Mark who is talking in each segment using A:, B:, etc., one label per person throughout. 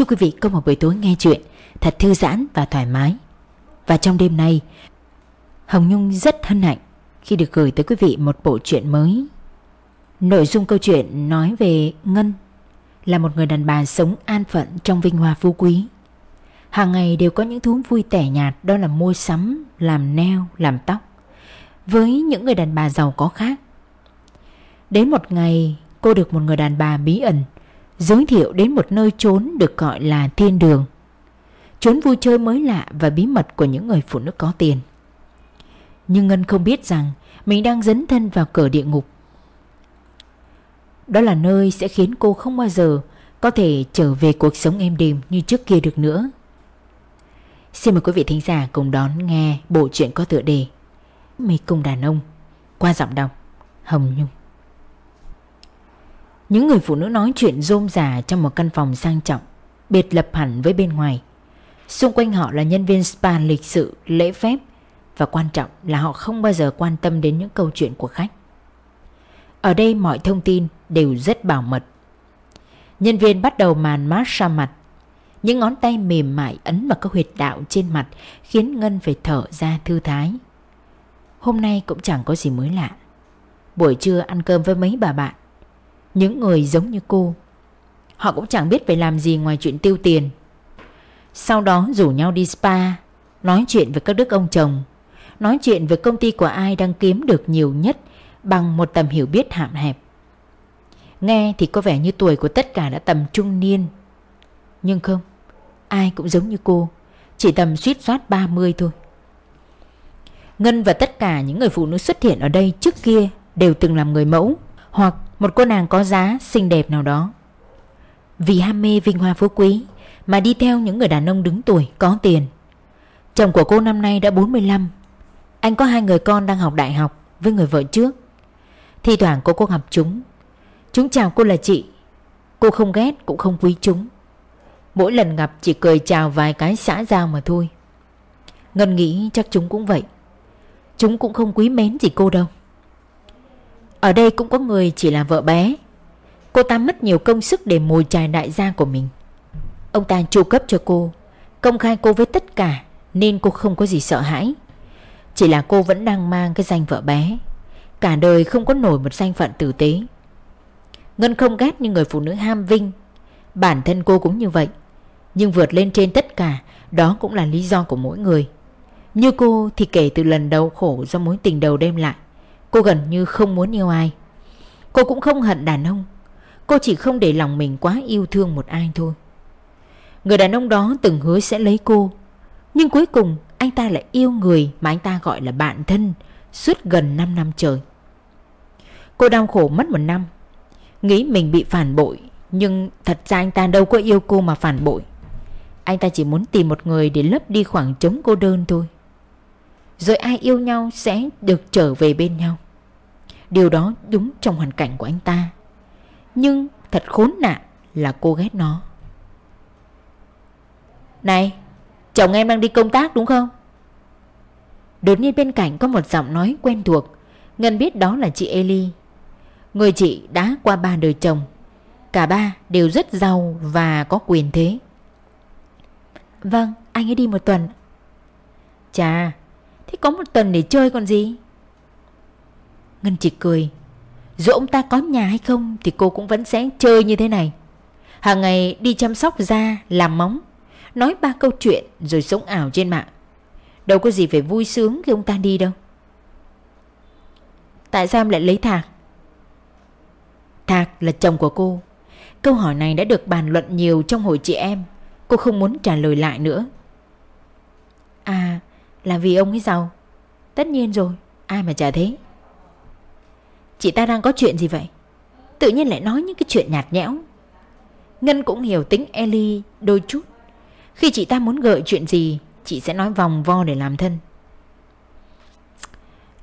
A: Chúc quý vị có một buổi tối nghe chuyện thật thư giãn và thoải mái. Và trong đêm nay, Hồng Nhung rất hân hạnh khi được gửi tới quý vị một bộ truyện mới. Nội dung câu chuyện nói về Ngân là một người đàn bà sống an phận trong vinh hoa phú quý. Hàng ngày đều có những thú vui tẻ nhạt đó là mua sắm, làm neo, làm tóc. Với những người đàn bà giàu có khác. Đến một ngày cô được một người đàn bà bí ẩn giới thiệu đến một nơi trốn được gọi là thiên đường. Trốn vui chơi mới lạ và bí mật của những người phụ nữ có tiền. Nhưng Ngân không biết rằng mình đang dấn thân vào cửa địa ngục. Đó là nơi sẽ khiến cô không bao giờ có thể trở về cuộc sống êm đềm như trước kia được nữa. Xin mời quý vị thính giả cùng đón nghe bộ truyện có tựa đề Mê cung đàn ông qua giọng đọc Hồng Nhung. Những người phụ nữ nói chuyện rôm rả trong một căn phòng sang trọng, biệt lập hẳn với bên ngoài. Xung quanh họ là nhân viên spa lịch sự, lễ phép và quan trọng là họ không bao giờ quan tâm đến những câu chuyện của khách. Ở đây mọi thông tin đều rất bảo mật. Nhân viên bắt đầu màn massage mặt. Những ngón tay mềm mại ấn vào các huyệt đạo trên mặt khiến Ngân phải thở ra thư thái. Hôm nay cũng chẳng có gì mới lạ. Buổi trưa ăn cơm với mấy bà bạn. Những người giống như cô. Họ cũng chẳng biết phải làm gì ngoài chuyện tiêu tiền. Sau đó rủ nhau đi spa, Nói chuyện với các đức ông chồng, Nói chuyện với công ty của ai đang kiếm được nhiều nhất Bằng một tầm hiểu biết hạn hẹp. Nghe thì có vẻ như tuổi của tất cả đã tầm trung niên. Nhưng không, Ai cũng giống như cô, Chỉ tầm suýt soát 30 thôi. Ngân và tất cả những người phụ nữ xuất hiện ở đây trước kia Đều từng làm người mẫu Hoặc một cô nàng có giá, xinh đẹp nào đó. Vì ham mê vinh hoa phú quý, Mà đi theo những người đàn ông đứng tuổi, có tiền. Chồng của cô năm nay đã 45 Anh có hai người con đang học đại học Với người vợ trước. Thì thoảng cô có gặp chúng. Chúng chào cô là chị. Cô không ghét, cũng không quý chúng. Mỗi lần gặp chỉ cười chào vài cái xã giao mà thôi. Ngân nghĩ chắc chúng cũng vậy. Chúng cũng không quý mến gì cô đâu ở đây cũng có người chỉ là vợ bé. Cô ta mất nhiều công sức để mồi chài đại gia của mình. Ông ta chu cấp cho cô, Công khai cô với tất cả, Nên cô không có gì sợ hãi. Chỉ là cô vẫn đang mang cái danh vợ bé. Cả đời không có nổi một danh phận tử tế. Ngân không ghét như người phụ nữ ham vinh. Bản thân cô cũng như vậy. Nhưng vượt lên trên tất cả, Đó cũng là lý do của mỗi người. Như cô thì kể từ lần đầu khổ do mối tình đầu đem lại. Cô gần như không muốn yêu ai. Cô cũng không hận đàn ông. Cô chỉ không để lòng mình quá yêu thương một ai thôi. Người đàn ông đó từng hứa sẽ lấy cô. Nhưng cuối cùng, anh ta lại yêu người mà anh ta gọi là bạn thân Suốt gần 5 năm trời. Cô đau khổ mất một năm. Nghĩ mình bị phản bội, Nhưng thật ra anh ta đâu có yêu cô mà phản bội. Anh ta chỉ muốn tìm một người để lấp đi khoảng trống cô đơn thôi rồi ai yêu nhau sẽ được trở về bên nhau. Điều đó đúng trong hoàn cảnh của anh ta. Nhưng thật khốn nạn là cô ghét nó. Này, Chồng em đang đi công tác đúng không? Đột nhiên bên cạnh có một giọng nói quen thuộc. Ngân biết đó là chị Eli Người chị đã qua ba đời chồng. Cả ba đều rất giàu và có quyền thế. Vâng anh ấy đi một tuần. Chà Thế có một tuần để chơi còn gì? Ngân chỉ cười. Dù ông ta có nhà hay không Thì cô cũng vẫn sẽ chơi như thế này. Hàng ngày đi chăm sóc da, Làm móng, Nói ba câu chuyện rồi sống ảo trên mạng. Đâu có gì phải vui sướng khi ông ta đi đâu. Tại sao em lại lấy Thạc? Thạc là chồng của cô. Câu hỏi này đã được bàn luận nhiều trong hội chị em. Cô không muốn trả lời lại nữa. À là vì ông ấy giàu. Tất nhiên rồi, Ai mà chả thế. Chị ta đang có chuyện gì vậy? Tự nhiên lại nói những cái chuyện nhạt nhẽo. Ngân cũng hiểu tính Ellie đôi chút. Khi chị ta muốn gợi chuyện gì, Chị sẽ nói vòng vo để làm thân.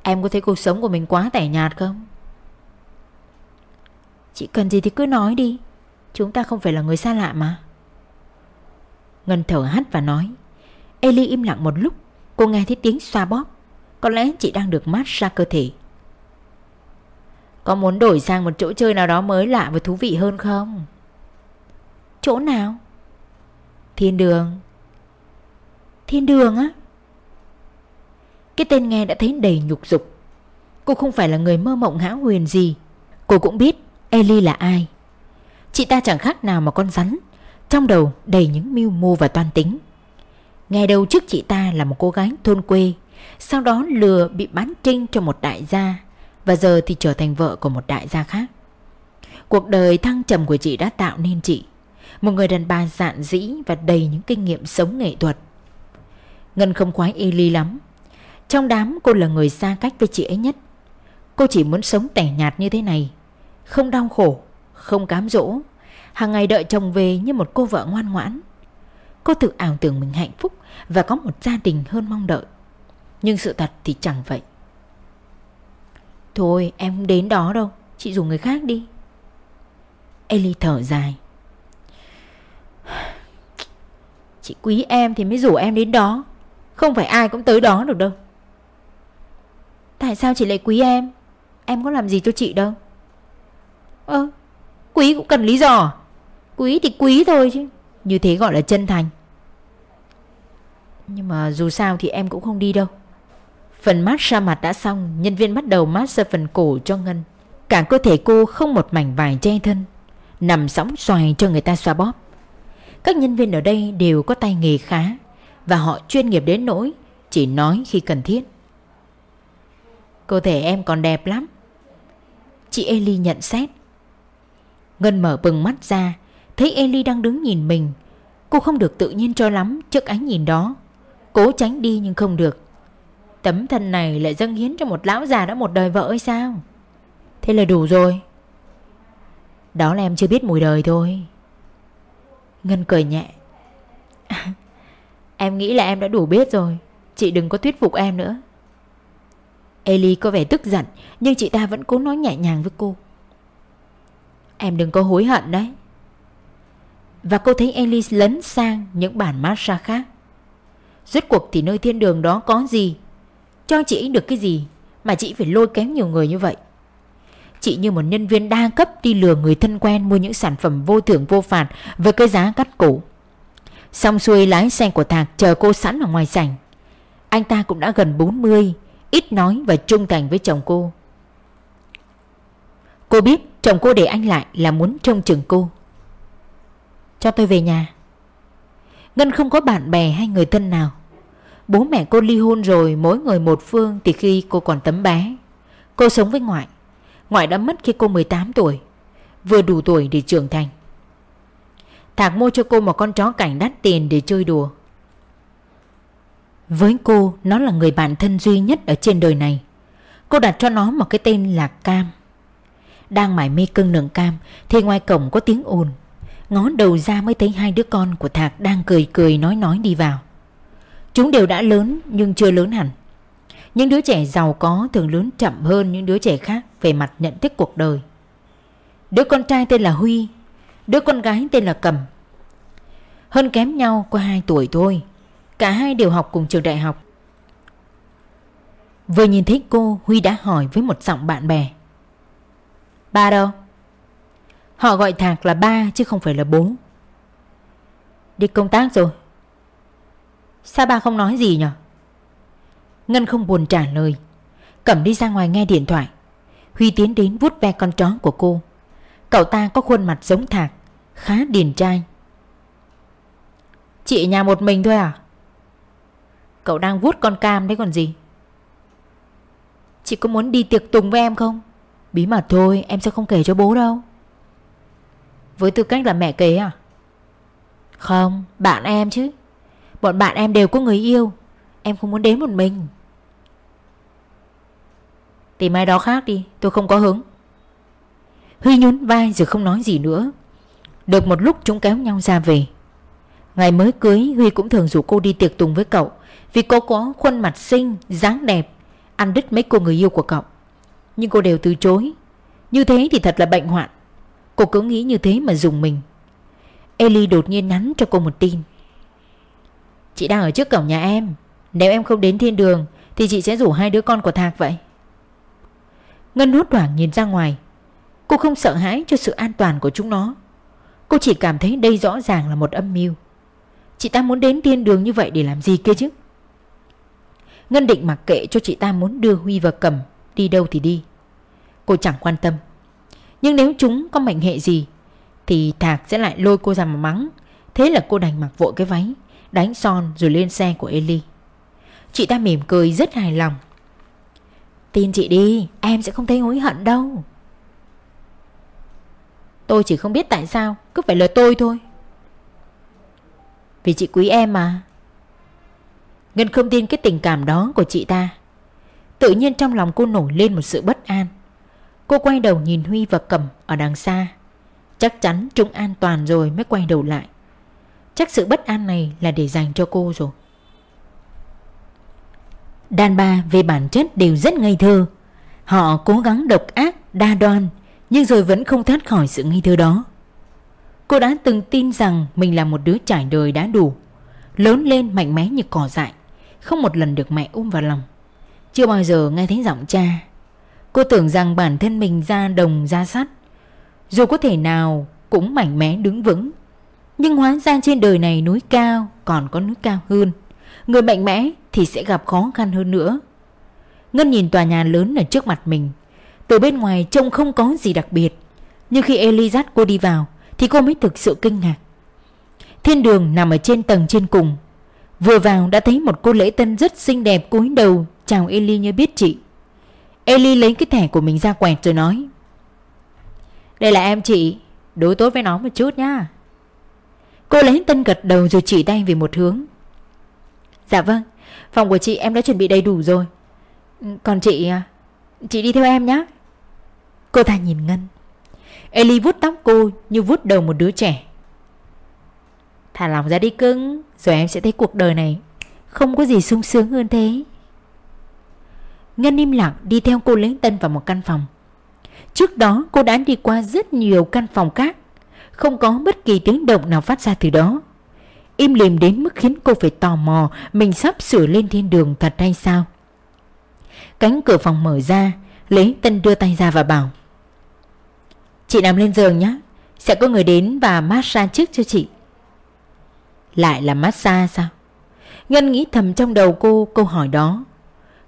A: Em có thấy cuộc sống của mình quá tẻ nhạt không? Chị cần gì thì cứ nói đi. Chúng ta không phải là người xa lạ mà. Ngân thở hắt và nói. Ellie im lặng một lúc. Cô nghe thấy tiếng xoa bóp. Có lẽ chị đang được mát ra cơ thể. Có muốn đổi sang một chỗ chơi nào đó mới lạ và thú vị hơn không? Chỗ nào? Thiên đường. Thiên đường á? Cái tên nghe đã thấy đầy nhục dục. Cô không phải là người mơ mộng hão huyền gì. Cô cũng biết Ellie là ai. Chị ta chẳng khác nào mà con rắn, Trong đầu đầy những mưu mô và toan tính. Nghe đầu trước chị ta là một cô gái thôn quê, Sau đó lừa bị bán trinh cho một đại gia, Và giờ thì trở thành vợ của một đại gia khác. Cuộc đời thăng trầm của chị đã tạo nên chị, Một người đàn bà dạn dĩ và đầy những kinh nghiệm sống nghệ thuật. Ngân không khoái Eli lắm, Trong đám cô là người xa cách với chị ấy nhất. Cô chỉ muốn sống tẻ nhạt như thế này, Không đau khổ, Không cám dỗ, hàng ngày đợi chồng về như một cô vợ ngoan ngoãn. Cô tự ảo tưởng mình hạnh phúc Và có một gia đình hơn mong đợi. Nhưng sự thật thì chẳng vậy. Thôi, em không đến đó đâu. Chị rủ người khác đi. Ellie thở dài. Chị quý em thì mới rủ em đến đó. Không phải ai cũng tới đó được đâu. Tại sao chị lại quý em? Em có làm gì cho chị đâu. Ơ, Quý cũng cần lý do à? Quý thì quý thôi chứ. Như thế gọi là chân thành. Nhưng mà dù sao thì em cũng không đi đâu. Phần mát xa mặt đã xong, Nhân viên bắt đầu mát xa phần cổ cho Ngân. Cả cơ thể cô không một mảnh vải che thân, Nằm sóng xoài cho người ta xoa bóp. Các nhân viên ở đây đều có tay nghề khá, Và họ chuyên nghiệp đến nỗi Chỉ nói khi cần thiết. Cơ thể em còn đẹp lắm. Chị Eli nhận xét. Ngân mở bừng mắt ra, Thấy Eli đang đứng nhìn mình. Cô không được tự nhiên cho lắm trước ánh nhìn đó. Cố tránh đi nhưng không được. Tấm thân này lại dâng hiến cho một lão già đã một đời vợ ấy sao? Thế là đủ rồi. Đó là em chưa biết mùi đời thôi. Ngân cười nhẹ. Em nghĩ là em đã đủ biết rồi. Chị đừng có thuyết phục em nữa. Ellie có vẻ tức giận, Nhưng chị ta vẫn cố nói nhẹ nhàng với cô. Em đừng có hối hận đấy. Và cô thấy Ellie lấn sang những bản massage khác. Rốt cuộc thì nơi thiên đường đó có gì Cho chị ấy được cái gì Mà chị phải lôi kéo nhiều người như vậy Chị như một nhân viên đa cấp đi lừa người thân quen mua những sản phẩm vô thưởng vô phạt với cái giá cắt cổ. Xong xuôi lái xe của Thạc chờ cô sẵn ở ngoài sảnh. Anh ta cũng đã gần 40, ít nói và trung thành với chồng cô. Cô biết chồng cô để anh lại là muốn trông chừng cô. Cho tôi về nhà. Ngân không có bạn bè hay người thân nào. Bố mẹ cô ly hôn rồi, mỗi người một phương từ khi cô còn tấm bé. Cô sống với ngoại. Ngoại đã mất khi cô 18 tuổi Vừa đủ tuổi để trưởng thành Thạc mua cho cô một con chó cảnh đắt tiền để chơi đùa Với cô, Nó là người bạn thân duy nhất ở trên đời này Cô đặt cho nó một cái tên là Cam Đang mải mê cưng nướng cam, Thì ngoài cổng có tiếng ồn Ngó đầu ra mới thấy hai đứa con của Thạc Đang cười cười nói nói đi vào Chúng đều đã lớn nhưng chưa lớn hẳn những đứa trẻ giàu có thường lớn chậm hơn những đứa trẻ khác về mặt nhận thức cuộc đời. Đứa con trai tên là Huy, đứa con gái tên là Cầm. Hơn kém nhau có 2 tuổi thôi, cả hai đều học cùng trường đại học. Vừa nhìn thấy cô, Huy đã hỏi với một giọng bạn bè. Ba đâu? Họ gọi Thạc là ba, chứ không phải là bố. Đi công tác rồi. Sao ba không nói gì nhỉ? Ngân không buồn trả lời. Cẩm đi ra ngoài nghe điện thoại. Huy tiến đến vuốt ve con chó của cô. Cậu ta có khuôn mặt giống thạc, Khá điền trai. Chị nhà một mình thôi à? Cậu đang vuốt con cam đấy còn gì? Chị có muốn đi tiệc tùng với em không? Bí mật thôi, em sẽ không kể cho bố đâu. Với tư cách là mẹ kế à? Không bạn em chứ. Bọn bạn em đều có người yêu. Em không muốn đến một mình. Tìm ai đó khác đi Tôi không có hứng. Huy nhún vai rồi không nói gì nữa. Được một lúc chúng kéo nhau ra về. Ngày mới cưới Huy cũng thường rủ cô đi tiệc tùng với cậu Vì cô có khuôn mặt xinh, dáng đẹp Ăn đứt mấy cô người yêu của cậu. Nhưng cô đều từ chối. Như thế thì thật là bệnh hoạn. Cô cứ nghĩ như thế mà dùng mình. Ellie đột nhiên nhắn cho cô một tin. Chị đang ở trước cổng nhà em. Nếu em không đến thiên đường, Thì chị sẽ rủ hai đứa con của Thạc vậy. Ngân hốt hoảng nhìn ra ngoài. Cô không sợ hãi cho sự an toàn của chúng nó. Cô chỉ cảm thấy đây rõ ràng là một âm mưu. Chị ta muốn đến thiên đường như vậy để làm gì kia chứ? Ngân định mặc kệ cho chị ta muốn đưa Huy vào cầm Đi đâu thì đi. Cô chẳng quan tâm. Nhưng nếu chúng có mệnh hệ gì, Thì Thạc sẽ lại lôi cô ra mà mắng. Thế là cô đành mặc vội cái váy, Đánh son rồi lên xe của Eli Chị ta mỉm cười rất hài lòng. Tin chị đi, Em sẽ không thấy hối hận đâu. Tôi chỉ không biết tại sao, Cứ phải là tôi thôi. Vì chị quý em mà. Ngân không tin cái tình cảm đó của chị ta. Tự nhiên trong lòng cô nổi lên một sự bất an. Cô quay đầu nhìn Huy và cẩm ở đằng xa. Chắc chắn chúng an toàn rồi mới quay đầu lại. Chắc sự bất an này là để dành cho cô rồi. Đàn bà về bản chất đều rất ngây thơ. Họ cố gắng độc ác, đa đoan Nhưng rồi vẫn không thoát khỏi sự ngây thơ đó. Cô đã từng tin rằng mình là một đứa trải đời đã đủ Lớn lên mạnh mẽ như cỏ dại Không một lần được mẹ ôm vào lòng. Chưa bao giờ nghe thấy giọng cha Cô tưởng rằng bản thân mình ra đồng, ra sắt. Dù có thể nào, cũng mạnh mẽ đứng vững. Nhưng hóa ra trên đời này núi cao, còn có núi cao hơn. Người mạnh mẽ thì sẽ gặp khó khăn hơn nữa. Ngân nhìn tòa nhà lớn ở trước mặt mình. Từ bên ngoài trông không có gì đặc biệt. Nhưng khi Eli dắt cô đi vào, Thì cô mới thực sự kinh ngạc. Thiên đường nằm ở trên tầng trên cùng. Vừa vào đã thấy một cô lễ tân rất xinh đẹp cúi đầu, Chào Eli, như biết chị. Eli lấy cái thẻ của mình ra quẹt rồi nói. Đây là em chị, Đối tốt với nó một chút nhá. Cô lấy tân gật đầu rồi chỉ tay về một hướng. Dạ vâng Phòng của chị em đã chuẩn bị đầy đủ rồi. Ừ, còn chị à, Chị đi theo em nhé Cô ta nhìn Ngân. Ellie vuốt tóc cô như vuốt đầu một đứa trẻ. Thả lòng ra đi cưng, Rồi em sẽ thấy cuộc đời này Không có gì sung sướng hơn thế. Ngân im lặng đi theo cô lấy Tân vào một căn phòng. Trước đó, cô đã đi qua rất nhiều căn phòng khác. Không có bất kỳ tiếng động nào phát ra từ đó. Im lìm đến mức khiến cô phải tò mò Mình sắp sửa lên thiên đường thật hay sao. Cánh cửa phòng mở ra Lấy Tân đưa tay ra và bảo, Chị nằm lên giường nhé Sẽ có người đến và massage trước cho chị. Lại là massage sao? Ngân nghĩ thầm trong đầu cô câu hỏi đó.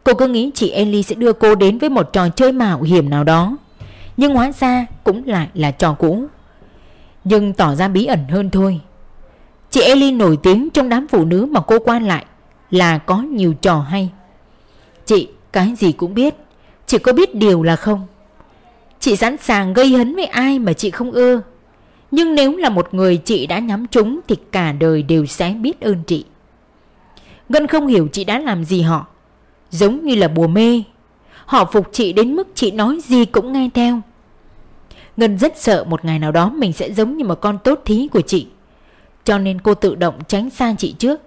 A: Cô cứ nghĩ chị Ellie sẽ đưa cô đến với một trò chơi mạo hiểm nào đó. Nhưng hóa ra cũng lại là trò cũ. Nhưng tỏ ra bí ẩn hơn thôi. Chị Ellie nổi tiếng trong đám phụ nữ mà cô quan lại Là có nhiều trò hay. Chị, cái gì cũng biết. Chỉ có biết điều là không? Chị sẵn sàng gây hấn với ai mà chị không ưa. Nhưng nếu là một người chị đã nhắm trúng Thì cả đời đều sẽ biết ơn chị. Ngân không hiểu chị đã làm gì họ. Giống như là bùa mê. Họ phục chị đến mức chị nói gì cũng nghe theo. Ngân rất sợ một ngày nào đó mình sẽ giống như một con tốt thí của chị. Cho nên cô tự động tránh xa chị trước.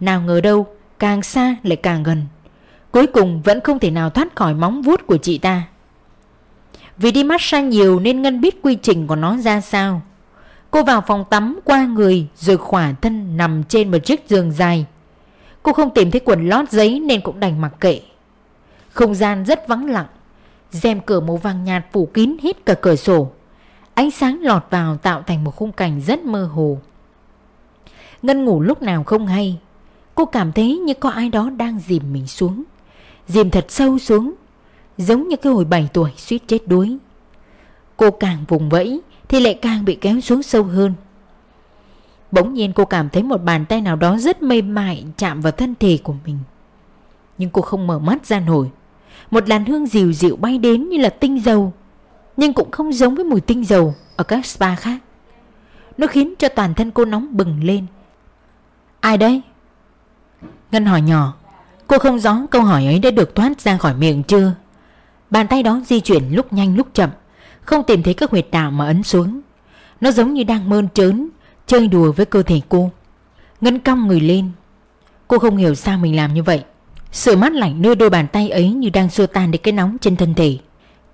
A: Nào ngờ đâu, càng xa lại càng gần. Cuối cùng vẫn không thể nào thoát khỏi móng vuốt của chị ta. Vì đi massage nhiều nên Ngân biết quy trình của nó ra sao. Cô vào phòng tắm qua người rồi khỏa thân nằm trên một chiếc giường dài. Cô không tìm thấy quần lót, giấy nên cũng đành mặc kệ. Không gian rất vắng lặng. Rèm cửa màu vàng nhạt phủ kín hết cả cửa sổ. Ánh sáng lọt vào tạo thành một khung cảnh rất mơ hồ. Ngân ngủ lúc nào không hay. Cô cảm thấy như có ai đó đang dìm mình xuống. Dìm thật sâu xuống, Giống như cái hồi 7 tuổi suýt chết đuối. Cô càng vùng vẫy Thì lại càng bị kéo xuống sâu hơn. Bỗng nhiên cô cảm thấy một bàn tay nào đó rất mềm mại chạm vào thân thể của mình. Nhưng cô không mở mắt ra nổi. Một làn hương dịu dịu bay đến như là tinh dầu, Nhưng cũng không giống với mùi tinh dầu ở các spa khác. Nó khiến cho toàn thân cô nóng bừng lên. Ai đấy? Ngân hỏi nhỏ. Cô không rõ câu hỏi ấy đã được thoát ra khỏi miệng chưa. Bàn tay đó di chuyển lúc nhanh lúc chậm, Không tìm thấy các huyệt đạo mà ấn xuống. Nó giống như đang mơn trớn Chơi đùa với cơ thể cô. Ngân cong người lên. Cô không hiểu sao mình làm như vậy. Sự mát lạnh nơi đôi bàn tay ấy như đang xua tan đi cái nóng trên thân thể.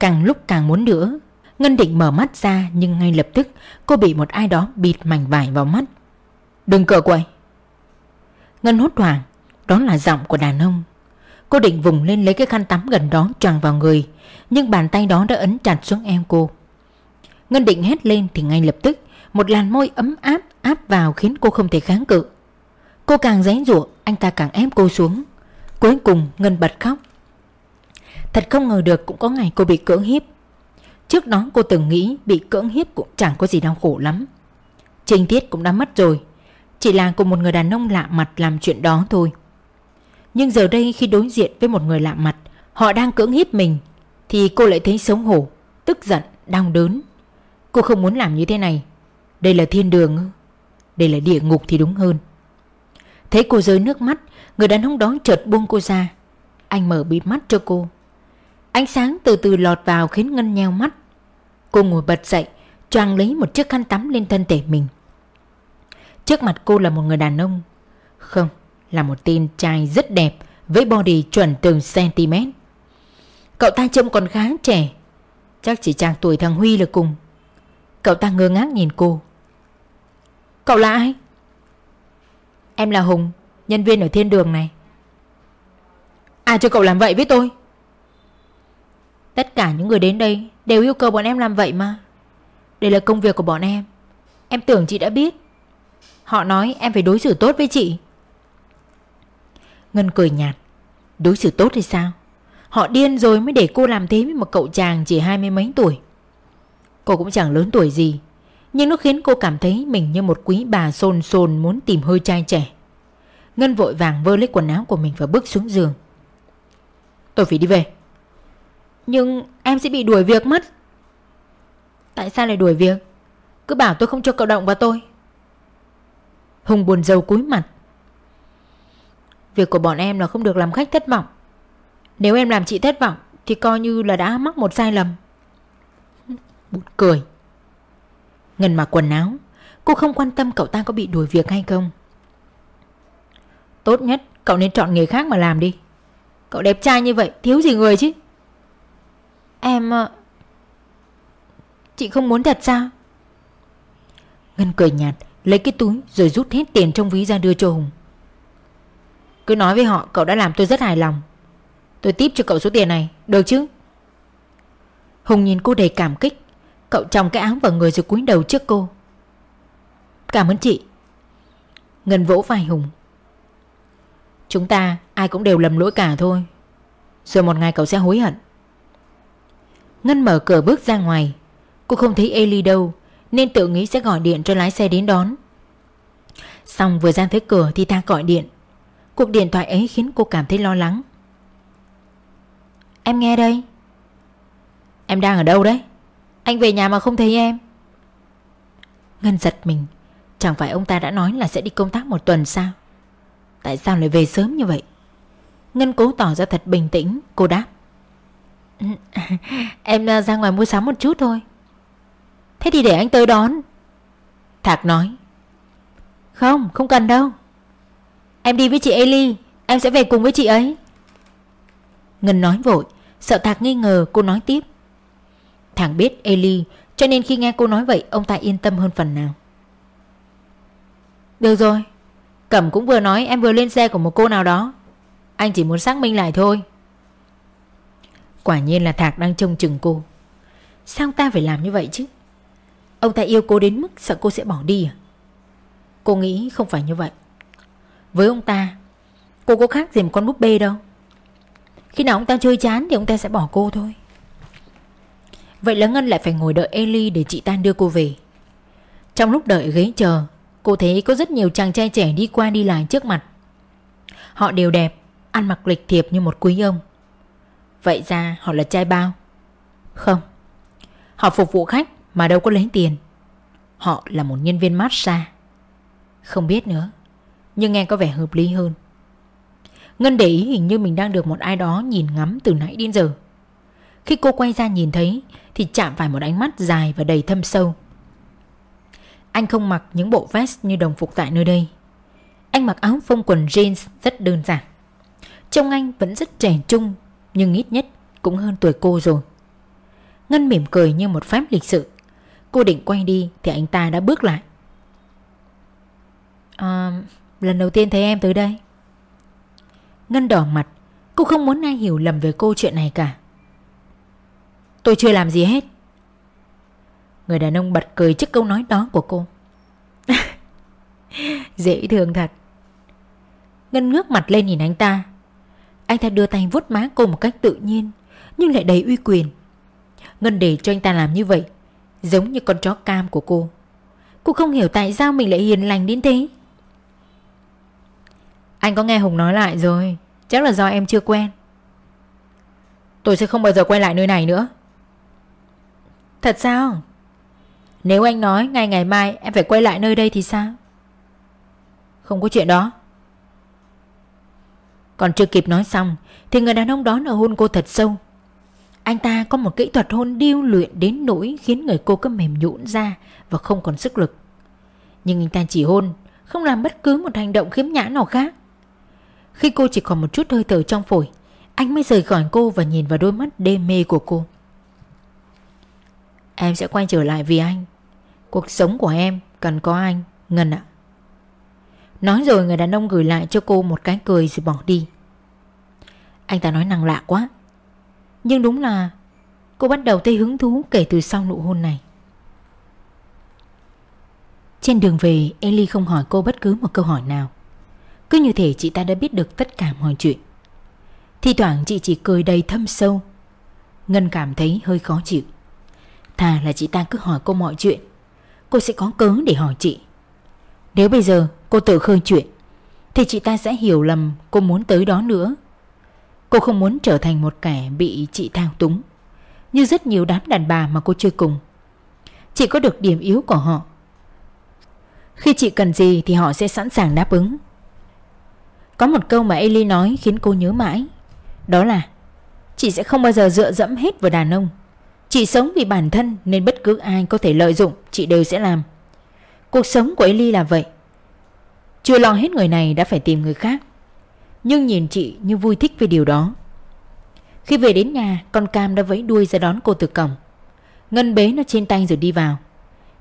A: Càng lúc càng muốn nữa. Ngân định mở mắt ra nhưng ngay lập tức cô bị một ai đó bịt mảnh vải vào mắt. Đừng cờ quậy. Ngân hốt hoảng. Đó là giọng của đàn ông. Cô định vùng lên lấy cái khăn tắm gần đó choàng vào người, Nhưng bàn tay đó đã ấn chặt xuống em cô. Ngân định hét lên thì ngay lập tức một làn môi ấm áp áp vào khiến cô không thể kháng cự. Cô càng giấy rủa Anh ta càng ép cô xuống. Cuối cùng Ngân bật khóc. Thật không ngờ được cũng có ngày cô bị cưỡng hiếp. Trước đó cô từng nghĩ Bị cưỡng hiếp cũng chẳng có gì đau khổ lắm. Trình tiết cũng đã mất rồi Chỉ là cùng một người đàn ông lạ mặt làm chuyện đó thôi. Nhưng giờ đây khi đối diện với một người lạ mặt Họ đang cưỡng hiếp mình Thì cô lại thấy xấu hổ Tức giận, đau đớn. Cô không muốn làm như thế này. Đây là thiên đường. Đây là địa ngục thì đúng hơn. Thấy cô rơi nước mắt, Người đàn ông đó chợt buông cô ra. Anh mở bịt mắt cho cô. Ánh sáng từ từ lọt vào khiến Ngân nheo mắt. Cô ngồi bật dậy, Choàng lấy một chiếc khăn tắm lên thân thể mình. Trước mặt cô là một người đàn ông. Không, Là một tên trai rất đẹp, Với body chuẩn từng cm Cậu ta trông còn khá trẻ. Chắc chỉ chàng tuổi thằng Huy là cùng. Cậu ta ngơ ngác nhìn cô. Cậu là ai? Em là Hùng Nhân viên ở thiên đường này. À cho cậu làm vậy với tôi. Tất cả những người đến đây Đều yêu cầu bọn em làm vậy mà. Đây là công việc của bọn em. Em tưởng chị đã biết. Họ nói em phải đối xử tốt với chị. Ngân cười nhạt. Đối xử tốt thì sao? Họ điên rồi mới để cô làm thế với một cậu chàng chỉ hai mươi mấy tuổi. Cô cũng chẳng lớn tuổi gì nhưng nó khiến cô cảm thấy mình như một quý bà xôn xôn muốn tìm hơi trai trẻ. Ngân vội vàng vơ lấy quần áo của mình và bước xuống giường. Tôi phải đi về. Nhưng em sẽ bị đuổi việc mất. Tại sao lại đuổi việc? Cứ bảo tôi không cho cậu động vào tôi. Hùng buồn rầu cúi mặt. Việc của bọn em là không được làm khách thất vọng. Nếu em làm chị thất vọng, Thì coi như là đã mắc một sai lầm. Buồn cười. Ngân mặc quần áo. Cô không quan tâm cậu ta có bị đuổi việc hay không. Tốt nhất cậu nên chọn nghề khác mà làm đi. Cậu đẹp trai như vậy, Thiếu gì người chứ? Em ờ, Chị không muốn thật sao? Ngân cười nhạt, Lấy cái túi rồi rút hết tiền trong ví ra đưa cho Hùng. Cứ nói với họ cậu đã làm tôi rất hài lòng. Tôi tiếp cho cậu số tiền này, Được chứ? Hùng nhìn cô đầy cảm kích Cậu chồng cái áo vào người rồi cúi đầu trước cô. Cảm ơn chị. Ngân vỗ vai Hùng. Chúng ta ai cũng đều lầm lỗi cả thôi. Rồi một ngày cậu sẽ hối hận. Ngân mở cửa bước ra ngoài. Cô không thấy Eli đâu, Nên tự nghĩ sẽ gọi điện cho lái xe đến đón. Xong vừa ra tới cửa thì ta gọi điện. Cuộc điện thoại ấy khiến cô cảm thấy lo lắng. Em nghe đây. Em đang ở đâu đấy? Anh về nhà mà không thấy em. Ngân giật mình. Chẳng phải ông ta đã nói là sẽ đi công tác một tuần sao? Tại sao lại về sớm như vậy? Ngân cố tỏ ra thật bình tĩnh, Cô đáp. Em à, ra ngoài mua sắm một chút thôi. Thế thì để anh tới đón. Thạc nói. Không không cần đâu. Em đi với chị Eli Em sẽ về cùng với chị ấy. Ngân nói vội, Sợ Thạc nghi ngờ, cô nói tiếp. Thằng biết Eli Cho nên khi nghe cô nói vậy, Ông ta yên tâm hơn phần nào. Được rồi, Cẩm cũng vừa nói em vừa lên xe của một cô nào đó. Anh chỉ muốn xác minh lại thôi. Quả nhiên là Thạc đang trông chừng cô. Sao ta phải làm như vậy chứ? Ông ta yêu cô đến mức sợ cô sẽ bỏ đi à? Cô nghĩ không phải như vậy. Với ông ta, Cô có khác gì một con búp bê đâu. Khi nào ông ta chơi chán Thì ông ta sẽ bỏ cô thôi. Vậy là Ngân lại phải ngồi đợi Eli Để chị Tan đưa cô về. Trong lúc đợi ghế chờ, Cô thấy có rất nhiều chàng trai trẻ đi qua đi lại trước mặt. Họ đều đẹp, Ăn mặc lịch thiệp như một quý ông. Vậy ra họ là trai bao? Không. Họ phục vụ khách mà đâu có lấy tiền. Họ là một nhân viên massage. Không biết nữa, Nhưng nghe có vẻ hợp lý hơn. Ngân để ý hình như mình đang được một ai đó nhìn ngắm từ nãy đến giờ. Khi cô quay ra nhìn thấy Thì chạm phải một ánh mắt dài và đầy thâm sâu. Anh không mặc những bộ vest như đồng phục tại nơi đây. Anh mặc áo phông quần jeans rất đơn giản. Trông anh vẫn rất trẻ trung Nhưng ít nhất cũng hơn tuổi cô rồi. Ngân mỉm cười như một phép lịch sự. Cô định quay đi Thì anh ta đã bước lại. À, Lần đầu tiên thấy em tới đây. Ngân đỏ mặt. Cô không muốn ai hiểu lầm về cô chuyện này cả. Tôi chưa làm gì hết. Người đàn ông bật cười trước câu nói đó của cô. Dễ thương thật. Ngân ngước mặt lên nhìn anh ta. Anh ta đưa tay vuốt má cô một cách tự nhiên, Nhưng lại đầy uy quyền. Ngân để cho anh ta làm như vậy, Giống như con chó cam của cô. Cô không hiểu tại sao mình lại hiền lành đến thế. Anh có nghe Hùng nói lại rồi, Chắc là do em chưa quen. Tôi sẽ không bao giờ quay lại nơi này nữa. Thật sao? Nếu anh nói ngày ngày mai em phải quay lại nơi đây thì sao? Không có chuyện đó. Còn chưa kịp nói xong, Thì người đàn ông đó nở hôn cô thật sâu. Anh ta có một kỹ thuật hôn điêu luyện đến nỗi Khiến người cô cứ mềm nhũn ra Và không còn sức lực. Nhưng anh ta chỉ hôn, Không làm bất cứ một hành động khiếm nhã nào khác. Khi cô chỉ còn một chút hơi thở trong phổi, Anh mới rời khỏi cô và nhìn vào đôi mắt đê mê của cô. Em sẽ quay trở lại vì anh. Cuộc sống của em cần có anh, Ngân ạ. Nói rồi người đàn ông gửi lại cho cô một cái cười rồi bỏ đi. Anh ta nói năng lạ quá. Nhưng đúng là Cô bắt đầu thấy hứng thú kể từ sau nụ hôn này. Trên đường về, Ellie không hỏi cô bất cứ một câu hỏi nào. Cứ như thể chị ta đã biết được tất cả mọi chuyện. Thì thoảng chị chỉ cười đầy thâm sâu. Ngân cảm thấy hơi khó chịu. Thà là chị ta cứ hỏi cô mọi chuyện. Cô sẽ có cớ để hỏi chị. Nếu bây giờ cô tự khơi chuyện, Thì chị ta sẽ hiểu lầm cô muốn tới đó nữa. Cô không muốn trở thành một kẻ bị chị thao túng, Như rất nhiều đám đàn bà mà cô chơi cùng. Chị có được điểm yếu của họ. Khi chị cần gì thì họ sẽ sẵn sàng đáp ứng. Có một câu mà Ellie nói khiến cô nhớ mãi, Đó là, Chị sẽ không bao giờ dựa dẫm hết vào đàn ông. Chị sống vì bản thân nên bất cứ ai có thể lợi dụng chị đều sẽ làm. Cuộc sống của Ellie là vậy. Chưa lo hết người này đã phải tìm người khác. Nhưng nhìn chị như vui thích với điều đó. Khi về đến nhà, con Cam đã vẫy đuôi ra đón cô từ cổng. Ngân bế nó trên tay rồi đi vào.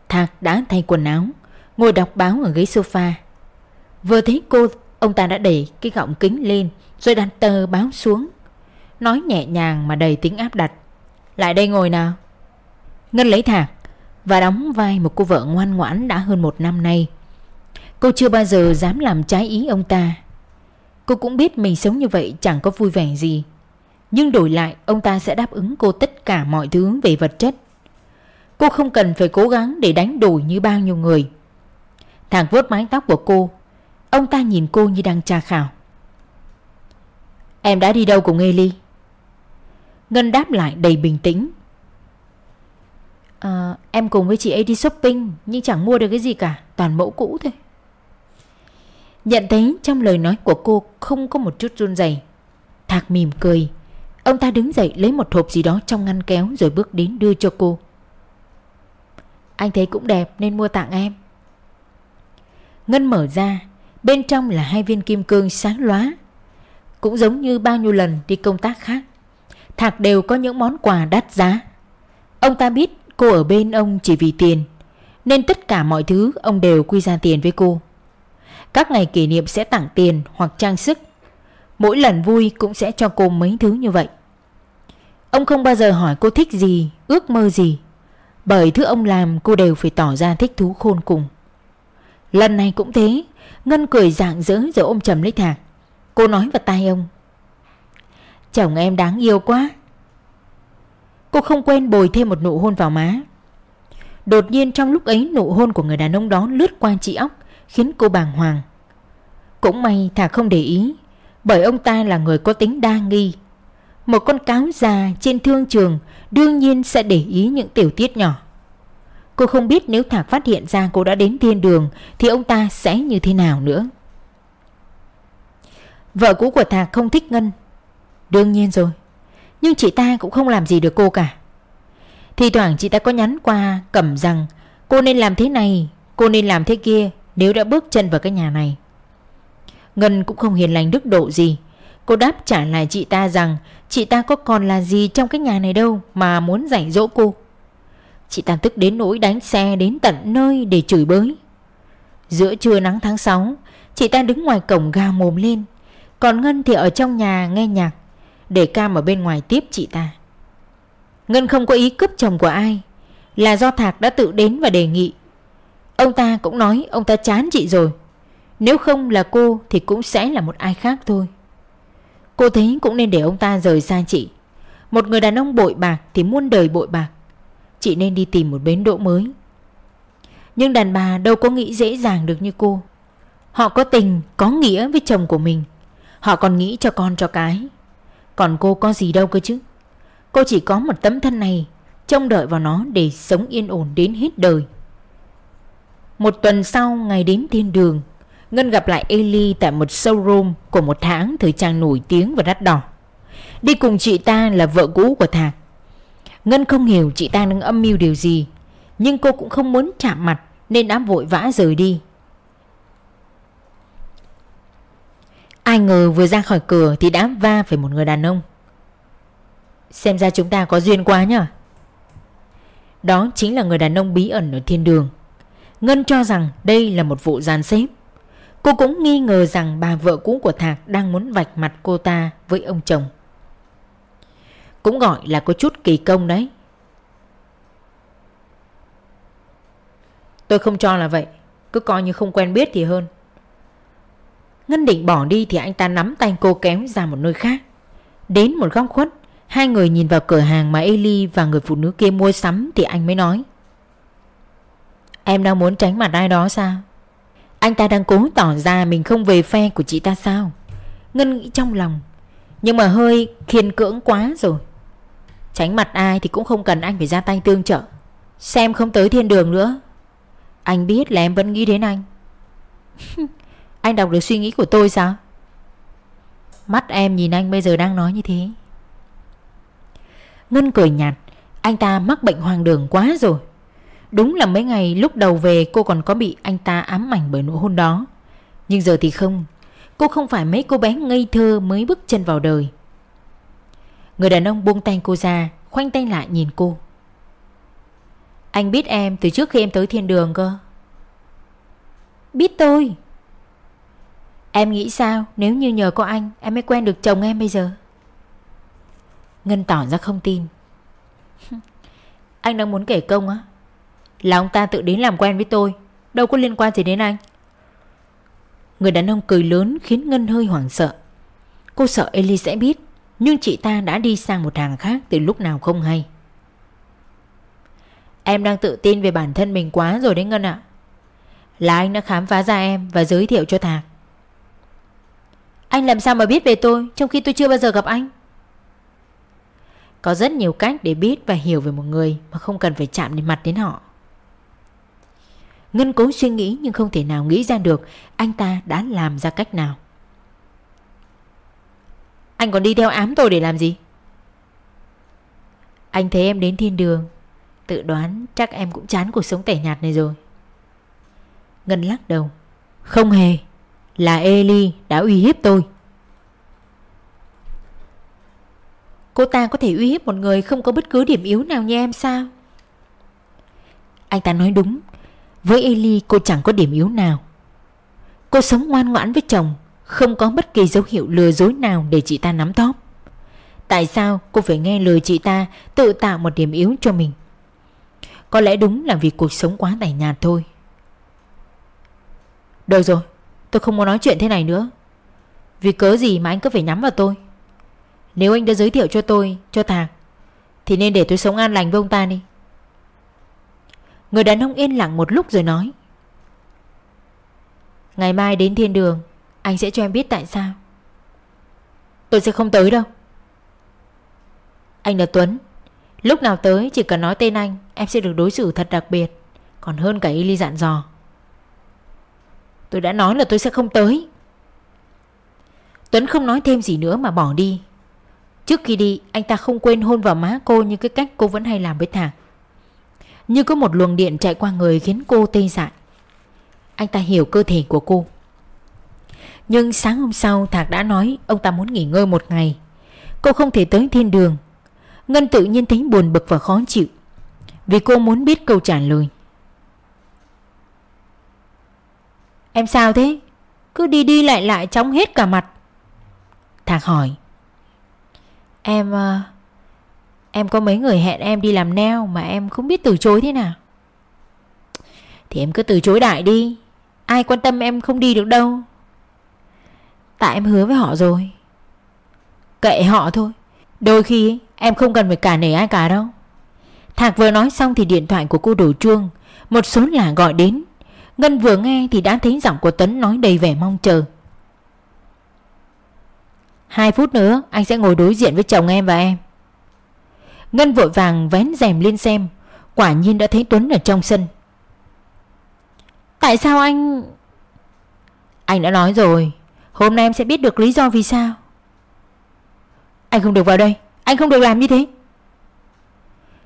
A: Thạc đã thay quần áo, ngồi đọc báo ở ghế sofa. Vừa thấy cô, ông ta đã đẩy cái gọng kính lên rồi đặt tờ báo xuống. Nói nhẹ nhàng mà đầy tính áp đặt. Lại đây ngồi nào. Ngân lấy thạc Và đóng vai một cô vợ ngoan ngoãn đã hơn một năm nay. Cô chưa bao giờ dám làm trái ý ông ta. Cô cũng biết mình sống như vậy chẳng có vui vẻ gì. Nhưng đổi lại, ông ta sẽ đáp ứng cô tất cả mọi thứ về vật chất. Cô không cần phải cố gắng để đánh đổi như bao nhiêu người. Thằng vuốt mái tóc của cô, Ông ta nhìn cô như đang tra khảo. Em đã đi đâu cùng Eli? Ngân đáp lại đầy bình tĩnh. À, Em cùng với chị ấy đi shopping Nhưng chẳng mua được cái gì cả Toàn mẫu cũ thôi. Nhận thấy trong lời nói của cô Không có một chút run rẩy Thạc mỉm cười. Ông ta đứng dậy lấy một hộp gì đó trong ngăn kéo Rồi bước đến đưa cho cô. Anh thấy cũng đẹp nên mua tặng em. Ngân mở ra Bên trong là hai viên kim cương sáng lóa. Cũng giống như bao nhiêu lần đi công tác khác Thạc đều có những món quà đắt giá. Ông ta biết cô ở bên ông chỉ vì tiền Nên tất cả mọi thứ ông đều quy ra tiền với cô. Các ngày kỷ niệm sẽ tặng tiền hoặc trang sức. Mỗi lần vui cũng sẽ cho cô mấy thứ như vậy. Ông không bao giờ hỏi cô thích gì, ước mơ gì. Bởi thứ ông làm cô đều phải tỏ ra thích thú khôn cùng. Lần này cũng thế Ngân cười rạng rỡ rồi ôm chầm lấy Thạc. Cô nói vào tai ông Chồng em đáng yêu quá. Cô không quên bồi thêm một nụ hôn vào má. Đột nhiên trong lúc ấy, nụ hôn của người đàn ông đó lướt qua chị óc, Khiến cô bàng hoàng. Cũng may Thà không để ý, Bởi ông ta là người có tính đa nghi. Một con cáo già trên thương trường Đương nhiên sẽ để ý những tiểu tiết nhỏ. Cô không biết nếu Thạc phát hiện ra cô đã đến thiên đường Thì ông ta sẽ như thế nào nữa. Vợ cũ của Thạc không thích Ngân. Đương nhiên rồi. Nhưng chị ta cũng không làm gì được cô cả. Thì thoảng chị ta có nhắn qua, Cẩm rằng, cô nên làm thế này, Cô nên làm thế kia, Nếu đã bước chân vào cái nhà này. Ngân cũng không hiền lành đức độ gì. Cô đáp trả lại chị ta rằng, Chị ta có còn là gì trong cái nhà này đâu Mà muốn rảnh dỗ cô. Chị ta tức đến nỗi đánh xe đến tận nơi để chửi bới. Giữa trưa nắng tháng 6 Chị ta đứng ngoài cổng gào mồm lên. Còn Ngân thì ở trong nhà nghe nhạc để Cam ở bên ngoài tiếp chị ta. Ngân không có ý cướp chồng của ai Là do Thạc đã tự đến và đề nghị. Ông ta cũng nói ông ta chán chị rồi. Nếu không là cô thì cũng sẽ là một ai khác thôi. Cô thấy cũng nên để ông ta rời xa chị. Một người đàn ông bội bạc thì muôn đời bội bạc. Chị nên đi tìm một bến đỗ mới. Nhưng đàn bà đâu có nghĩ dễ dàng được như cô. Họ có tình, có nghĩa với chồng của mình. Họ còn nghĩ cho con cho cái. Còn cô có gì đâu cơ chứ Cô chỉ có một tấm thân này Trông đợi vào nó để sống yên ổn đến hết đời Một tuần sau ngày đến thiên đường Ngân gặp lại Eli tại một showroom của một hãng thời trang nổi tiếng và đắt đỏ. Đi cùng chị ta là vợ cũ của Thạc. Ngân không hiểu chị ta đang âm mưu điều gì, nhưng cô cũng không muốn chạm mặt nên đã vội vã rời đi. Ai ngờ vừa ra khỏi cửa thì đã va phải một người đàn ông. Xem ra chúng ta có duyên quá nhở. Đó chính là người đàn ông bí ẩn ở thiên đường. Ngân cho rằng đây là một vụ gian xếp. Cô cũng nghi ngờ rằng bà vợ cũ của Thạc đang muốn vạch mặt cô ta với ông chồng. Cũng gọi là có chút kỳ công đấy. Tôi không cho là vậy, cứ coi như không quen biết thì hơn. Ngân định bỏ đi thì anh ta nắm tay cô kéo ra một nơi khác. Đến một góc khuất, hai người nhìn vào cửa hàng mà Eli và người phụ nữ kia mua sắm thì anh mới nói. Em đang muốn tránh mặt ai đó sao? Anh ta đang cố tỏ ra mình không về phe của chị ta sao Ngân nghĩ trong lòng Nhưng mà hơi khiên cưỡng quá rồi Tránh mặt ai thì cũng không cần anh phải ra tay tương trợ Xem không tới thiên đường nữa Anh biết là em vẫn nghĩ đến anh Anh đọc được suy nghĩ của tôi sao? Mắt em nhìn anh bây giờ đang nói như thế. Ngân cười nhạt, Anh ta mắc bệnh hoang đường quá rồi. Đúng là mấy ngày lúc đầu về cô còn có bị anh ta ám ảnh bởi nụ hôn đó. Nhưng giờ thì không, Cô không phải mấy cô bé ngây thơ mới bước chân vào đời. Người đàn ông buông tay cô ra, Khoanh tay lại nhìn cô. Anh biết em từ trước khi em tới thiên đường cơ? Biết tôi. Em nghĩ sao? Nếu như nhờ có anh, Em mới quen được chồng em bây giờ. Ngân tỏ ra không tin. Anh đang muốn kể công á. Là ông ta tự đến làm quen với tôi. Đâu có liên quan gì đến anh. Người đàn ông cười lớn khiến Ngân hơi hoảng sợ. Cô sợ Eli sẽ biết, Nhưng chị ta đã đi sang một hàng khác từ lúc nào không hay. Em đang tự tin về bản thân mình quá rồi đấy Ngân ạ. Là anh đã khám phá ra em và giới thiệu cho Thạc. Anh làm sao mà biết về tôi, Trong khi tôi chưa bao giờ gặp anh? Có rất nhiều cách để biết và hiểu về một người Mà không cần phải chạm đến mặt đến họ. Ngân cố suy nghĩ nhưng không thể nào nghĩ ra được anh ta đã làm ra cách nào. Anh còn đi theo ám tôi để làm gì? Anh thấy em đến thiên đường, Tự đoán chắc em cũng chán cuộc sống tẻ nhạt này rồi. Ngân lắc đầu. Không hề. Là Eli đã uy hiếp tôi. Cô ta có thể uy hiếp một người không có bất cứ điểm yếu nào như em sao? Anh ta nói đúng. Với Eli cô chẳng có điểm yếu nào. Cô sống ngoan ngoãn với chồng Không có bất kỳ dấu hiệu lừa dối nào để chị ta nắm tóp. Tại sao cô phải nghe lời chị ta Tự tạo một điểm yếu cho mình? Có lẽ đúng là vì cuộc sống quá tẻ nhạt thôi. Được rồi Tôi không muốn nói chuyện thế này nữa. Vì cớ gì mà anh cứ phải nhắm vào tôi? Nếu anh đã giới thiệu cho tôi, Cho Thạc, Thì nên để tôi sống an lành với ông ta đi. Người đàn ông yên lặng một lúc rồi nói. Ngày mai đến thiên đường, Anh sẽ cho em biết tại sao. Tôi sẽ không tới đâu. Anh là Tuấn. Lúc nào tới, chỉ cần nói tên anh, Em sẽ được đối xử thật đặc biệt. Còn hơn cả y dặn dò Tôi đã nói là tôi sẽ không tới. Tuấn không nói thêm gì nữa mà bỏ đi. Trước khi đi, anh ta không quên hôn vào má cô Như cái cách cô vẫn hay làm với Thạc như có một luồng điện chạy qua người khiến cô tê dại. Anh ta hiểu cơ thể của cô. Nhưng sáng hôm sau Thạc đã nói ông ta muốn nghỉ ngơi một ngày. Cô không thể tới thiên đường. Ngân tự nhiên thấy buồn bực và khó chịu. Vì cô muốn biết câu trả lời. Em sao thế? Cứ đi đi lại lại chóng hết cả mặt. Thạc hỏi. Em... Ờ, em có mấy người hẹn em đi làm neo mà em không biết từ chối thế nào? Thì em cứ từ chối đại đi. Ai quan tâm em không đi được đâu. Tại em hứa với họ rồi. Kệ họ thôi. Đôi khi, em không cần phải cả nể ai cả đâu. Thạc vừa nói xong thì điện thoại của cô đổ chuông. Một số lạ gọi đến. Ngân vừa nghe thì đã thấy giọng của Tuấn nói đầy vẻ mong chờ. Hai phút nữa, anh sẽ ngồi đối diện với chồng em và em. Ngân vội vàng vén rèm lên xem, Quả nhiên đã thấy Tuấn ở trong sân. Tại sao anh... Anh đã nói rồi, Hôm nay em sẽ biết được lý do vì sao. Anh không được vào đây, Anh không được làm như thế.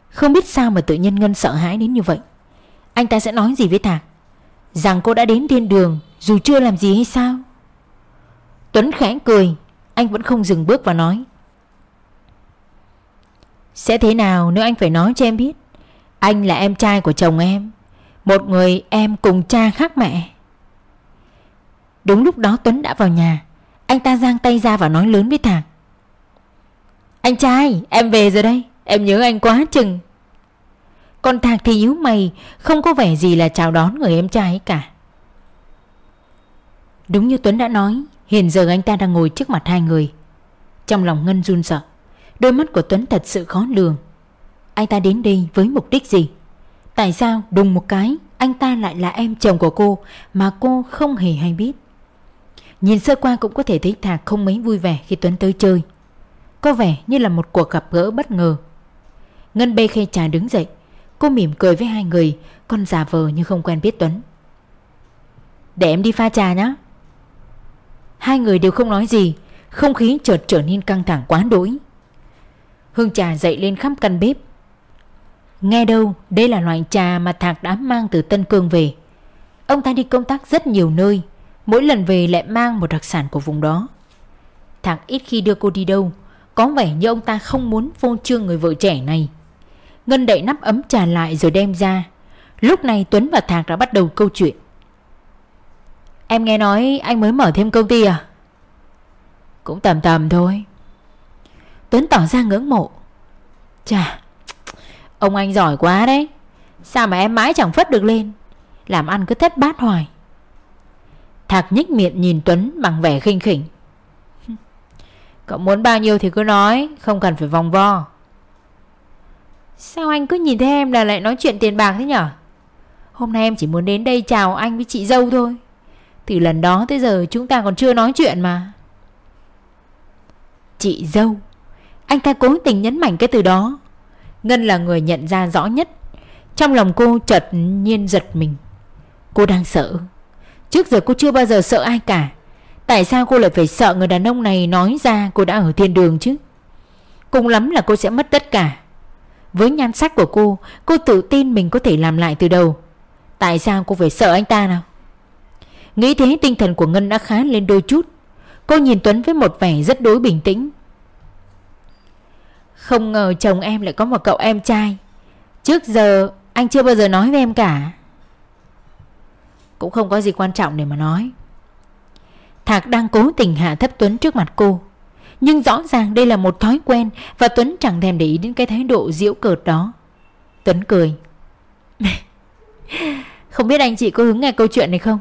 A: Không biết sao mà tự nhiên Ngân sợ hãi đến như vậy. Anh ta sẽ nói gì với Thạc? Rằng cô đã đến thiên đường, Dù chưa làm gì hay sao? Tuấn khẽ cười, Anh vẫn không dừng bước và nói. Sẽ thế nào nếu anh phải nói cho em biết? Anh là em trai của chồng em, Một người em cùng cha khác mẹ. Đúng lúc đó Tuấn đã vào nhà, Anh ta giang tay ra và nói lớn với Thạc. Anh trai, em về rồi đây, Em nhớ anh quá chừng. Còn Thạc thì yếu mày, Không có vẻ gì là chào đón người em trai ấy cả. Đúng như Tuấn đã nói, Hiện giờ anh ta đang ngồi trước mặt hai người. Trong lòng Ngân run sợ, Đôi mắt của Tuấn thật sự khó lường. Anh ta đến đây với mục đích gì? Tại sao đùng một cái Anh ta lại là em chồng của cô Mà cô không hề hay biết? Nhìn sơ qua cũng có thể thấy Thạc không mấy vui vẻ khi Tuấn tới chơi. Có vẻ như là một cuộc gặp gỡ bất ngờ. Ngân bê khay trà đứng dậy. Cô mỉm cười với hai người Còn giả vờ như không quen biết Tuấn. Để em đi pha trà nhé Hai người đều không nói gì, Không khí chợt trở nên căng thẳng quá đỗi. Hương trà dậy lên khắp căn bếp. Nghe đâu, đây là loại trà mà Thạc đã mang từ Tân Cương về. Ông ta đi công tác rất nhiều nơi, Mỗi lần về lại mang một đặc sản của vùng đó. Thạc ít khi đưa cô đi đâu, Có vẻ như ông ta không muốn phô trương người vợ trẻ này. Ngân đậy nắp ấm trà lại rồi đem ra. Lúc này Tuấn và Thạc đã bắt đầu câu chuyện. Em nghe nói anh mới mở thêm công ty à? Cũng tầm tầm thôi. Tuấn tỏ ra ngưỡng mộ. Chà, Ông anh giỏi quá đấy. Sao mà em mãi chẳng phất được lên? Làm ăn cứ thất bát hoài. Thạc nhích miệng nhìn Tuấn bằng vẻ khinh khỉnh. Cậu muốn bao nhiêu thì cứ nói, Không cần phải vòng vo. Sao anh cứ nhìn thấy em là lại nói chuyện tiền bạc thế nhở? Hôm nay em chỉ muốn đến đây chào anh với chị dâu thôi. Từ lần đó tới giờ chúng ta còn chưa nói chuyện mà. Chị dâu, Anh ta cố tình nhấn mạnh cái từ đó. Ngân là người nhận ra rõ nhất. Trong lòng cô chợt nhiên giật mình. Cô đang sợ. Trước giờ cô chưa bao giờ sợ ai cả. Tại sao cô lại phải sợ người đàn ông này nói ra cô đã ở thiên đường chứ? Cùng lắm là cô sẽ mất tất cả. Với nhan sắc của cô Cô tự tin mình có thể làm lại từ đầu. Tại sao cô phải sợ anh ta nào? Nghĩ thế, tinh thần của Ngân đã khá lên đôi chút. Cô nhìn Tuấn với một vẻ rất đối bình tĩnh. Không ngờ chồng em lại có một cậu em trai. Trước giờ, anh chưa bao giờ nói với em cả. Cũng không có gì quan trọng để mà nói. Thạc đang cố tình hạ thấp Tuấn trước mặt cô. Nhưng rõ ràng đây là một thói quen Và Tuấn chẳng thèm để ý đến cái thái độ diễu cợt đó. Tuấn cười. Không biết anh chị có hứng nghe câu chuyện này không?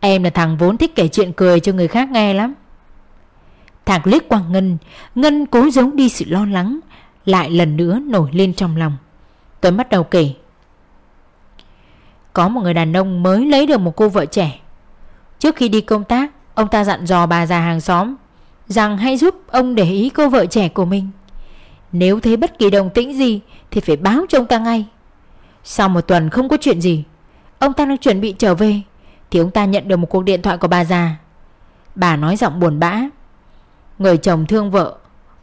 A: Em là thằng vốn thích kể chuyện cười cho người khác nghe lắm. Thạc liếc qua Ngân Ngân cố giấu đi sự lo lắng, Lại lần nữa nổi lên trong lòng. Tuấn bắt đầu kể. Có một người đàn ông mới lấy được một cô vợ trẻ. Trước khi đi công tác, Ông ta dặn dò bà già hàng xóm. Rằng hãy giúp ông để ý cô vợ trẻ của mình. Nếu thấy bất kỳ đồng tĩnh gì Thì phải báo cho ông ta ngay. Sau một tuần không có chuyện gì, Ông ta đang chuẩn bị trở về Thì ông ta nhận được một cuộc điện thoại của bà già. Bà nói giọng buồn bã, Người chồng thương vợ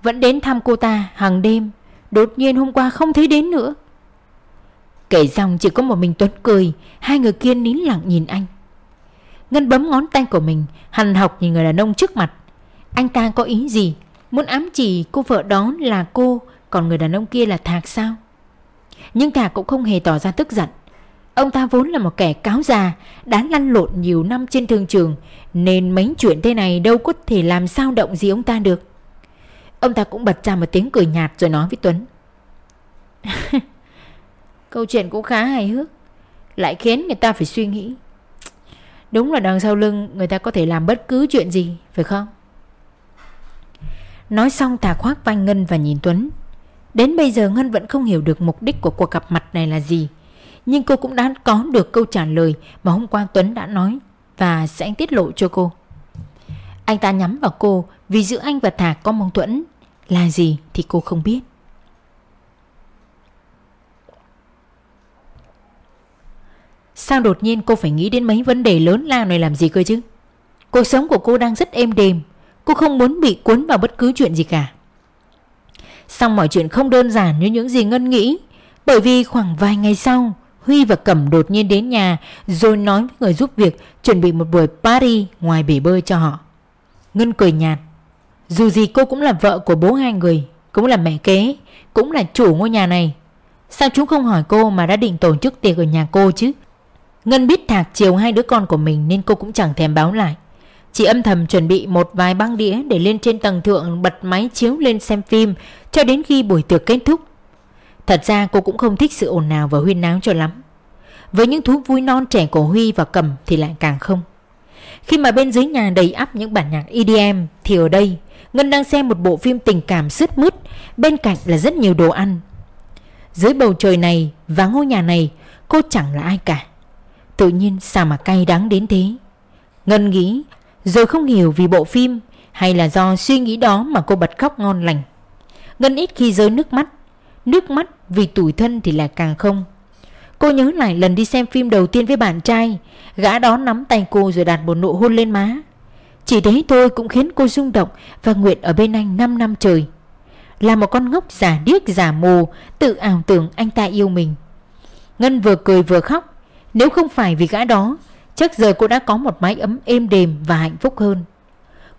A: Vẫn đến thăm cô ta hàng đêm, Đột nhiên hôm qua không thấy đến nữa. Kể xong chỉ có một mình Tuấn cười, Hai người kia nín lặng nhìn anh. Ngân bấm ngón tay của mình, Hằn học nhìn người đàn ông trước mặt. Anh ta có ý gì? Muốn ám chỉ cô vợ đó là cô, Còn người đàn ông kia là Thạc sao? Nhưng Thạc cũng không hề tỏ ra tức giận. Ông ta vốn là một kẻ cáo già, Đã lăn lộn nhiều năm trên thương trường, Nên mấy chuyện thế này đâu có thể làm sao động gì ông ta được. Ông ta cũng bật ra một tiếng cười nhạt rồi nói với Tuấn. Câu chuyện cũng khá hài hước, Lại khiến người ta phải suy nghĩ. Đúng là đằng sau lưng người ta có thể làm bất cứ chuyện gì, Phải không? Nói xong thả khoác vai Ngân và nhìn Tuấn. Đến bây giờ Ngân vẫn không hiểu được mục đích của cuộc gặp mặt này là gì. Nhưng cô cũng đã có được câu trả lời mà hôm qua Tuấn đã nói Và sẽ tiết lộ cho cô. Anh ta nhắm vào cô vì giữa anh và Thạc có mâu thuẫn. Là gì thì cô không biết. Sao đột nhiên cô phải nghĩ đến mấy vấn đề lớn lao này làm gì cơ chứ? Cuộc sống của cô đang rất êm đềm. Cô không muốn bị cuốn vào bất cứ chuyện gì cả. Xong mọi chuyện không đơn giản như những gì Ngân nghĩ, Bởi vì khoảng vài ngày sau, Huy và Cẩm đột nhiên đến nhà Rồi nói với người giúp việc Chuẩn bị một buổi party ngoài bể bơi cho họ. Ngân cười nhạt, Dù gì cô cũng là vợ của bố hai người, Cũng là mẹ kế, Cũng là chủ ngôi nhà này. Sao chúng không hỏi cô mà đã định tổ chức tiệc ở nhà cô chứ? Ngân biết Thạc chiều hai đứa con của mình Nên cô cũng chẳng thèm báo lại. Chị âm thầm chuẩn bị một vài băng đĩa Để lên trên tầng thượng bật máy chiếu lên xem phim, Cho đến khi buổi tiệc kết thúc. Thật ra cô cũng không thích sự ồn ào và huyên náo cho lắm. Với những thú vui non trẻ của Huy và Cầm thì lại càng không. Khi mà bên dưới nhà đầy ắp những bản nhạc EDM Thì ở đây, Ngân đang xem một bộ phim tình cảm sứt mướt, Bên cạnh là rất nhiều đồ ăn. Dưới bầu trời này và ngôi nhà này, Cô chẳng là ai cả. Tự nhiên sao mà cay đắng đến thế? Ngân nghĩ rồi không hiểu vì bộ phim Hay là do suy nghĩ đó mà cô bật khóc ngon lành. Ngân ít khi rơi nước mắt. Nước mắt vì tủi thân thì là càng không. Cô nhớ lại lần đi xem phim đầu tiên với bạn trai. Gã đó nắm tay cô rồi đặt một nụ hôn lên má. Chỉ thế thôi cũng khiến cô rung động Và nguyện ở bên anh 5 năm trời. Là một con ngốc giả điếc giả mù, Tự ảo tưởng anh ta yêu mình. Ngân vừa cười vừa khóc. Nếu không phải vì gã đó Chắc giờ cô đã có một mái ấm êm đềm và hạnh phúc hơn.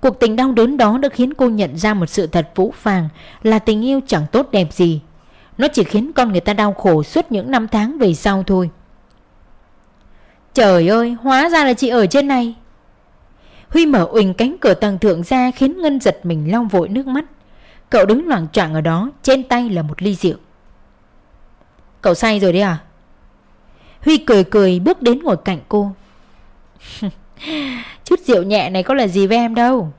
A: Cuộc tình đau đớn đó đã khiến cô nhận ra một sự thật vũ phàng Là tình yêu chẳng tốt đẹp gì. Nó chỉ khiến con người ta đau khổ suốt những năm tháng về sau thôi. Trời ơi, hóa ra là chị ở trên này. Huy mở uỳnh cánh cửa tầng thượng ra khiến Ngân giật mình long vội nước mắt. Cậu đứng loạng choạng ở đó, trên tay là một ly rượu. Cậu say rồi đấy à? Huy cười cười bước đến ngồi cạnh cô. Chút rượu nhẹ này có là gì với em đâu.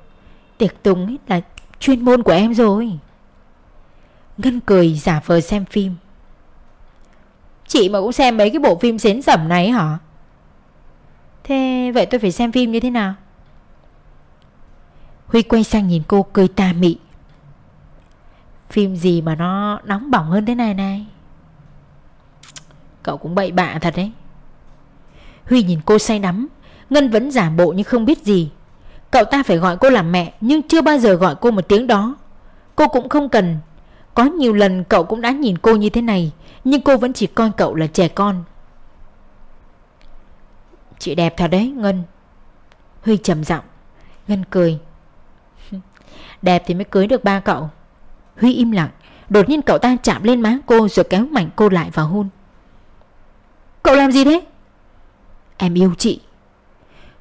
A: Tiệc tùng là chuyên môn của em rồi. Ngân cười giả vờ xem phim. Chị mà cũng xem mấy cái bộ phim xến sẩm này hả? Thế vậy tôi phải xem phim như thế nào? Huy quay sang nhìn cô cười tà mị. Phim gì mà nó nóng bỏng hơn thế này này? Cậu cũng bậy bạ thật đấy. Huy nhìn cô say đắm. Ngân vẫn giả bộ như không biết gì. Cậu ta phải gọi cô là mẹ, Nhưng chưa bao giờ gọi cô một tiếng đó. Cô cũng không cần. Có nhiều lần cậu cũng đã nhìn cô như thế này, Nhưng cô vẫn chỉ coi cậu là trẻ con. Chị đẹp thật đấy, Ngân. Huy trầm giọng. Ngân cười. Đẹp thì mới cưới được ba cậu. Huy im lặng. Đột nhiên cậu ta chạm lên má cô Rồi kéo mạnh cô lại vào hôn. Cậu làm gì thế? Em yêu chị.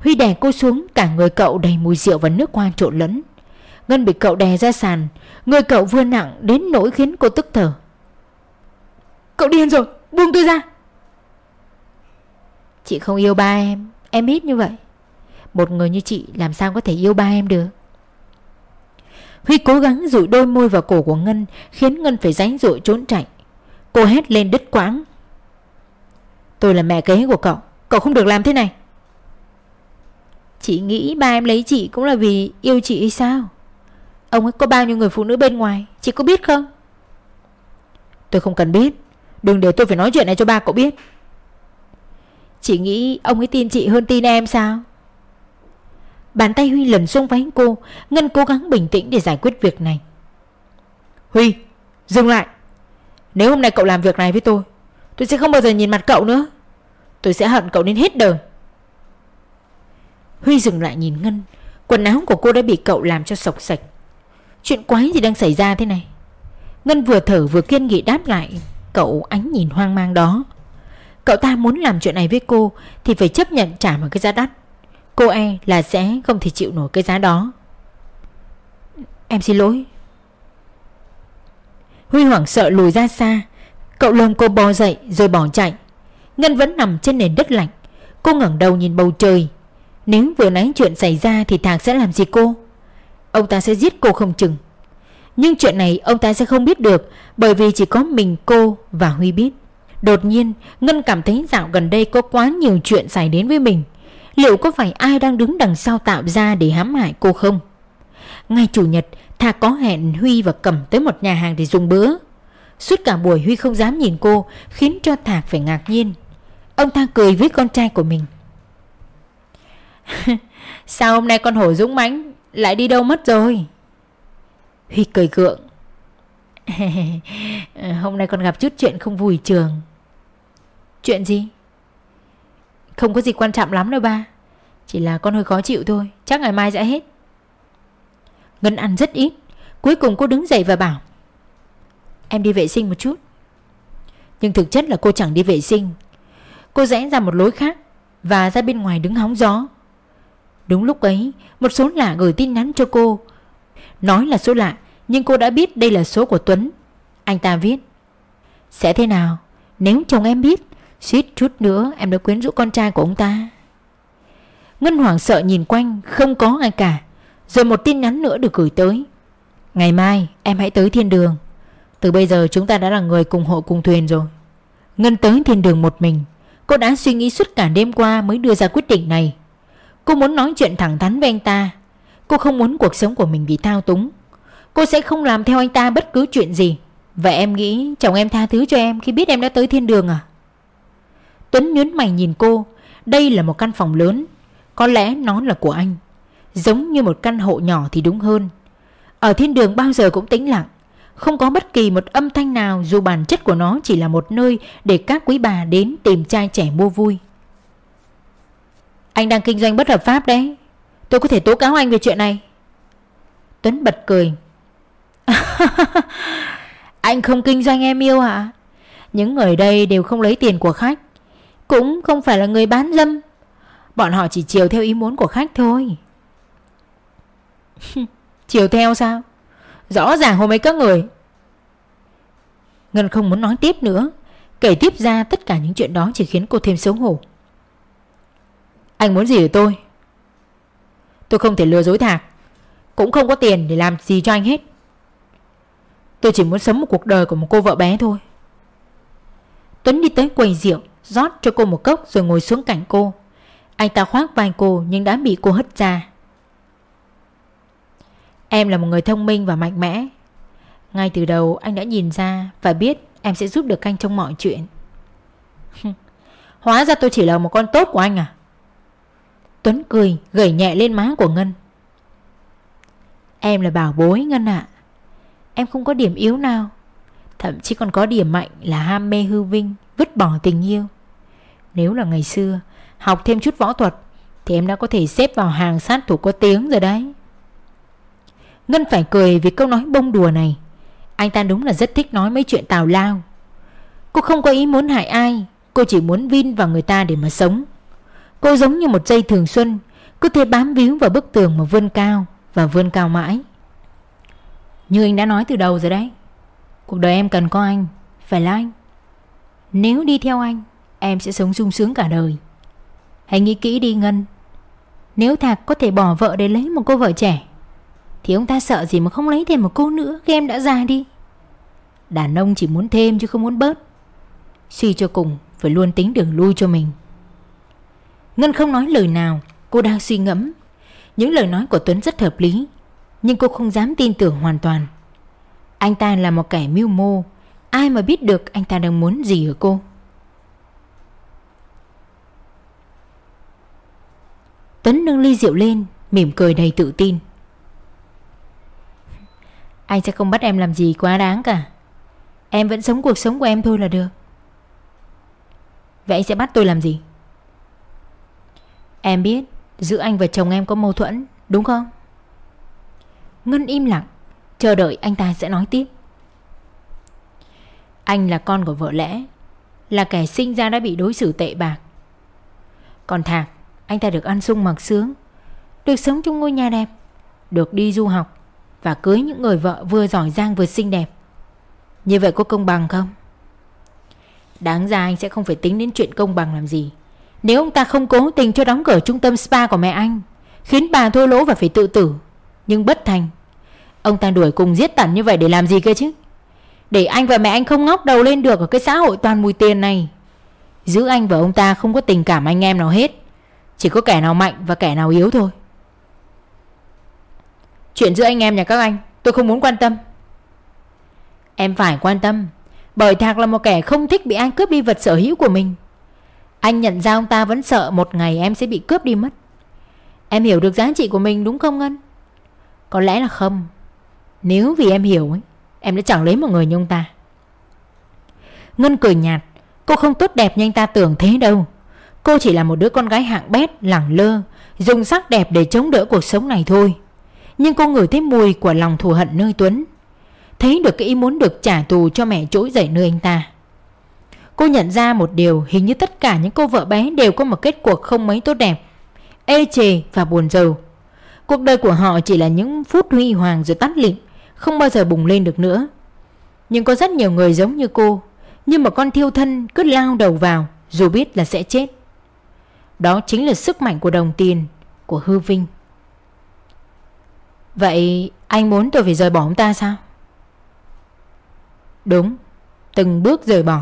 A: Huy đè cô xuống, Cả người cậu đầy mùi rượu và nước hoa trộn lẫn. Ngân bị cậu đè ra sàn, Người cậu vừa nặng đến nỗi khiến cô tức thở. Cậu điên rồi, Buông tôi ra. Chị không yêu ba em Em biết như vậy. Một người như chị làm sao có thể yêu ba em được? Huy cố gắng rụi đôi môi vào cổ của Ngân, Khiến Ngân phải ránh rụi trốn chạy. Cô hét lên đứt quãng. Tôi là mẹ kế của cậu Cậu không được làm thế này. Chị nghĩ ba em lấy chị cũng là vì yêu chị hay sao? Ông ấy có bao nhiêu người phụ nữ bên ngoài, Chị có biết không? Tôi không cần biết. Đừng để tôi phải nói chuyện này cho ba cậu biết. Chị nghĩ ông ấy tin chị hơn tin em sao? Bàn tay Huy lần xung váy cô, Ngân cố gắng bình tĩnh để giải quyết việc này. Huy, Dừng lại. Nếu hôm nay cậu làm việc này với tôi Tôi sẽ không bao giờ nhìn mặt cậu nữa. Tôi sẽ hận cậu đến hết đời. Huy dừng lại nhìn Ngân. Quần áo của cô đã bị cậu làm cho sọc sạch. Chuyện quái gì đang xảy ra thế này? Ngân vừa thở vừa kiên nghị đáp lại, Cậu ánh nhìn hoang mang đó. Cậu ta muốn làm chuyện này với cô Thì phải chấp nhận trả một cái giá đắt. Cô e là sẽ không thể chịu nổi cái giá đó. Em xin lỗi. Huy hoảng sợ lùi ra xa. Cậu lồng cô bò dậy rồi bỏ chạy. Ngân vẫn nằm trên nền đất lạnh. Cô ngẩng đầu nhìn bầu trời. Nếu vừa nãy chuyện xảy ra thì Thạc sẽ làm gì cô? Ông ta sẽ giết cô không chừng. Nhưng chuyện này ông ta sẽ không biết được, Bởi vì chỉ có mình cô và Huy biết. Đột nhiên, Ngân cảm thấy dạo gần đây có quá nhiều chuyện xảy đến với mình. Liệu có phải ai đang đứng đằng sau tạo ra để hãm hại cô không? Ngày chủ nhật, Thạc có hẹn Huy và Cẩm tới một nhà hàng để dùng bữa. Suốt cả buổi Huy không dám nhìn cô, Khiến cho Thạc phải ngạc nhiên. Ông ta cười với con trai của mình. Sao hôm nay con hổ dũng mãnh Lại đi đâu mất rồi? Huy cười gượng. Hôm nay con gặp chút chuyện không vui trường. Chuyện gì? Không có gì quan trọng lắm đâu ba. Chỉ là con hơi khó chịu thôi. Chắc ngày mai sẽ hết. Ngân ăn rất ít. Cuối cùng cô đứng dậy và bảo, Em đi vệ sinh một chút. Nhưng thực chất là cô chẳng đi vệ sinh. Cô rẽ ra một lối khác Và ra bên ngoài đứng hóng gió. Đúng lúc ấy, Một số lạ gửi tin nhắn cho cô. Nói là số lạ, Nhưng cô đã biết đây là số của Tuấn. Anh ta viết, Sẽ thế nào? Nếu chồng em biết, Suýt chút nữa em đã quyến rũ con trai của ông ta. Ngân hoảng sợ nhìn quanh, Không có ai cả. Rồi một tin nhắn nữa được gửi tới. Ngày mai, em hãy tới thiên đường. Từ bây giờ chúng ta đã là người cùng hộ cùng thuyền rồi. Ngân tới thiên đường một mình. Cô đã suy nghĩ suốt cả đêm qua mới đưa ra quyết định này. Cô muốn nói chuyện thẳng thắn với anh ta. Cô không muốn cuộc sống của mình bị thao túng. Cô sẽ không làm theo anh ta bất cứ chuyện gì. Vậy em nghĩ chồng em tha thứ cho em khi biết em đã tới thiên đường à? Tuấn nhớn mày nhìn cô. Đây là một căn phòng lớn. Có lẽ nó là của anh. Giống như một căn hộ nhỏ thì đúng hơn. Ở thiên đường bao giờ cũng tĩnh lặng. Không có bất kỳ một âm thanh nào Dù bản chất của nó chỉ là một nơi Để các quý bà đến tìm trai trẻ mua vui. Anh đang kinh doanh bất hợp pháp đấy. Tôi có thể tố cáo anh về chuyện này. Tuấn bật cười. Anh không kinh doanh em yêu hả Những người đây đều không lấy tiền của khách, cũng không phải là người bán dâm. Bọn họ chỉ chiều theo ý muốn của khách thôi. Chiều theo sao? Rõ ràng hôm ấy các người. Ngân không muốn nói tiếp nữa. Kể tiếp ra tất cả những chuyện đó Chỉ khiến cô thêm xấu hổ. Anh muốn gì ở tôi Tôi không thể lừa dối Thạc, Cũng không có tiền để làm gì cho anh hết Tôi chỉ muốn sống một cuộc đời của một cô vợ bé thôi Tuấn đi tới quầy rượu, rót cho cô một cốc rồi ngồi xuống cạnh cô. Anh ta khoác vai cô nhưng đã bị cô hất ra. Em là một người thông minh và mạnh mẽ. Ngay từ đầu anh đã nhìn ra và biết em sẽ giúp được anh trong mọi chuyện. Hóa ra tôi chỉ là một con tốt của anh à? Tuấn cười gẩy nhẹ lên má của Ngân. Em là bảo bối Ngân ạ. Em không có điểm yếu nào. Thậm chí còn có điểm mạnh là ham mê hư vinh, vứt bỏ tình yêu. Nếu là ngày xưa Học thêm chút võ thuật Thì em đã có thể xếp vào hàng sát thủ có tiếng rồi đấy Ngân phải cười vì câu nói bông đùa này Anh ta đúng là rất thích nói mấy chuyện tào lao Cô không có ý muốn hại ai Cô chỉ muốn vin vào người ta để mà sống Cô giống như một dây thường xuân, Cứ thế bám víu vào bức tường mà vươn cao Và vươn cao mãi. Như anh đã nói từ đầu rồi đấy, Cuộc đời em cần có anh, Phải là anh. Nếu đi theo anh, Em sẽ sống sung sướng cả đời. Hãy nghĩ kỹ đi, Ngân. Nếu Thạc có thể bỏ vợ để lấy một cô vợ trẻ, Thì ông ta sợ gì mà không lấy thêm một cô nữa Khi em đã già đi? Đàn ông chỉ muốn thêm chứ không muốn bớt. Suy cho cùng, Phải luôn tính đường lui cho mình. Ngân không nói lời nào, Cô đang suy ngẫm. Những lời nói của Tuấn rất hợp lý, Nhưng cô không dám tin tưởng hoàn toàn. Anh ta là một kẻ mưu mô, Ai mà biết được anh ta đang muốn gì ở cô. Tuấn nâng ly rượu lên, Mỉm cười đầy tự tin. Anh sẽ không bắt em làm gì quá đáng cả. Em vẫn sống cuộc sống của em thôi là được. Vậy anh sẽ bắt tôi làm gì? Em biết, Giữa anh và chồng em có mâu thuẫn, Đúng không? Ngân im lặng, Chờ đợi anh ta sẽ nói tiếp. Anh là con của vợ lẽ, Là kẻ sinh ra đã bị đối xử tệ bạc. Còn Thạc, anh ta được ăn sung mặc sướng, Được sống trong ngôi nhà đẹp, Được đi du học Và cưới những người vợ vừa giỏi giang vừa xinh đẹp. Như vậy có công bằng không? Đáng ra anh sẽ không phải tính đến chuyện công bằng làm gì. Nếu ông ta không cố tình cho đóng cửa trung tâm spa của mẹ anh, Khiến bà thua lỗ và phải tự tử. Nhưng bất thành. Ông ta đuổi cùng giết tận như vậy để làm gì cơ chứ? Để anh và mẹ anh không ngóc đầu lên được Ở cái xã hội toàn mùi tiền này. Giữ anh và ông ta không có tình cảm anh em nào hết. Chỉ có kẻ nào mạnh và kẻ nào yếu thôi. Chuyện giữa anh em nhà các anh, Tôi không muốn quan tâm. Em phải quan tâm, Bởi Thạc là một kẻ không thích bị anh cướp đi vật sở hữu của mình. Anh nhận ra ông ta vẫn sợ một ngày em sẽ bị cướp đi mất. Em hiểu được giá trị của mình đúng không Ngân? Có lẽ là không. Nếu vì em hiểu ấy, Em đã chẳng lấy một người như ông ta. Ngân cười nhạt, Cô không tốt đẹp như anh ta tưởng thế đâu. Cô chỉ là một đứa con gái hạng bét, Lẳng lơ, Dùng sắc đẹp để chống đỡ cuộc sống này thôi. Nhưng cô ngửi thấy mùi của lòng thù hận nơi Tuấn. Thấy được cái ý muốn được trả thù cho mẹ trỗi dậy nơi anh ta. Cô nhận ra một điều, Hình như tất cả những cô vợ bé đều có một kết cuộc không mấy tốt đẹp, Ê chề và buồn rầu. Cuộc đời của họ chỉ là những phút huy hoàng rồi tắt lịm, Không bao giờ bùng lên được nữa. Nhưng có rất nhiều người giống như cô Như một con thiêu thân cứ lao đầu vào, Dù biết là sẽ chết. Đó chính là sức mạnh của đồng tiền, Của hư vinh. Vậy anh muốn tôi phải rời bỏ ông ta sao? Đúng, Từng bước rời bỏ.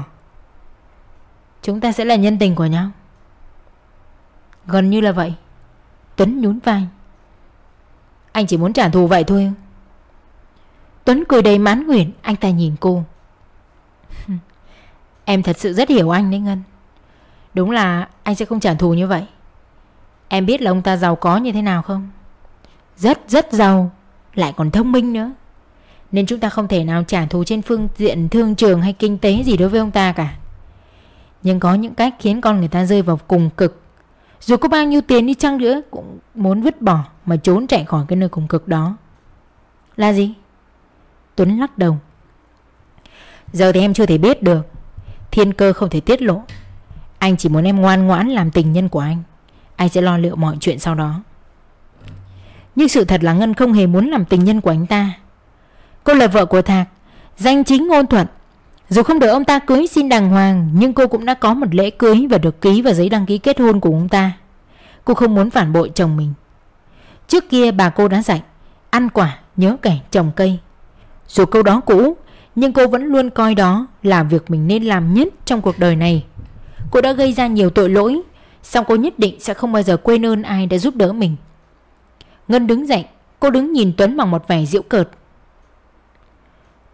A: Chúng ta sẽ là nhân tình của nhau. Gần như là vậy. Tuấn nhún vai. Anh chỉ muốn trả thù vậy thôi. Tuấn cười đầy mãn nguyện, Anh ta nhìn cô. Em thật sự rất hiểu anh đấy Ngân. Đúng là anh sẽ không trả thù như vậy. Em biết là ông ta giàu có như thế nào không? Rất rất giàu. Lại còn thông minh nữa. Nên chúng ta không thể nào trả thù trên phương diện thương trường hay kinh tế gì đối với ông ta cả. Nhưng có những cách khiến con người ta rơi vào cùng cực. Dù có bao nhiêu tiền đi chăng nữa, Cũng muốn vứt bỏ Mà trốn chạy khỏi cái nơi cùng cực đó. Là gì? Tuấn lắc đầu. Giờ thì em chưa thể biết được. Thiên cơ không thể tiết lộ. Anh chỉ muốn em ngoan ngoãn làm tình nhân của anh. Anh sẽ lo liệu mọi chuyện sau đó. Nhưng sự thật là Ngân không hề muốn làm tình nhân của anh ta. Cô là vợ của Thạc, Danh chính ngôn thuận dù không đợi ông ta cưới xin đàng hoàng, Nhưng cô cũng đã có một lễ cưới Và được ký vào giấy đăng ký kết hôn của ông ta. Cô không muốn phản bội chồng mình. Trước kia bà cô đã dạy, Ăn quả, nhớ kẻ trồng cây. Dù câu đó cũ, Nhưng cô vẫn luôn coi đó là việc mình nên làm nhất trong cuộc đời này. Cô đã gây ra nhiều tội lỗi Xong cô nhất định sẽ không bao giờ quên ơn ai đã giúp đỡ mình. Ngân đứng dậy, Cô đứng nhìn Tuấn bằng một vẻ diễu cợt.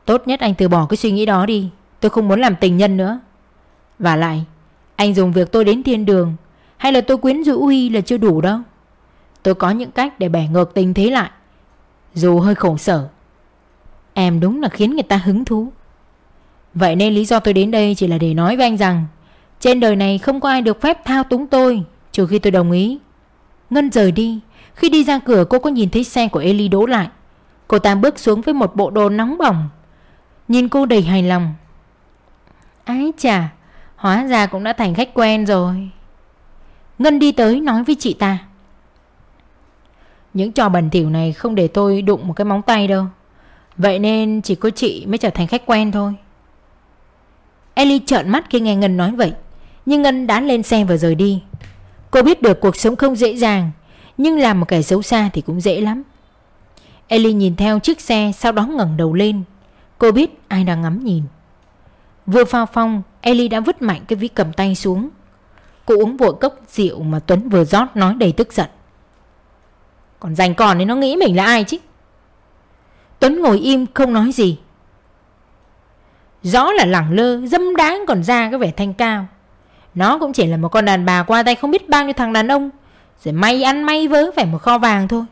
A: Tốt nhất anh từ bỏ cái suy nghĩ đó đi. Tôi không muốn làm tình nhân nữa. Và lại, Anh dùng việc tôi đến thiên đường, Hay là tôi quyến rũ Huy là chưa đủ đâu. Tôi có những cách để bẻ ngược tình thế lại, Dù hơi khổ sở. Em đúng là khiến người ta hứng thú. Vậy nên lý do tôi đến đây chỉ là để nói với anh rằng, Trên đời này không có ai được phép thao túng tôi, Trừ khi tôi đồng ý. Ngân rời đi, Khi đi ra cửa cô có nhìn thấy xe của Eli đỗ lại. Cô ta bước xuống với một bộ đồ nóng bỏng. Nhìn cô đầy hài lòng. Ái chà, Hóa ra cũng đã thành khách quen rồi. Ngân đi tới nói với chị ta. Những trò bẩn thỉu này không để tôi đụng một cái móng tay đâu. Vậy nên chỉ có chị mới trở thành khách quen thôi. Ellie trợn mắt khi nghe Ngân nói vậy, Nhưng Ngân đã lên xe và rời đi. Cô biết được cuộc sống không dễ dàng, Nhưng làm một kẻ xấu xa thì cũng dễ lắm. Ellie nhìn theo chiếc xe Sau đó ngẩng đầu lên. Cô biết ai đang ngắm nhìn. Vừa phao phong Ellie đã vứt mạnh cái ví cầm tay xuống. Cô uống vội cốc rượu mà Tuấn vừa rót nói đầy tức giận. Còn dành còn thì nó nghĩ mình là ai chứ? Tuấn ngồi im không nói gì. Rõ là lẳng lơ, Dâm đáng còn ra cái vẻ thanh cao. Nó cũng chỉ là một con đàn bà qua tay Không biết bao nhiêu thằng đàn ông. Rồi may ăn may vớ phải một kho vàng thôi.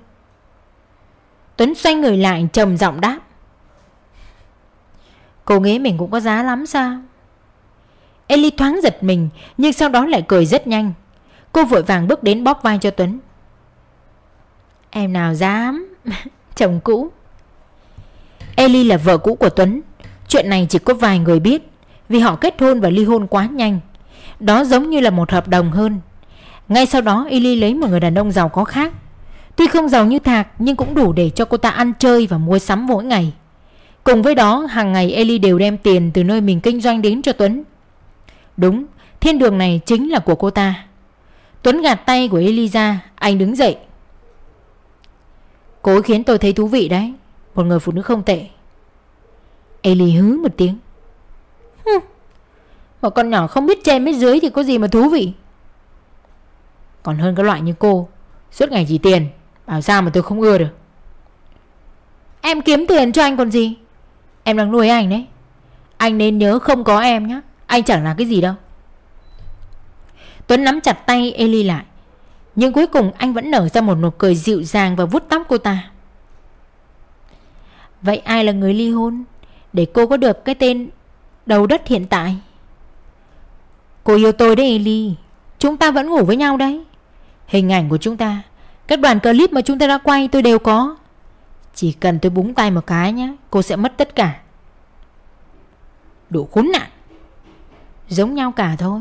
A: Tuấn xoay người lại trầm giọng đáp. Cô nghĩ mình cũng có giá lắm sao? Ellie thoáng giật mình, Nhưng sau đó lại cười rất nhanh. Cô vội vàng bước đến bóp vai cho Tuấn. Em nào dám? Chồng cũ. Ellie là vợ cũ của Tuấn. Chuyện này chỉ có vài người biết, Vì họ kết hôn và ly hôn quá nhanh. Đó giống như là một hợp đồng hơn. Ngay sau đó, Ellie lấy một người đàn ông giàu có khác. Tuy không giàu như Thạc, Nhưng cũng đủ để cho cô ta ăn chơi và mua sắm mỗi ngày. Cùng với đó hàng ngày Eli đều đem tiền từ nơi mình kinh doanh đến cho Tuấn. Đúng, thiên đường này chính là của cô ta. Tuấn gạt tay của Eli ra Anh đứng dậy. Cô khiến tôi thấy thú vị đấy Một người phụ nữ không tệ. Eli hứ một tiếng. Hừ, Một con nhỏ không biết trên biết dưới Thì có gì mà thú vị. Còn hơn cái loại như cô Suốt ngày chỉ tiền Bảo sao mà tôi không ưa được. Em kiếm tiền cho anh còn gì? Em đang nuôi anh đấy. Anh nên nhớ không có em nhé Anh chẳng là cái gì đâu. Tuấn nắm chặt tay Eli lại. Nhưng cuối cùng anh vẫn nở ra một nụ cười dịu dàng Và vuốt tóc cô ta. Vậy ai là người ly hôn Để cô có được cái tên Đầu đất hiện tại? Cô yêu tôi đấy Eli Chúng ta vẫn ngủ với nhau đấy. Hình ảnh của chúng ta, Các đoàn clip mà chúng ta đã quay tôi đều có. Chỉ cần tôi búng tay một cái nhé Cô sẽ mất tất cả. Đủ khốn nạn. Giống nhau cả thôi.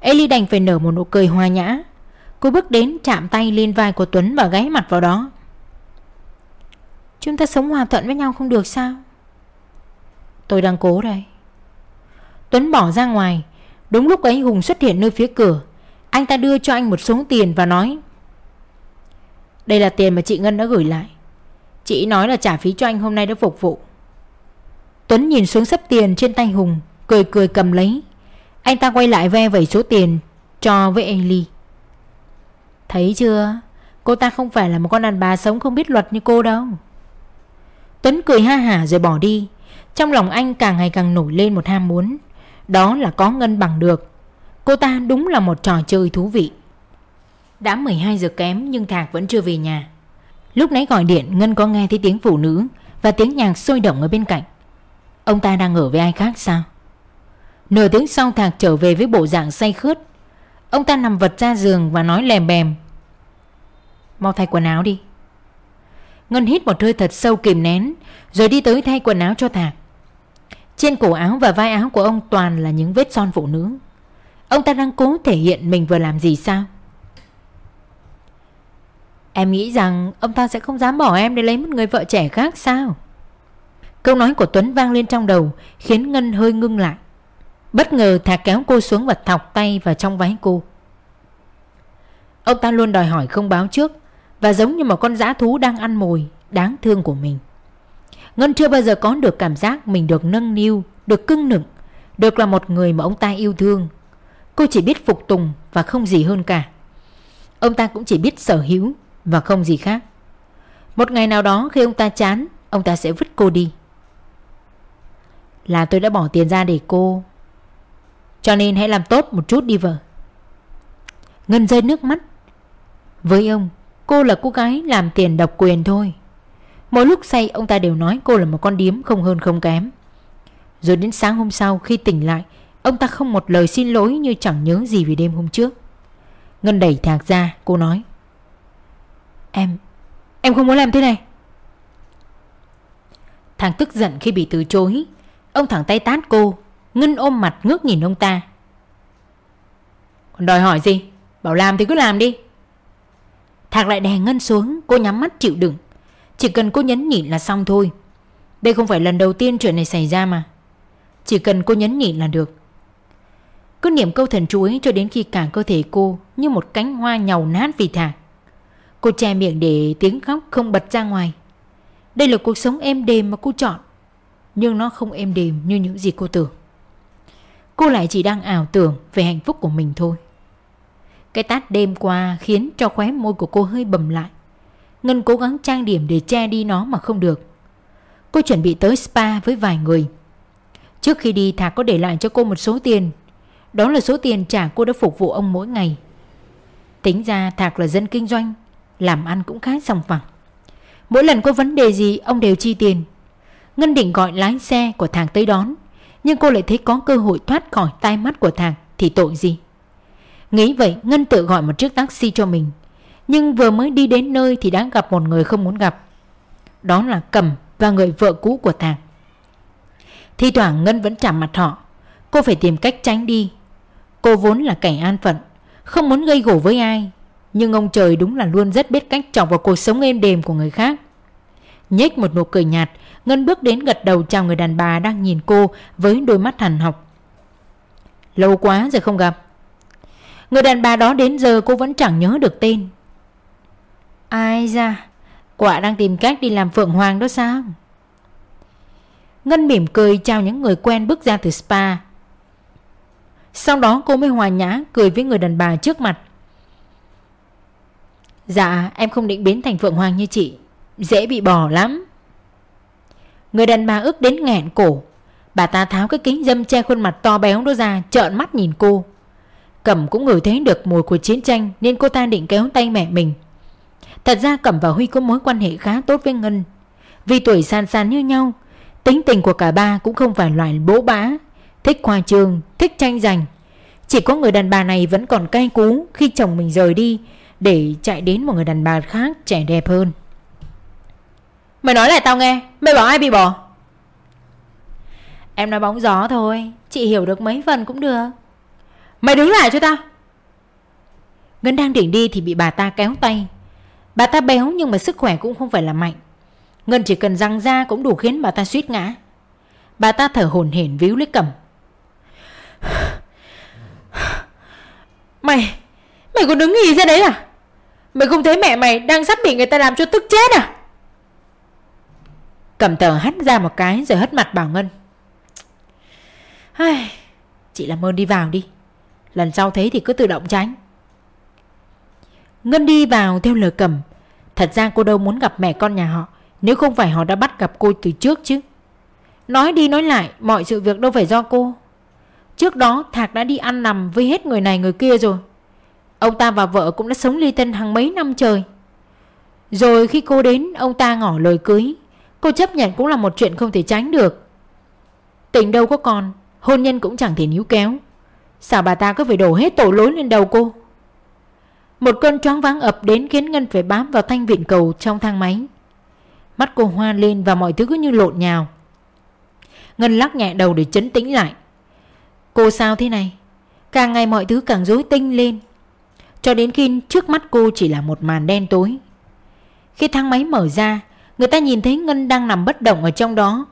A: Eli đành phải nở một nụ cười hoa nhã. Cô bước đến chạm tay lên vai của Tuấn và gáy mặt vào đó. Chúng ta sống hòa thuận với nhau không được sao? Tôi đang cố đây. Tuấn bỏ ra ngoài. Đúng lúc ấy Hùng xuất hiện nơi phía cửa. Anh ta đưa cho anh một số tiền và nói, Đây là tiền mà chị Ngân đã gửi lại. Chị nói là trả phí cho anh hôm nay đã phục vụ. Tuấn nhìn xuống sắp tiền trên tay Hùng, Cười cười cầm lấy. Anh ta quay lại ve vẩy số tiền, Cho với Eli Thấy chưa? Cô ta không phải là một con đàn bà sống không biết luật như cô đâu. Tuấn cười ha hả rồi bỏ đi. Trong lòng anh càng ngày càng nổi lên một ham muốn. Đó là có ngân bằng được. Cô ta đúng là một trò chơi thú vị. Đã 12 giờ kém nhưng Thạc vẫn chưa về nhà. Lúc nãy gọi điện, Ngân có nghe thấy tiếng phụ nữ Và tiếng nhạc sôi động ở bên cạnh. Ông ta đang ở với ai khác sao? Nửa tiếng sau Thạc trở về với bộ dạng say khướt. Ông ta nằm vật ra giường và nói lèm bèm. Mau thay quần áo đi. Ngân hít một hơi thật sâu kìm nén, Rồi đi tới thay quần áo cho Thạc. Trên cổ áo và vai áo của ông toàn là những vết son phụ nữ. Ông ta đang cố thể hiện mình vừa làm gì sao? Em nghĩ rằng ông ta sẽ không dám bỏ em để lấy một người vợ trẻ khác sao? Câu nói của Tuấn vang lên trong đầu Khiến Ngân hơi ngưng lại. Bất ngờ Thà kéo cô xuống và thọc tay vào trong váy cô. Ông ta luôn đòi hỏi không báo trước Và giống như một con dã thú đang ăn mồi Đáng thương của mình. Ngân chưa bao giờ có được cảm giác Mình được nâng niu, được cưng nựng Được là một người mà ông ta yêu thương. Cô chỉ biết phục tùng và không gì hơn cả. Ông ta cũng chỉ biết sở hữu và không gì khác. Một ngày nào đó khi ông ta chán, Ông ta sẽ vứt cô đi. Là tôi đã bỏ tiền ra để cô. Cho nên hãy làm tốt một chút đi vợ. Ngân rơi nước mắt. Với ông, Cô là cô gái làm tiền độc quyền thôi. Mỗi lúc say, ông ta đều nói cô là một con điếm không hơn không kém. Rồi đến sáng hôm sau, khi tỉnh lại, Ông ta không một lời xin lỗi như chẳng nhớ gì về đêm hôm trước. Ngân đẩy Thạc ra, cô nói Em, em không muốn làm thế này. Thằng tức giận khi bị từ chối. Ông thẳng tay tát cô Ngân ôm mặt ngước nhìn ông ta. Còn đòi hỏi gì? Bảo làm thì cứ làm đi. Thạc lại đè Ngân xuống Cô nhắm mắt chịu đựng. Chỉ cần cô nhấn nhịn là xong thôi. Đây không phải lần đầu tiên chuyện này xảy ra mà. Chỉ cần cô nhấn nhịn là được. Cứ niệm câu thần chú ấy cho đến khi cả cơ thể cô Như một cánh hoa nhàu nát vì Thạc. Cô che miệng để tiếng khóc không bật ra ngoài. Đây là cuộc sống êm đềm mà cô chọn, Nhưng nó không êm đềm như những gì cô tưởng. Cô lại chỉ đang ảo tưởng về hạnh phúc của mình thôi. Cái tát đêm qua khiến cho khóe môi của cô hơi bầm lại. Ngân cố gắng trang điểm để che đi nó mà không được. Cô chuẩn bị tới spa với vài người. Trước khi đi, Thạc có để lại cho cô một số tiền. Đó là số tiền trả cô đã phục vụ ông mỗi ngày. Tính ra Thạc là dân kinh doanh làm ăn cũng khá sòng phẳng. Mỗi lần có vấn đề gì, ông đều chi tiền. Ngân định gọi lái xe của thằng tới đón, Nhưng cô lại thấy có cơ hội thoát khỏi tai mắt của thằng, Thì tội gì? Nghĩ vậy, Ngân tự gọi một chiếc taxi cho mình. Nhưng vừa mới đi đến nơi Thì đã gặp một người không muốn gặp. Đó là Cầm và người vợ cũ của thằng. Thi thoảng Ngân vẫn chạm mặt họ. Cô phải tìm cách tránh đi. Cô vốn là cảnh an phận, Không muốn gây gổ với ai. Nhưng ông trời đúng là luôn rất biết cách trọng vào cuộc sống êm đềm của người khác. Nhếch một nụ cười nhạt, Ngân bước đến gật đầu chào người đàn bà đang nhìn cô Với đôi mắt hằn học. Lâu quá rồi không gặp. Người đàn bà đó đến giờ cô vẫn chẳng nhớ được tên. Ai ra Quả đang tìm cách đi làm Phượng Hoàng đó sao? Ngân mỉm cười chào những người quen bước ra từ spa. Sau đó cô mới hòa nhã cười với người đàn bà trước mặt Dạ em không định biến thành Phượng Hoàng như chị. Dễ bị bỏ lắm. Người đàn bà ước đến nghẹn cổ. Bà ta tháo cái kính dâm che khuôn mặt to béo đó ra Trợn mắt nhìn cô. Cẩm cũng ngửi thấy được mùi của chiến tranh Nên cô ta định kéo tay mẹ mình. Thật ra Cẩm và Huy có mối quan hệ khá tốt với Ngân. Vì tuổi san san như nhau Tính tình của cả ba cũng không phải loại bố bá Thích khoa trường, thích tranh giành. Chỉ có người đàn bà này vẫn còn cay cú Khi chồng mình rời đi để chạy đến một người đàn bà khác trẻ đẹp hơn. Mày nói lại tao nghe Mày bảo ai bị bỏ? Em nói bóng gió thôi Chị hiểu được mấy phần cũng được. Mày đứng lại cho tao. Ngân đang định đi thì bị bà ta kéo tay. Bà ta béo nhưng mà sức khỏe cũng không phải là mạnh. Ngân chỉ cần răng ra cũng đủ khiến bà ta suýt ngã. Bà ta thở hổn hển víu lấy cầm. Mày Mày còn đứng nghỉ ra đấy à Mày không thấy mẹ mày đang sắp bị người ta làm cho tức chết à? Cầm tờ hắt ra một cái rồi hất mặt bảo Ngân. Ai, Chị làm ơn đi vào đi. Lần sau thấy thì cứ tự động tránh. Ngân đi vào theo lời cầm. Thật ra cô đâu muốn gặp mẹ con nhà họ Nếu không phải họ đã bắt gặp cô từ trước chứ. Nói đi nói lại Mọi sự việc đâu phải do cô. Trước đó Thạc đã đi ăn nằm với hết người này người kia rồi. Ông ta và vợ cũng đã sống ly thân hàng mấy năm trời. Rồi khi cô đến, Ông ta ngỏ lời cưới. Cô chấp nhận cũng là một chuyện không thể tránh được. Tình đâu có còn Hôn nhân cũng chẳng thể níu kéo. Sao bà ta cứ phải đổ hết tội lỗi lên đầu cô. Một cơn choáng váng ập đến khiến Ngân phải bám vào thanh viện cầu trong thang máy. Mắt cô hoa lên và mọi thứ cứ như lộn nhào. Ngân lắc nhẹ đầu để chấn tĩnh lại. Cô sao thế này? Càng ngày mọi thứ càng rối tinh lên. Cho đến khi trước mắt cô chỉ là một màn đen tối. Khi thang máy mở ra, Người ta nhìn thấy Ngân đang nằm bất động ở trong đó.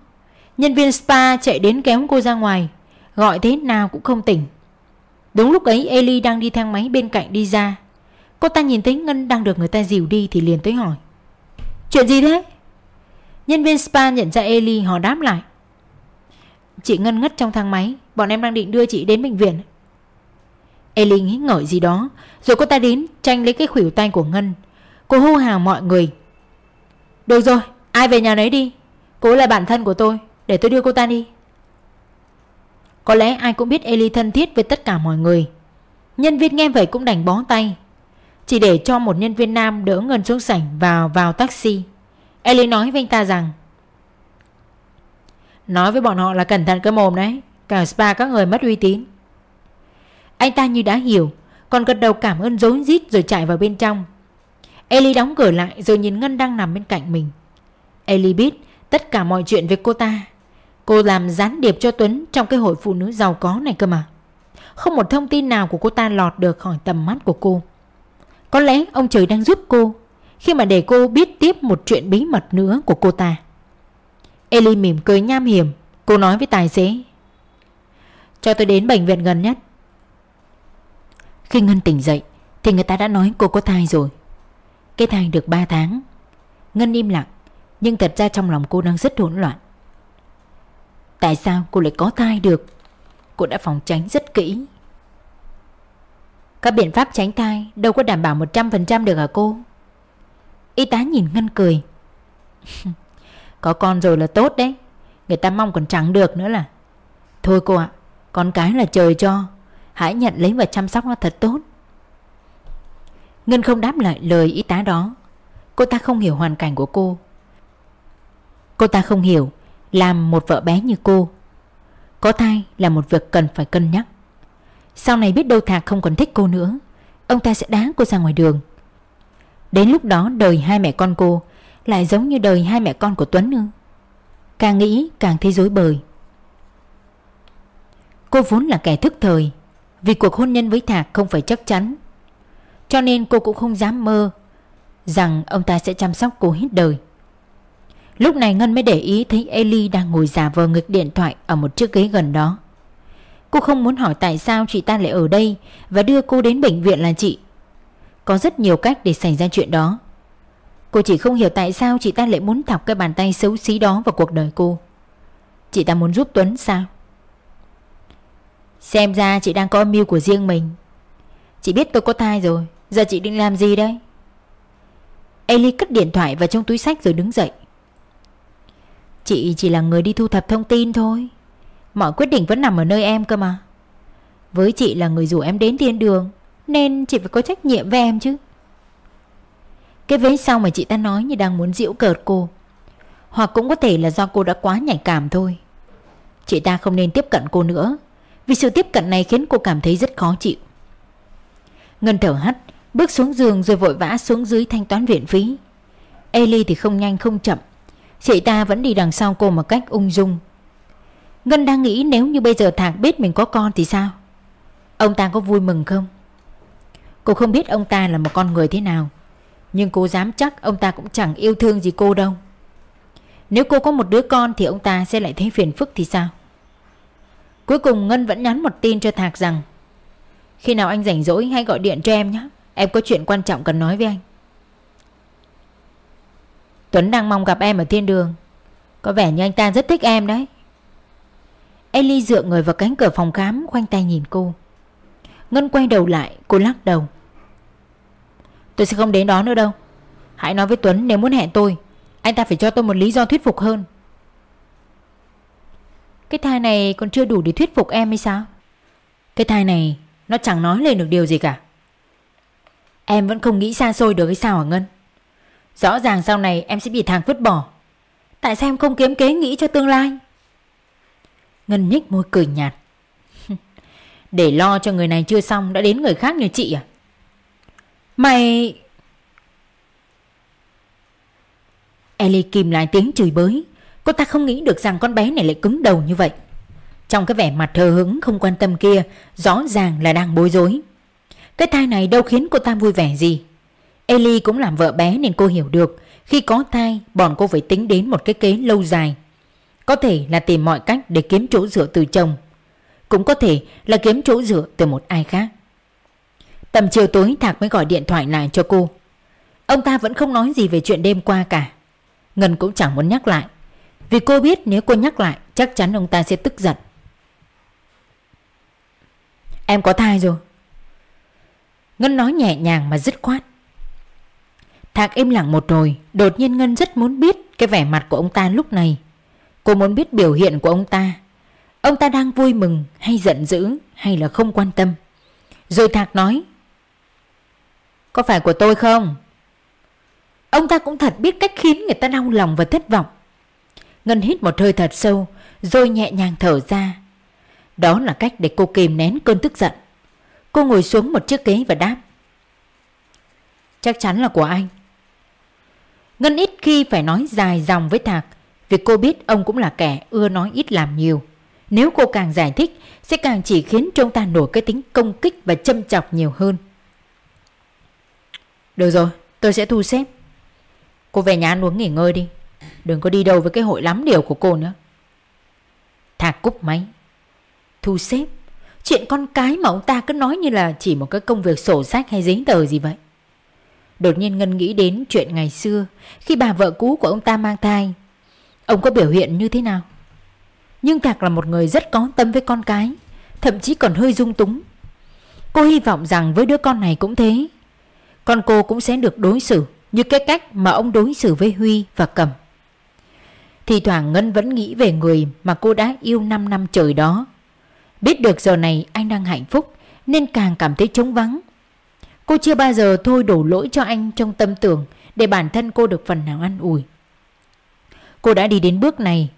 A: Nhân viên spa chạy đến kéo cô ra ngoài, Gọi thế nào cũng không tỉnh. Đúng lúc ấy Eli đang đi thang máy bên cạnh đi ra. Cô ta nhìn thấy Ngân đang được người ta dìu đi Thì liền tới hỏi. Chuyện gì thế? Nhân viên spa nhận ra Eli họ đáp lại. Chị Ngân ngất trong thang máy, Bọn em đang định đưa chị đến bệnh viện. Eli nghĩ ngợi gì đó, Rồi cô ta đến tranh lấy cái khuỷu tay của Ngân. Cô hô hào mọi người, Được rồi, ai về nhà nấy đi. Cô là bạn thân của tôi, Để tôi đưa cô ta đi. Có lẽ ai cũng biết Eli thân thiết với tất cả mọi người. Nhân viên nghe vậy cũng đành bó tay. Chỉ để cho một nhân viên nam đỡ Ngân xuống sảnh vào vào taxi. Eli nói với anh ta rằng, Nói với bọn họ là cẩn thận cái mồm đấy, Cả spa các người mất uy tín. Anh ta như đã hiểu, Còn gật đầu cảm ơn dối rít rồi chạy vào bên trong Eli đóng cửa lại rồi nhìn Ngân đang nằm bên cạnh mình Eli biết tất cả mọi chuyện về cô ta Cô làm gián điệp cho Tuấn trong cái hội phụ nữ giàu có này cơ mà. Không một thông tin nào của cô ta lọt được khỏi tầm mắt của cô. Có lẽ ông trời đang giúp cô khi mà để cô biết tiếp một chuyện bí mật nữa của cô ta. Ellie mỉm cười nham hiểm. Cô nói với tài xế. Cho tôi đến bệnh viện gần nhất. Khi Ngân tỉnh dậy, thì người ta đã nói cô có thai rồi. Cái thai được 3 tháng. Ngân im lặng, nhưng thật ra trong lòng cô đang rất hỗn loạn. Tại sao cô lại có thai được Cô đã phòng tránh rất kỹ Các biện pháp tránh thai Đâu có đảm bảo 100% được hả cô Y tá nhìn Ngân cười. Có con rồi là tốt đấy Người ta mong còn chẳng được nữa là Thôi cô ạ, Con cái là trời cho Hãy nhận lấy và chăm sóc nó thật tốt. Ngân không đáp lại lời y tá đó. Cô ta không hiểu hoàn cảnh của cô. Cô ta không hiểu làm một vợ bé như cô. Có thai là một việc cần phải cân nhắc. Sau này biết đâu Thạc không còn thích cô nữa, Ông ta sẽ đá cô ra ngoài đường. Đến lúc đó đời hai mẹ con cô Lại giống như đời hai mẹ con của Tuấn nữa. Càng nghĩ càng thấy dối bời. Cô vốn là kẻ thức thời vì cuộc hôn nhân với Thạc không phải chắc chắn. Cho nên cô cũng không dám mơ Rằng ông ta sẽ chăm sóc cô hết đời. Lúc này Ngân mới để ý thấy Eli đang ngồi giả vờ nghịch điện thoại ở một chiếc ghế gần đó. Cô không muốn hỏi tại sao chị ta lại ở đây Và đưa cô đến bệnh viện là chị. Có rất nhiều cách để xảy ra chuyện đó. Cô chỉ không hiểu tại sao chị ta lại muốn thọc cái bàn tay xấu xí đó vào cuộc đời cô. Chị ta muốn giúp Tuấn sao? Xem ra chị đang có âm mưu của riêng mình. Chị biết tôi có thai rồi, Giờ chị định làm gì đấy Ellie cất điện thoại vào trong túi sách rồi đứng dậy. Chị chỉ là người đi thu thập thông tin thôi. Mọi quyết định vẫn nằm ở nơi em cơ mà. Với chị là người rủ em đến thiên đường, Nên chị phải có trách nhiệm với em chứ. Cái vế sau mà chị ta nói như đang muốn giễu cợt cô, Hoặc cũng có thể là do cô đã quá nhạy cảm thôi. Chị ta không nên tiếp cận cô nữa. Vì sự tiếp cận này khiến cô cảm thấy rất khó chịu. Ngân thở hắt, Bước xuống giường rồi vội vã xuống dưới thanh toán viện phí. Ellie thì không nhanh không chậm. Chị ta vẫn đi đằng sau cô một cách ung dung. Ngân đang nghĩ nếu như bây giờ Thạc biết mình có con thì sao? Ông ta có vui mừng không? Cô không biết ông ta là một con người thế nào, Nhưng cô dám chắc ông ta cũng chẳng yêu thương gì cô đâu. Nếu cô có một đứa con thì ông ta sẽ lại thấy phiền phức thì sao? Cuối cùng Ngân vẫn nhắn một tin cho Thạc rằng, Khi nào anh rảnh rỗi, hãy gọi điện cho em nhé. Em có chuyện quan trọng cần nói với anh. Tuấn đang mong gặp em ở thiên đường. Có vẻ như anh ta rất thích em đấy. Ellie dựa người vào cánh cửa phòng khám, Khoanh tay nhìn cô. Ngân quay đầu lại, cô lắc đầu. Tôi sẽ không đến đó nữa đâu. Hãy nói với Tuấn, nếu muốn hẹn tôi, Anh ta phải cho tôi một lý do thuyết phục hơn. Cái thai này còn chưa đủ để thuyết phục em hay sao? Cái thai này, Nó chẳng nói lên được điều gì cả. Em vẫn không nghĩ xa xôi được hay sao hả Ngân? Rõ ràng sau này em sẽ bị thằng vứt bỏ. Tại sao em không kiếm kế nghĩ cho tương lai? Ngân nhích môi cười nhạt. Để lo cho người này chưa xong, Đã đến người khác như chị à? Mày Ellie kìm lại tiếng chửi bới. Cô ta không nghĩ được rằng con bé này lại cứng đầu như vậy. Trong cái vẻ mặt thờ hứng không quan tâm kia, Rõ ràng là đang bối rối. Cái thai này đâu khiến cô ta vui vẻ gì? Ellie cũng làm vợ bé nên cô hiểu được, Khi có thai, bọn cô phải tính đến một cái kế lâu dài. Có thể là tìm mọi cách để kiếm chỗ dựa từ chồng. Cũng có thể là kiếm chỗ dựa từ một ai khác. Tầm chiều tối, Thạc mới gọi điện thoại lại cho cô. Ông ta vẫn không nói gì về chuyện đêm qua cả. Ngân cũng chẳng muốn nhắc lại. Vì cô biết nếu cô nhắc lại, Chắc chắn ông ta sẽ tức giận. Em có thai rồi. Ngân nói nhẹ nhàng mà dứt khoát. Thạc im lặng một rồi Đột nhiên Ngân rất muốn biết Cái vẻ mặt của ông ta lúc này. Cô muốn biết biểu hiện của ông ta. Ông ta đang vui mừng hay giận dữ Hay là không quan tâm. Rồi Thạc nói, Có phải của tôi không? Ông ta cũng thật biết cách khiến người ta đau lòng và thất vọng. Ngân hít một hơi thật sâu Rồi nhẹ nhàng thở ra. Đó là cách để cô kìm nén cơn tức giận. Cô ngồi xuống một chiếc ghế và đáp. Chắc chắn là của anh. Ngân ít khi phải nói dài dòng với Thạc Vì cô biết ông cũng là kẻ ưa nói ít làm nhiều. Nếu cô càng giải thích Sẽ càng chỉ khiến trông ta nổi cái tính công kích và châm chọc nhiều hơn. Được rồi, tôi sẽ thu xếp. Cô về nhà ăn uống nghỉ ngơi đi. Đừng có đi đâu với cái hội lắm điều của cô nữa. Thạc cúp máy. Thu xếp. Chuyện con cái mà ông ta cứ nói như là chỉ một cái công việc sổ sách hay giấy tờ gì vậy. Đột nhiên Ngân nghĩ đến chuyện ngày xưa, Khi bà vợ cũ của ông ta mang thai. Ông có biểu hiện như thế nào? Nhưng Thạc là một người rất có tâm với con cái, Thậm chí còn hơi dung túng. Cô hy vọng rằng với đứa con này cũng thế. Con cô cũng sẽ được đối xử Như cái cách mà ông đối xử với Huy và Cầm. Thì thoảng Ngân vẫn nghĩ về người mà cô đã yêu 5 năm trời đó Biết được giờ này anh đang hạnh phúc Nên càng cảm thấy trống vắng Cô chưa bao giờ thôi đổ lỗi cho anh trong tâm tưởng để bản thân cô được phần nào ăn ủi. Cô đã đi đến bước này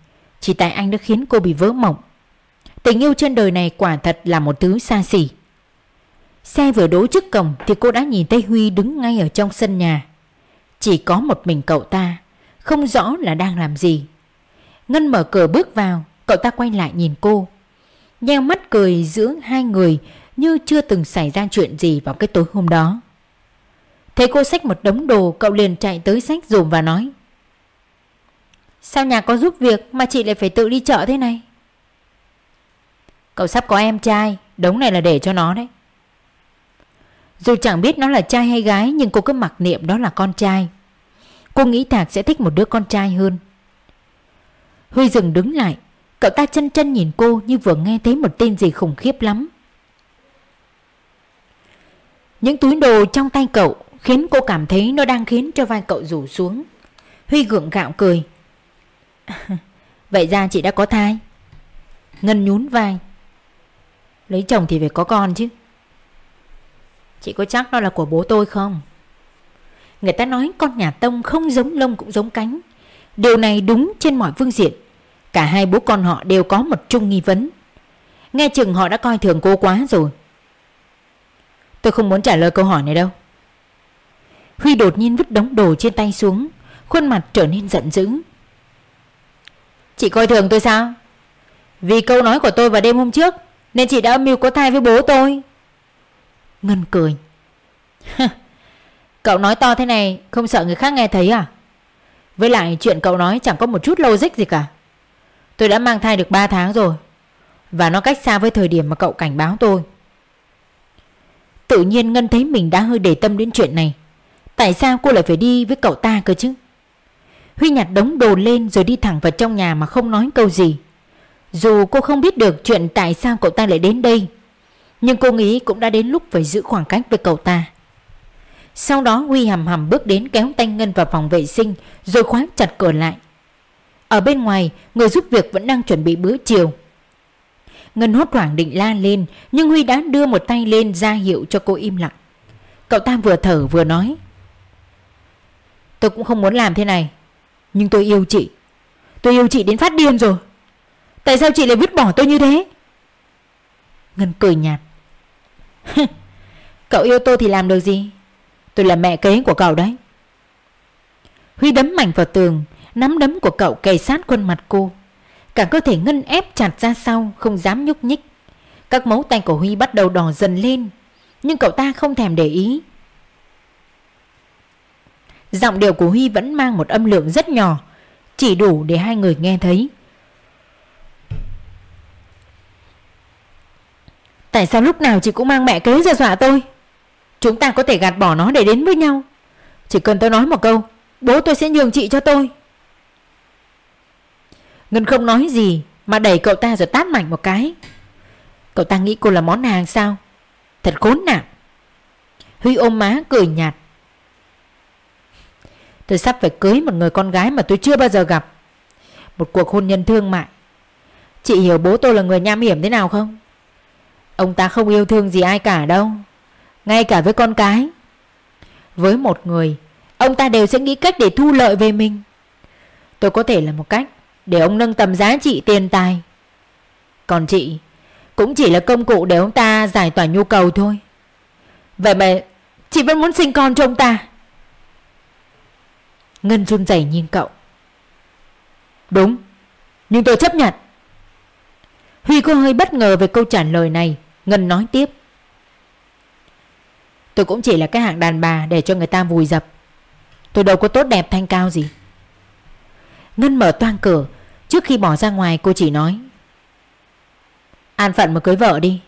A: chỉ tại anh đã khiến cô bị vỡ mộng. Tình yêu trên đời này quả thật là một thứ xa xỉ. Xe vừa đỗ trước cổng thì cô đã nhìn thấy Huy đứng ngay ở trong sân nhà. Chỉ có một mình cậu ta, không rõ là đang làm gì. Ngân mở cửa bước vào, cậu ta quay lại nhìn cô. Nheo mắt cười giữa hai người như chưa từng xảy ra chuyện gì vào cái tối hôm đó. Thấy cô xách một đống đồ cậu liền chạy tới xách dùm và nói Sao nhà có giúp việc mà chị lại phải tự đi chợ thế này? Cậu sắp có em trai Đống này là để cho nó đấy Dù chẳng biết nó là trai hay gái Nhưng cô cứ mặc niệm đó là con trai Cô nghĩ Thạc sẽ thích một đứa con trai hơn Huy dừng đứng lại. Cậu ta chân chân nhìn cô như vừa nghe thấy một tin gì khủng khiếp lắm. Những túi đồ trong tay cậu Khiến cô cảm thấy nó đang khiến cho vai cậu rủ xuống. Huy gượng gạo cười. Vậy ra chị đã có thai. Ngân nhún vai. Lấy chồng thì phải có con chứ. Chị có chắc nó là của bố tôi không? Người ta nói con nhà Tông không giống lông cũng giống cánh. Điều này đúng trên mọi phương diện. Cả hai bố con họ đều có một chung nghi vấn. Nghe chừng họ đã coi thường cô quá rồi. Tôi không muốn trả lời câu hỏi này đâu. Huy đột nhiên vứt đống đồ trên tay xuống, Khuôn mặt trở nên giận dữ. Chị coi thường tôi sao? Vì câu nói của tôi vào đêm hôm trước, Nên chị đã âm mưu có thai với bố tôi. Ngân cười. Cậu nói to thế này, Không sợ người khác nghe thấy à? Với lại chuyện cậu nói chẳng có một chút logic gì cả. Tôi đã mang thai được 3 tháng rồi, Và nó cách xa với thời điểm mà cậu cảnh báo tôi. Tự nhiên Ngân thấy mình đã hơi để tâm đến chuyện này. Tại sao cô lại phải đi với cậu ta cơ chứ? Huy nhặt đống đồ lên rồi đi thẳng vào trong nhà mà không nói câu gì. Dù cô không biết được chuyện tại sao cậu ta lại đến đây, Nhưng cô nghĩ cũng đã đến lúc phải giữ khoảng cách với cậu ta. Sau đó Huy hầm hầm bước đến kéo tay Ngân vào phòng vệ sinh, Rồi khóa chặt cửa lại. Ở bên ngoài, người giúp việc vẫn đang chuẩn bị bữa chiều. Ngân hốt hoảng định la lên, Nhưng Huy đã đưa một tay lên ra hiệu cho cô im lặng. Cậu ta vừa thở vừa nói, Tôi cũng không muốn làm thế này, Nhưng tôi yêu chị. Tôi yêu chị đến phát điên rồi. Tại sao chị lại vứt bỏ tôi như thế? Ngân cười nhạt Cậu yêu tôi thì làm được gì? Tôi là mẹ kế của cậu đấy. Huy đấm mạnh vào tường, Nắm đấm của cậu kề sát khuôn mặt cô. Cả cơ thể Ngân ép chặt ra sau, Không dám nhúc nhích. Các mấu tay của Huy bắt đầu đỏ dần lên, Nhưng cậu ta không thèm để ý. Giọng điệu của Huy vẫn mang một âm lượng rất nhỏ, Chỉ đủ để hai người nghe thấy. Tại sao lúc nào chị cũng mang mẹ kế ra dọa tôi? Chúng ta có thể gạt bỏ nó để đến với nhau. Chỉ cần tôi nói một câu, Bố tôi sẽ nhường chị cho tôi. Ngân không nói gì, Mà đẩy cậu ta rồi tát mạnh một cái. Cậu ta nghĩ cô là món hàng sao? Thật khốn nạn. Huy ôm má cười nhạt. Tôi sắp phải cưới một người con gái mà tôi chưa bao giờ gặp. Một cuộc hôn nhân thương mại. Chị hiểu bố tôi là người nham hiểm thế nào không? Ông ta không yêu thương gì ai cả đâu. Ngay cả với con cái. Với một người, Ông ta đều sẽ nghĩ cách để thu lợi về mình. Tôi có thể là một cách Để ông nâng tầm giá trị tiền tài. Còn chị, Cũng chỉ là công cụ để ông ta giải tỏa nhu cầu thôi. Vậy mà Chị vẫn muốn sinh con cho ông ta. Ngân run rẩy nhìn cậu. Đúng, Nhưng tôi chấp nhận. Huy có hơi bất ngờ về câu trả lời này. Ngân nói tiếp. Tôi cũng chỉ là cái hạng đàn bà Để cho người ta vùi dập. Tôi đâu có tốt đẹp thanh cao gì. Ngân mở toang cửa. Trước khi bỏ ra ngoài, cô chỉ nói, An phận mà cưới vợ đi.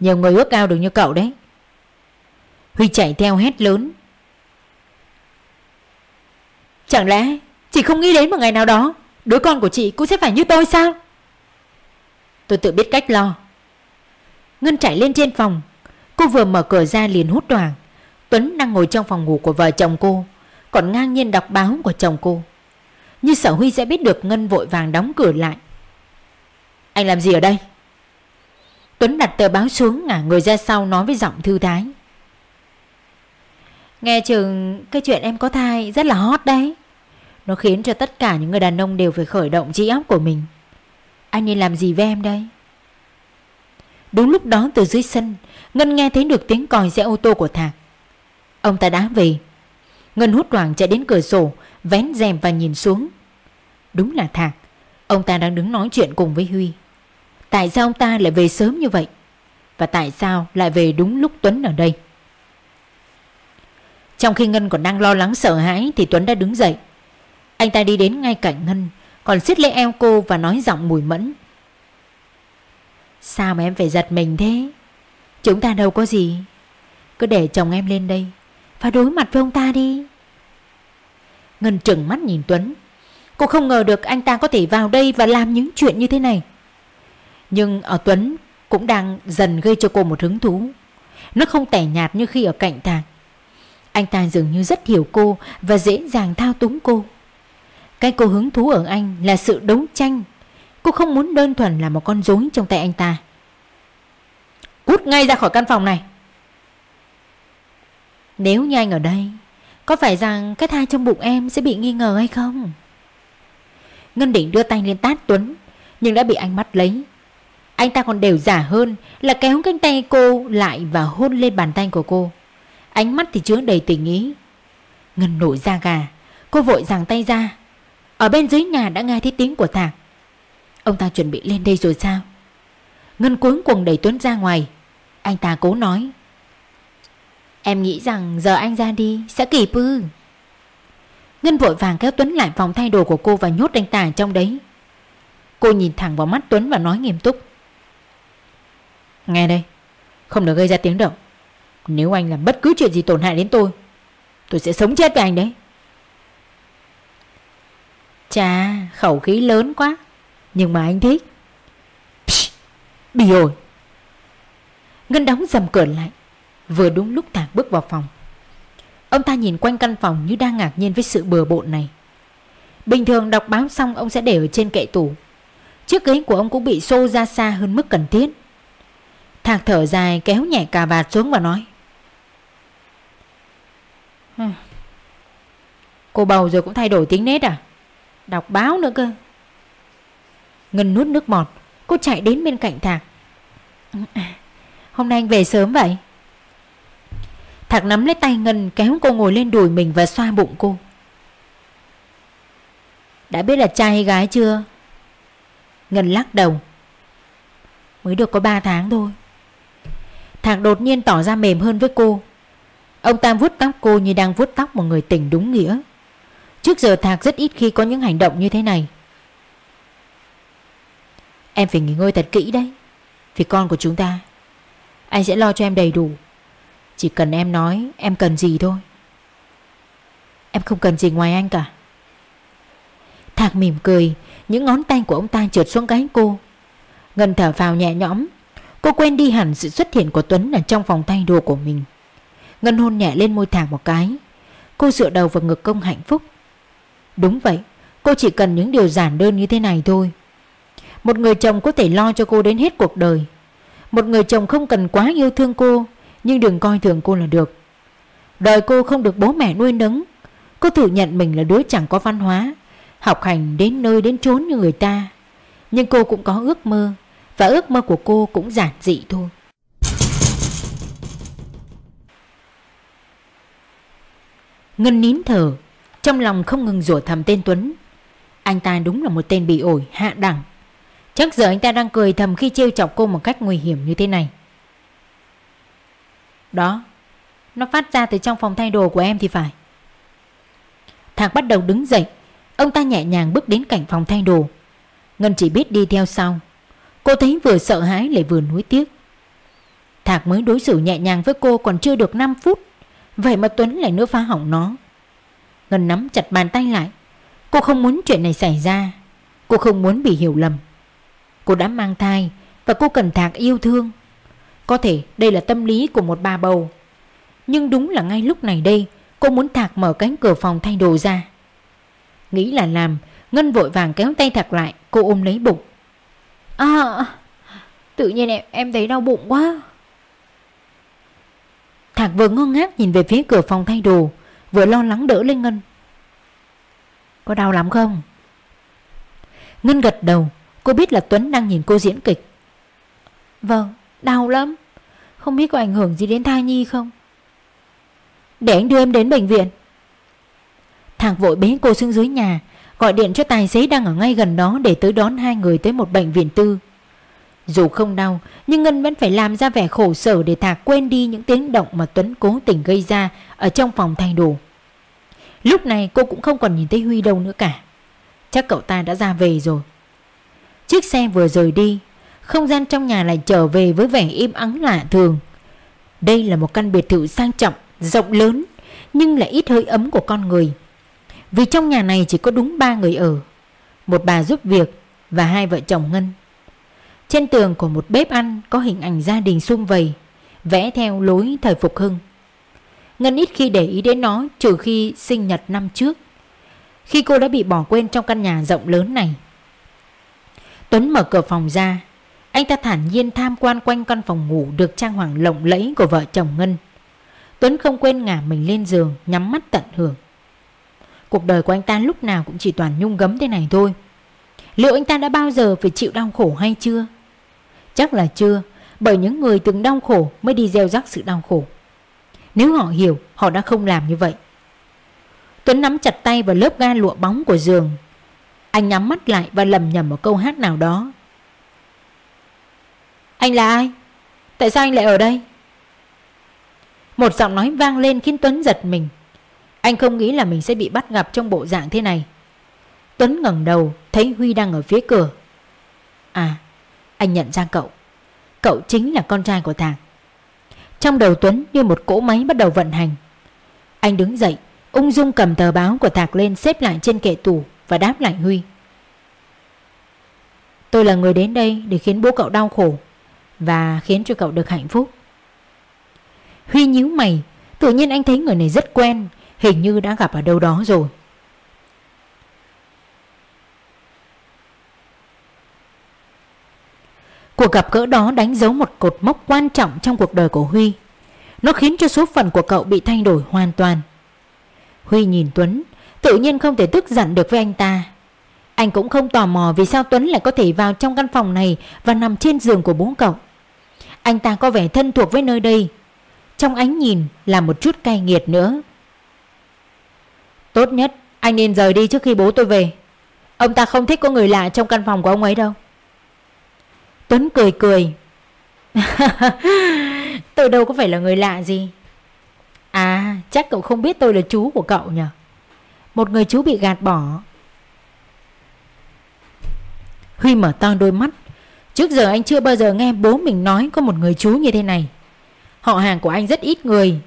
A: Nhiều người ước ao được như cậu đấy. Huy chạy theo hét lớn, Chẳng lẽ chị không nghĩ đến một ngày nào đó, Đứa con của chị cũng sẽ phải như tôi sao? Tôi tự biết cách lo. Ngân chạy lên trên phòng. Cô vừa mở cửa ra liền hút đoàn Tuấn đang ngồi trong phòng ngủ của vợ chồng cô, Còn ngang nhiên đọc báo của chồng cô. Như sở Huy sẽ biết được Ngân vội vàng đóng cửa lại. Anh làm gì ở đây? Tuấn đặt tờ báo xuống ngả người ra sau nói với giọng thư thái. Nghe chừng cái chuyện em có thai rất là hot đấy. Nó khiến cho tất cả những người đàn ông đều phải khởi động trí óc của mình. Anh nên làm gì với em đây? Đúng lúc đó từ dưới sân Ngân nghe thấy được tiếng còi xe ô tô của Thạc. Ông ta đã về. Ngân hút hoảng chạy đến cửa sổ, Vén rèm và nhìn xuống. Đúng là Thạc, Ông ta đang đứng nói chuyện cùng với Huy. Tại sao ông ta lại về sớm như vậy? Và tại sao lại về đúng lúc Tuấn ở đây? Trong khi Ngân còn đang lo lắng sợ hãi Thì Tuấn đã đứng dậy. Anh ta đi đến ngay cạnh Ngân, Còn siết lấy eo cô và nói giọng mùi mẫn. Sao mà em phải giật mình thế? Chúng ta đâu có gì. Cứ để chồng em lên đây, Và đối mặt với ông ta đi. Ngân trừng mắt nhìn Tuấn. Cô không ngờ được anh ta có thể vào đây Và làm những chuyện như thế này. Nhưng ở Tuấn Cũng đang dần gây cho cô một hứng thú. Nó không tẻ nhạt như khi ở cạnh Thạc Anh ta dường như rất hiểu cô Và dễ dàng thao túng cô. Cái cô hứng thú ở anh là sự đấu tranh. Cô không muốn đơn thuần là một con rối trong tay anh ta. Cút ngay ra khỏi căn phòng này. Nếu như anh ở đây, Có phải rằng cái thai trong bụng em sẽ bị nghi ngờ hay không? Ngân định đưa tay lên tát Tuấn, Nhưng đã bị anh bắt lấy. Anh ta còn đều giả hơn Là kéo cánh tay cô lại và hôn lên bàn tay của cô. Ánh mắt thì chứa đầy tình ý. Ngân nổi da gà, Cô vội giằng tay ra. Ở bên dưới nhà đã nghe thấy tiếng của Thạc. Ông ta chuẩn bị lên đây rồi sao? Ngân cuống cuồng đẩy Tuấn ra ngoài. Anh ta cố nói. Em nghĩ rằng giờ anh ra đi Sẽ kịp ư. Ngân vội vàng kéo Tuấn lại phòng thay đồ của cô Và nhốt anh ta trong đấy. Cô nhìn thẳng vào mắt Tuấn và nói nghiêm túc. Nghe đây Không được gây ra tiếng động. Nếu anh làm bất cứ chuyện gì tổn hại đến tôi Tôi sẽ sống chết với anh đấy. Chà khẩu khí lớn quá. Nhưng mà anh thích Đi rồi. Ngân đóng dầm cửa lại. Vừa đúng lúc Thạc bước vào phòng. Ông ta nhìn quanh căn phòng như đang ngạc nhiên với sự bừa bộn này. Bình thường đọc báo xong ông sẽ để ở trên kệ tủ. Chiếc ghế của ông cũng bị xô ra xa hơn mức cần thiết. Thạc thở dài kéo nhẹ cà vạt xuống và nói. Cô bầu rồi cũng thay đổi tính nết à? Đọc báo nữa cơ. Ngân nuốt nước bọt. Cô chạy đến bên cạnh Thạc. Hôm nay anh về sớm vậy? Thạc nắm lấy tay Ngân, kéo cô ngồi lên đùi mình và xoa bụng cô. Đã biết là trai hay gái chưa? Ngân lắc đầu. Mới được có 3 tháng thôi. Thạc đột nhiên tỏ ra mềm hơn với cô. Ông ta vuốt tóc cô như đang vuốt tóc một người tình đúng nghĩa. Trước giờ Thạc rất ít khi có những hành động như thế này. Em phải nghỉ ngơi thật kỹ đấy. Vì con của chúng ta, Anh sẽ lo cho em đầy đủ. Chỉ cần em nói em cần gì thôi. Em không cần gì ngoài anh cả. Thạc mỉm cười, Những ngón tay của ông ta trượt xuống cánh cô. Ngân thở vào nhẹ nhõm. Cô quên đi hẳn sự xuất hiện của Tuấn Ở trong phòng tay đồ của mình. Ngân hôn nhẹ lên môi Thạc một cái. Cô dựa đầu vào ngực công hạnh phúc. Đúng vậy, Cô chỉ cần những điều giản đơn như thế này thôi một người chồng có thể lo cho cô đến hết cuộc đời. Một người chồng không cần quá yêu thương cô, Nhưng đừng coi thường cô là được. Đời cô không được bố mẹ nuôi nấng. Cô tự nhận mình là đứa chẳng có văn hóa, Học hành đến nơi đến chốn như người ta. Nhưng cô cũng có ước mơ, Và ước mơ của cô cũng giản dị thôi. Ngân nín thở, Trong lòng không ngừng rủa thầm tên Tuấn. Anh ta đúng là một tên bị ổi hạ đẳng. Chắc giờ anh ta đang cười thầm khi trêu chọc cô một cách nguy hiểm như thế này. Đó, Nó phát ra từ trong phòng thay đồ của em thì phải. Thạc bắt đầu đứng dậy, Ông ta nhẹ nhàng bước đến cạnh phòng thay đồ. Ngân chỉ biết đi theo sau. Cô thấy vừa sợ hãi lại vừa nuối tiếc. Thạc mới đối xử nhẹ nhàng với cô còn chưa được 5 phút. Vậy mà Tuấn lại nữa phá hỏng nó. Ngân nắm chặt bàn tay lại. Cô không muốn chuyện này xảy ra. Cô không muốn bị hiểu lầm. Cô đã mang thai và cô cần Thạc yêu thương. Có thể đây là tâm lý của một bà bầu. Nhưng đúng là ngay lúc này đây cô muốn Thạc mở cánh cửa phòng thay đồ ra. Nghĩ là làm, Ngân vội vàng kéo tay Thạc lại, cô ôm lấy bụng. À, tự nhiên em, em thấy đau bụng quá. Thạc vừa ngơ ngác nhìn về phía cửa phòng thay đồ, vừa lo lắng đỡ lên Ngân. Có đau lắm không? Ngân gật đầu, Cô biết là Tuấn đang nhìn cô diễn kịch. Vâng, đau lắm. Không biết có ảnh hưởng gì đến thai nhi không? Để anh đưa em đến bệnh viện. Thạc vội bế cô xuống dưới nhà Gọi điện cho tài xế đang ở ngay gần đó Để tới đón hai người tới một bệnh viện tư. Dù không đau Nhưng Ngân vẫn phải làm ra vẻ khổ sở Để Thạc quên đi những tiếng động mà Tuấn cố tình gây ra Ở trong phòng thay đồ. Lúc này cô cũng không còn nhìn thấy Huy đâu nữa cả. Chắc cậu ta đã ra về rồi Chiếc xe vừa rời đi Không gian trong nhà lại trở về với vẻ im ắng lạ thường. Đây là một căn biệt thự sang trọng, rộng lớn Nhưng lại ít hơi ấm của con người. Vì trong nhà này chỉ có đúng ba người ở Một bà giúp việc và hai vợ chồng Ngân. Trên tường của một bếp ăn có hình ảnh gia đình sum vầy Vẽ theo lối thời phục hưng. Ngân ít khi để ý đến nó trừ khi sinh nhật năm trước. Khi cô đã bị bỏ quên trong căn nhà rộng lớn này Tuấn mở cửa phòng ra. Anh ta thản nhiên tham quan quanh căn phòng ngủ được trang hoàng lộng lẫy của vợ chồng Ngân. Tuấn không quên ngả mình lên giường, nhắm mắt tận hưởng. Cuộc đời của anh ta lúc nào cũng chỉ toàn nhung gấm thế này thôi. Liệu anh ta đã bao giờ phải chịu đau khổ hay chưa? Chắc là chưa, Bởi những người từng đau khổ mới đi gieo rắc sự đau khổ. Nếu họ hiểu, họ đã không làm như vậy. Tuấn nắm chặt tay vào lớp ga lụa bóng của giường anh nhắm mắt lại và lầm nhầm một câu hát nào đó Anh là ai? Tại sao anh lại ở đây? Một giọng nói vang lên khiến Tuấn giật mình Anh không nghĩ là mình sẽ bị bắt gặp trong bộ dạng thế này Tuấn ngẩng đầu thấy Huy đang ở phía cửa. À, anh nhận ra cậu. Cậu chính là con trai của Thàng. Trong đầu Tuấn như một cỗ máy bắt đầu vận hành. Anh đứng dậy, ung dung cầm tờ báo của Thạc lên xếp lại trên kệ tủ và đáp lại Huy. Tôi là người đến đây để khiến bố cậu đau khổ và khiến cho cậu được hạnh phúc. Huy nhíu mày, tự nhiên anh thấy người này rất quen, hình như đã gặp ở đâu đó rồi. Cuộc gặp gỡ đó đánh dấu một cột mốc quan trọng trong cuộc đời của Huy. Nó khiến cho số phận của cậu bị thay đổi hoàn toàn. Huy nhìn Tuấn, tự nhiên không thể tức giận được với anh ta. Anh cũng không tò mò vì sao Tuấn lại có thể vào trong căn phòng này và nằm trên giường của bố cậu. Anh ta có vẻ thân thuộc với nơi đây. Trong ánh nhìn là một chút cay nghiệt nữa. Tốt nhất, anh nên rời đi trước khi bố tôi về. Ông ta không thích có người lạ trong căn phòng của ông ấy đâu. Tuấn cười cười. tôi đâu có phải là người lạ gì. À chắc cậu không biết tôi là chú của cậu nhỉ một người chú bị gạt bỏ. Huy mở to đôi mắt. Trước giờ anh chưa bao giờ nghe bố mình nói có một người chú như thế này. Họ hàng của anh rất ít người.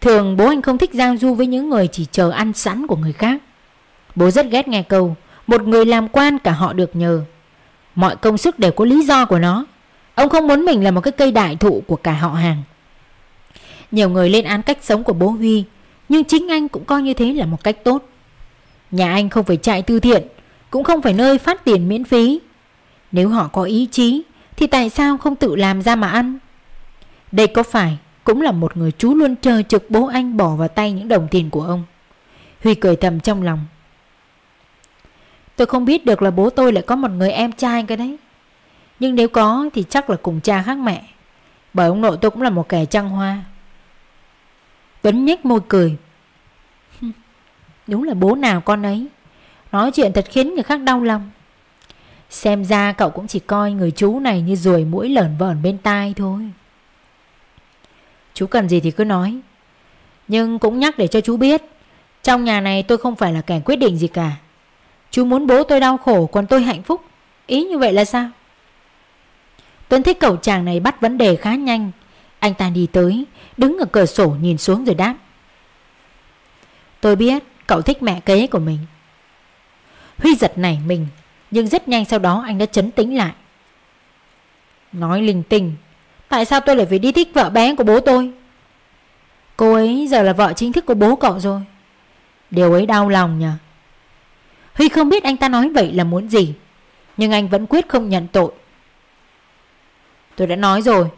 A: Thường bố anh không thích giao du với những người chỉ chờ ăn sẵn của người khác. Bố rất ghét nghe câu, Một người làm quan cả họ được nhờ. Mọi công sức đều có lý do của nó. Ông không muốn mình là một cái cây đại thụ của cả họ hàng. Nhiều người lên án cách sống của bố Huy, Nhưng chính anh cũng coi như thế là một cách tốt. Nhà anh không phải chạy từ thiện, Cũng không phải nơi phát tiền miễn phí. Nếu họ có ý chí, Thì tại sao không tự làm ra mà ăn? Đây có phải Cũng là một người chú luôn chờ trực bố anh bỏ vào tay những đồng tiền của ông? Huy cười thầm trong lòng. Tôi không biết được là bố tôi lại có một người em trai cái đấy. Nhưng nếu có thì chắc là cùng cha khác mẹ. Bởi ông nội tôi cũng là một kẻ trăng hoa. Tuấn nhếch môi cười. Đúng là bố nào con ấy. Nói chuyện thật khiến người khác đau lòng. Xem ra cậu cũng chỉ coi người chú này như ruồi mũi lởn vởn bên tai thôi. Chú cần gì thì cứ nói. Nhưng cũng nhắc để cho chú biết, Trong nhà này tôi không phải là kẻ quyết định gì cả. Chú muốn bố tôi đau khổ, còn tôi hạnh phúc. Ý như vậy là sao? Tuấn thích cậu chàng này bắt vấn đề khá nhanh. Anh ta đi tới, Đứng ở cửa sổ nhìn xuống rồi đáp. Tôi biết cậu thích mẹ kế của mình. Huy giật nảy mình, Nhưng rất nhanh sau đó anh đã chấn tĩnh lại. Nói linh tinh, Tại sao tôi lại phải đi thích vợ bé của bố tôi? Cô ấy giờ là vợ chính thức của bố cậu rồi. Điều ấy đau lòng nhỉ Huy không biết anh ta nói vậy là muốn gì, Nhưng anh vẫn quyết không nhận tội. Tôi đã nói rồi,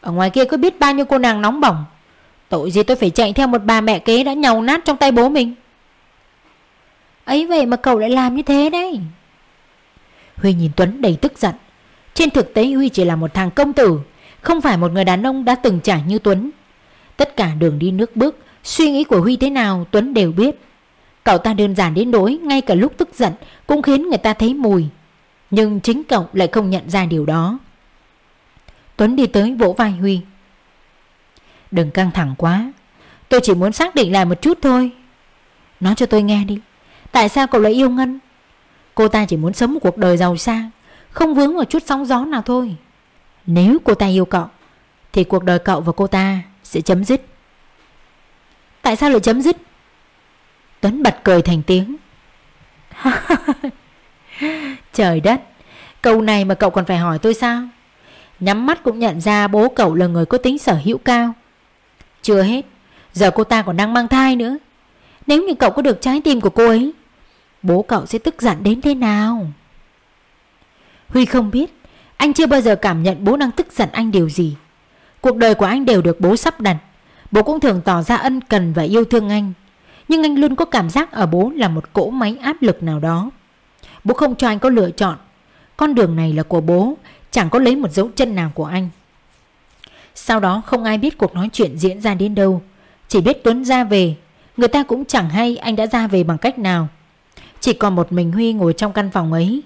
A: Ở ngoài kia có biết bao nhiêu cô nàng nóng bỏng. Tội gì tôi phải chạy theo một bà mẹ kế đã nhàu nát trong tay bố mình? Ấy vậy mà cậu lại làm như thế đấy Huy nhìn Tuấn đầy tức giận Trên thực tế Huy chỉ là một thằng công tử, Không phải một người đàn ông đã từng trải như Tuấn Tất cả đường đi nước bước, Suy nghĩ của Huy thế nào Tuấn đều biết Cậu ta đơn giản đến nỗi ngay cả lúc tức giận cũng khiến người ta thấy mùi. Nhưng chính cậu lại không nhận ra điều đó. Tuấn đi tới vỗ vai Huy. Đừng căng thẳng quá. Tôi chỉ muốn xác định lại một chút thôi. Nói cho tôi nghe đi. Tại sao cậu lại yêu Ngân? Cô ta chỉ muốn sống một cuộc đời giàu sang. Không vướng vào chút sóng gió nào thôi. Nếu cô ta yêu cậu, Thì cuộc đời cậu và cô ta sẽ chấm dứt. Tại sao lại chấm dứt? Tuấn bật cười thành tiếng. Trời đất, Câu này mà cậu còn phải hỏi tôi sao? Nhắm mắt cũng nhận ra bố cậu là người có tính sở hữu cao. Chưa hết, Giờ cô ta còn đang mang thai nữa. Nếu như cậu có được trái tim của cô ấy Bố cậu sẽ tức giận đến thế nào? Huy không biết. Anh chưa bao giờ cảm nhận bố đang tức giận anh điều gì. Cuộc đời của anh đều được bố sắp đặt. Bố cũng thường tỏ ra ân cần và yêu thương anh. Nhưng anh luôn có cảm giác ở bố là một cỗ máy áp lực nào đó. Bố không cho anh có lựa chọn. Con đường này là của bố, Chẳng có lấy một dấu chân nào của anh. Sau đó không ai biết cuộc nói chuyện diễn ra đến đâu. Chỉ biết Tuấn ra về. Người ta cũng chẳng hay anh đã ra về bằng cách nào. Chỉ còn một mình Huy ngồi trong căn phòng ấy.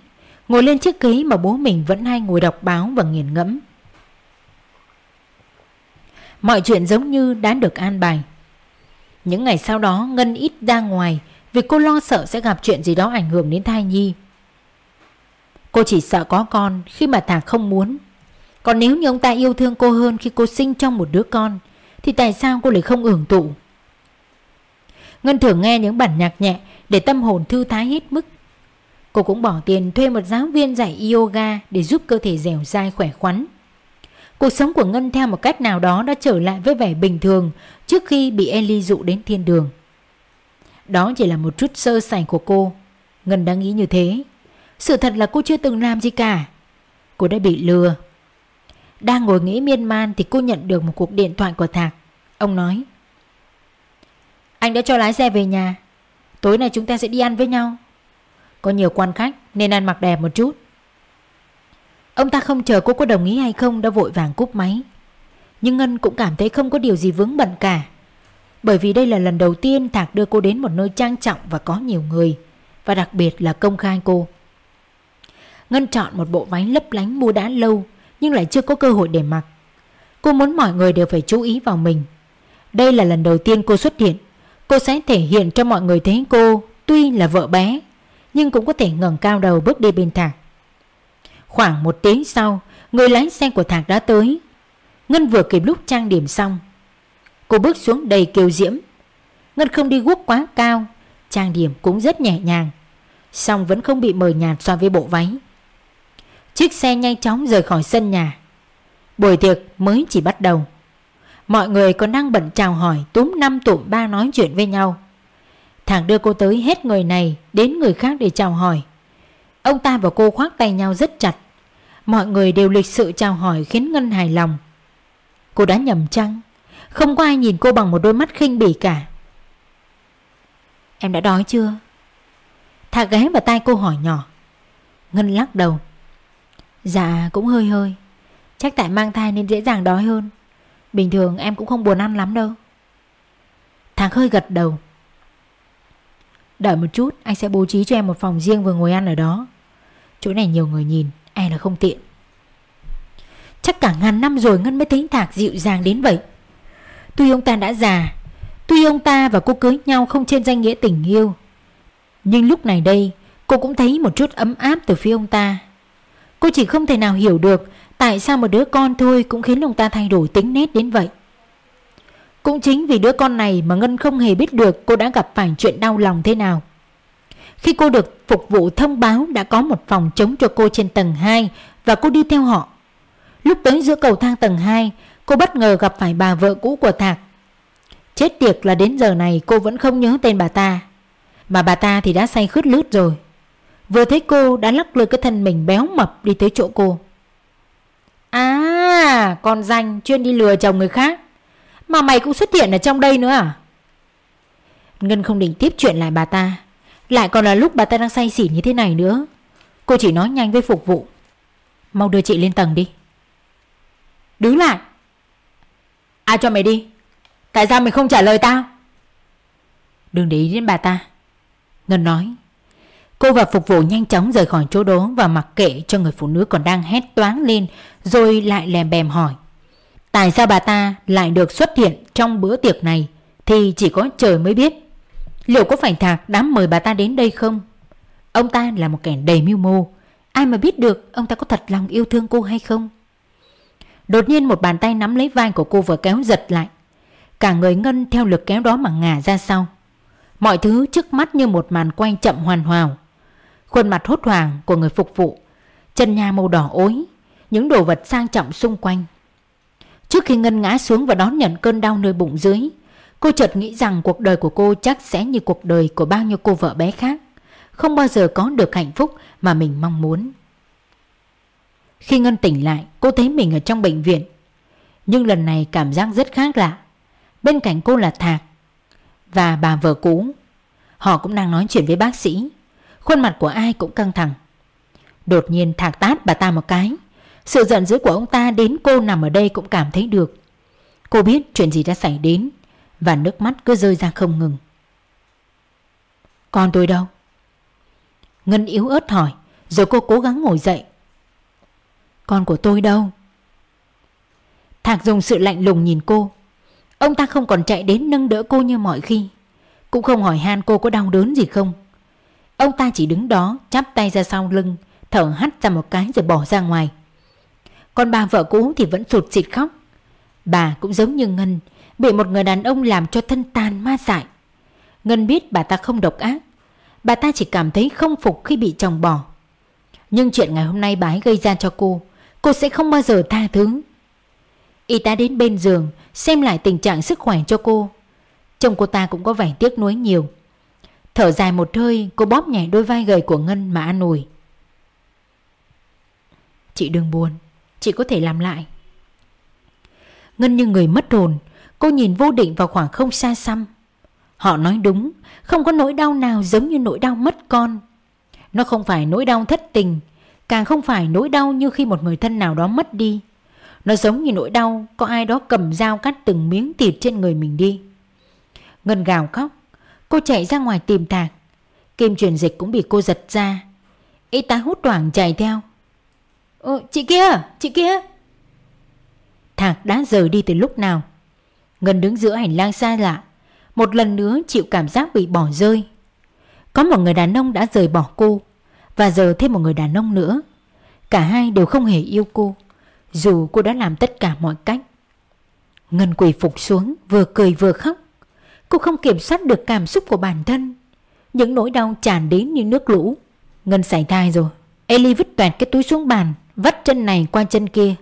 A: Ngồi lên chiếc ghế mà bố mình vẫn hay ngồi đọc báo và nghiền ngẫm. Mọi chuyện giống như đã được an bài. Những ngày sau đó, Ngân ít ra ngoài Vì cô lo sợ sẽ gặp chuyện gì đó ảnh hưởng đến thai nhi. Cô chỉ sợ có con khi mà Thạc không muốn. Còn nếu như ông ta yêu thương cô hơn khi cô sinh trong một đứa con, Thì tại sao cô lại không hưởng tụ Ngân thường nghe những bản nhạc nhẹ để tâm hồn thư thái hết mức Cô cũng bỏ tiền thuê một giáo viên dạy yoga để giúp cơ thể dẻo dai khỏe khoắn Cuộc sống của Ngân theo một cách nào đó đã trở lại với vẻ bình thường trước khi bị Ellie dụ đến thiên đường. Đó chỉ là một chút sơ sảnh của cô. Ngân đã nghĩ như thế. Sự thật là cô chưa từng làm gì cả. Cô đã bị lừa. Đang ngồi nghĩ miên man thì cô nhận được một cuộc điện thoại của Thạc. Ông nói. Anh đã cho lái xe về nhà. Tối nay chúng ta sẽ đi ăn với nhau. Có nhiều quan khách, nên ăn mặc đẹp một chút. Ông ta không chờ cô có đồng ý hay không đã vội vàng cúp máy. Nhưng Ngân cũng cảm thấy không có điều gì vướng bận cả. Bởi vì đây là lần đầu tiên Thạc đưa cô đến một nơi trang trọng và có nhiều người. Và đặc biệt là công khai cô. Ngân chọn một bộ váy lấp lánh mua đã lâu, nhưng lại chưa có cơ hội để mặc. Cô muốn mọi người đều phải chú ý vào mình. Đây là lần đầu tiên cô xuất hiện. Cô sẽ thể hiện cho mọi người thấy cô tuy là vợ bé nhưng cũng có thể ngẩng cao đầu bước đi bên Thạc. Khoảng một tiếng sau, người lái xe của Thạc đã tới. Ngân vừa kịp lúc trang điểm xong. Cô bước xuống đầy kiều diễm. Ngân không đi guốc quá cao, trang điểm cũng rất nhẹ nhàng. Xong vẫn không bị mờ nhạt so với bộ váy. Chiếc xe nhanh chóng rời khỏi sân nhà. Buổi tiệc mới chỉ bắt đầu. Mọi người còn đang bận chào hỏi túm năm tụm ba nói chuyện với nhau. Thằng đưa cô tới hết người này đến người khác để chào hỏi. Ông ta và cô khoác tay nhau rất chặt. Mọi người đều lịch sự chào hỏi khiến Ngân hài lòng. Cô đã nhầm chăng? Không có ai nhìn cô bằng một đôi mắt khinh bỉ cả. Em đã đói chưa? Thà ghé vào tay cô hỏi nhỏ. Ngân lắc đầu. Dạ cũng hơi hơi. Chắc tại mang thai nên dễ dàng đói hơn. Bình thường em cũng không buồn ăn lắm đâu. Thằng hơi gật đầu. Đợi một chút, anh sẽ bố trí cho em một phòng riêng vừa ngồi ăn ở đó. Chỗ này nhiều người nhìn E là không tiện Chắc cả ngàn năm rồi Ngân mới thính Thạc dịu dàng đến vậy Tuy ông ta đã già, Tuy ông ta và cô cưới nhau không trên danh nghĩa tình yêu, Nhưng lúc này đây, Cô cũng thấy một chút ấm áp từ phía ông ta Cô chỉ không thể nào hiểu được Tại sao một đứa con thôi Cũng khiến ông ta thay đổi tính nết đến vậy Cũng chính vì đứa con này Mà Ngân không hề biết được cô đã gặp phải chuyện đau lòng thế nào khi cô được phục vụ thông báo đã có một phòng chống cho cô trên tầng 2 và cô đi theo họ. Lúc tới giữa cầu thang tầng 2, cô bất ngờ gặp phải bà vợ cũ của Thạc. Chết tiệt là đến giờ này cô vẫn không nhớ tên bà ta. Mà bà ta thì đã say khướt lướt rồi. Vừa thấy cô đã lắc lư cái thân mình béo mập đi tới chỗ cô. À, con danh chuyên đi lừa chồng người khác. Mà mày cũng xuất hiện ở trong đây nữa à? Ngân không định tiếp chuyện lại bà ta. Lại còn là lúc bà ta đang say xỉn như thế này nữa. Cô chỉ nói nhanh với phục vụ. Mau đưa chị lên tầng đi. Đứng lại. Ai cho mày đi? Tại sao mày không trả lời tao? Đừng để ý đến bà ta. Ngân nói. Cô và phục vụ nhanh chóng rời khỏi chỗ đó Và mặc kệ cho người phụ nữ còn đang hét toáng lên, Rồi lại lèm bèm hỏi. Tại sao bà ta lại được xuất hiện trong bữa tiệc này? Thì chỉ có trời mới biết. Liệu có phải Thạc đã mời bà ta đến đây không? Ông ta là một kẻ đầy mưu mô. Ai mà biết được ông ta có thật lòng yêu thương cô hay không? Đột nhiên một bàn tay nắm lấy vai của cô vừa kéo giật lại. Cả người Ngân theo lực kéo đó mà ngả ra sau. Mọi thứ trước mắt như một màn quay chậm hoàn hảo. Khuôn mặt hốt hoảng của người phục vụ, Chân nhà màu đỏ ối, Những đồ vật sang trọng xung quanh. Trước khi Ngân ngã xuống và đón nhận cơn đau nơi bụng dưới, Cô chợt nghĩ rằng cuộc đời của cô chắc sẽ như cuộc đời của bao nhiêu cô vợ bé khác, Không bao giờ có được hạnh phúc mà mình mong muốn. Khi Ngân tỉnh lại, cô thấy mình ở trong bệnh viện. Nhưng lần này cảm giác rất khác lạ. Bên cạnh cô là Thạc Và bà vợ cũ. Họ cũng đang nói chuyện với bác sĩ. Khuôn mặt của ai cũng căng thẳng. Đột nhiên Thạc tát bà ta một cái. Sự giận dữ của ông ta đến cô nằm ở đây cũng cảm thấy được. Cô biết chuyện gì đã xảy đến, Và nước mắt cứ rơi ra không ngừng. Con tôi đâu? Ngân yếu ớt hỏi, Rồi cô cố gắng ngồi dậy. Con của tôi đâu? Thạc dùng sự lạnh lùng nhìn cô. Ông ta không còn chạy đến nâng đỡ cô như mọi khi. Cũng không hỏi han cô có đau đớn gì không. Ông ta chỉ đứng đó, chắp tay ra sau lưng, Thở hắt ra một cái rồi bỏ ra ngoài. Còn bà vợ cũ thì vẫn sụt xịt khóc. Bà cũng giống như Ngân, Bị một người đàn ông làm cho thân tàn ma dại. Ngân biết bà ta không độc ác. Bà ta chỉ cảm thấy không phục khi bị chồng bỏ. Nhưng chuyện ngày hôm nay bà ấy gây ra cho cô Cô sẽ không bao giờ tha thứ. Y tá đến bên giường, Xem lại tình trạng sức khỏe cho cô. Chồng cô ta cũng có vẻ tiếc nuối nhiều. Thở dài một hơi, Cô bóp nhẹ đôi vai gầy của Ngân mà an ủi. Chị đừng buồn, Chị có thể làm lại. Ngân như người mất hồn, Cô nhìn vô định vào khoảng không xa xăm. Họ nói đúng, Không có nỗi đau nào giống như nỗi đau mất con. Nó không phải nỗi đau thất tình, Càng không phải nỗi đau như khi một người thân nào đó mất đi. Nó giống như nỗi đau Có ai đó cầm dao cắt từng miếng thịt trên người mình đi. Ngân gào khóc. Cô chạy ra ngoài tìm Thạc Kim truyền dịch cũng bị cô giật ra. Y tá hút toảng chạy theo. Ồ, chị kia, chị kia. Thạc đã rời đi từ lúc nào? Ngân đứng giữa hành lang xa lạ. Một lần nữa chịu cảm giác bị bỏ rơi. Có một người đàn ông đã rời bỏ cô Và giờ thêm một người đàn ông nữa. Cả hai đều không hề yêu cô Dù cô đã làm tất cả mọi cách. Ngân quỳ phục xuống Vừa cười vừa khóc. Cô không kiểm soát được cảm xúc của bản thân. Những nỗi đau tràn đến như nước lũ. Ngân xảy thai rồi. Ellie vứt toẹt cái túi xuống bàn, Vắt chân này qua chân kia.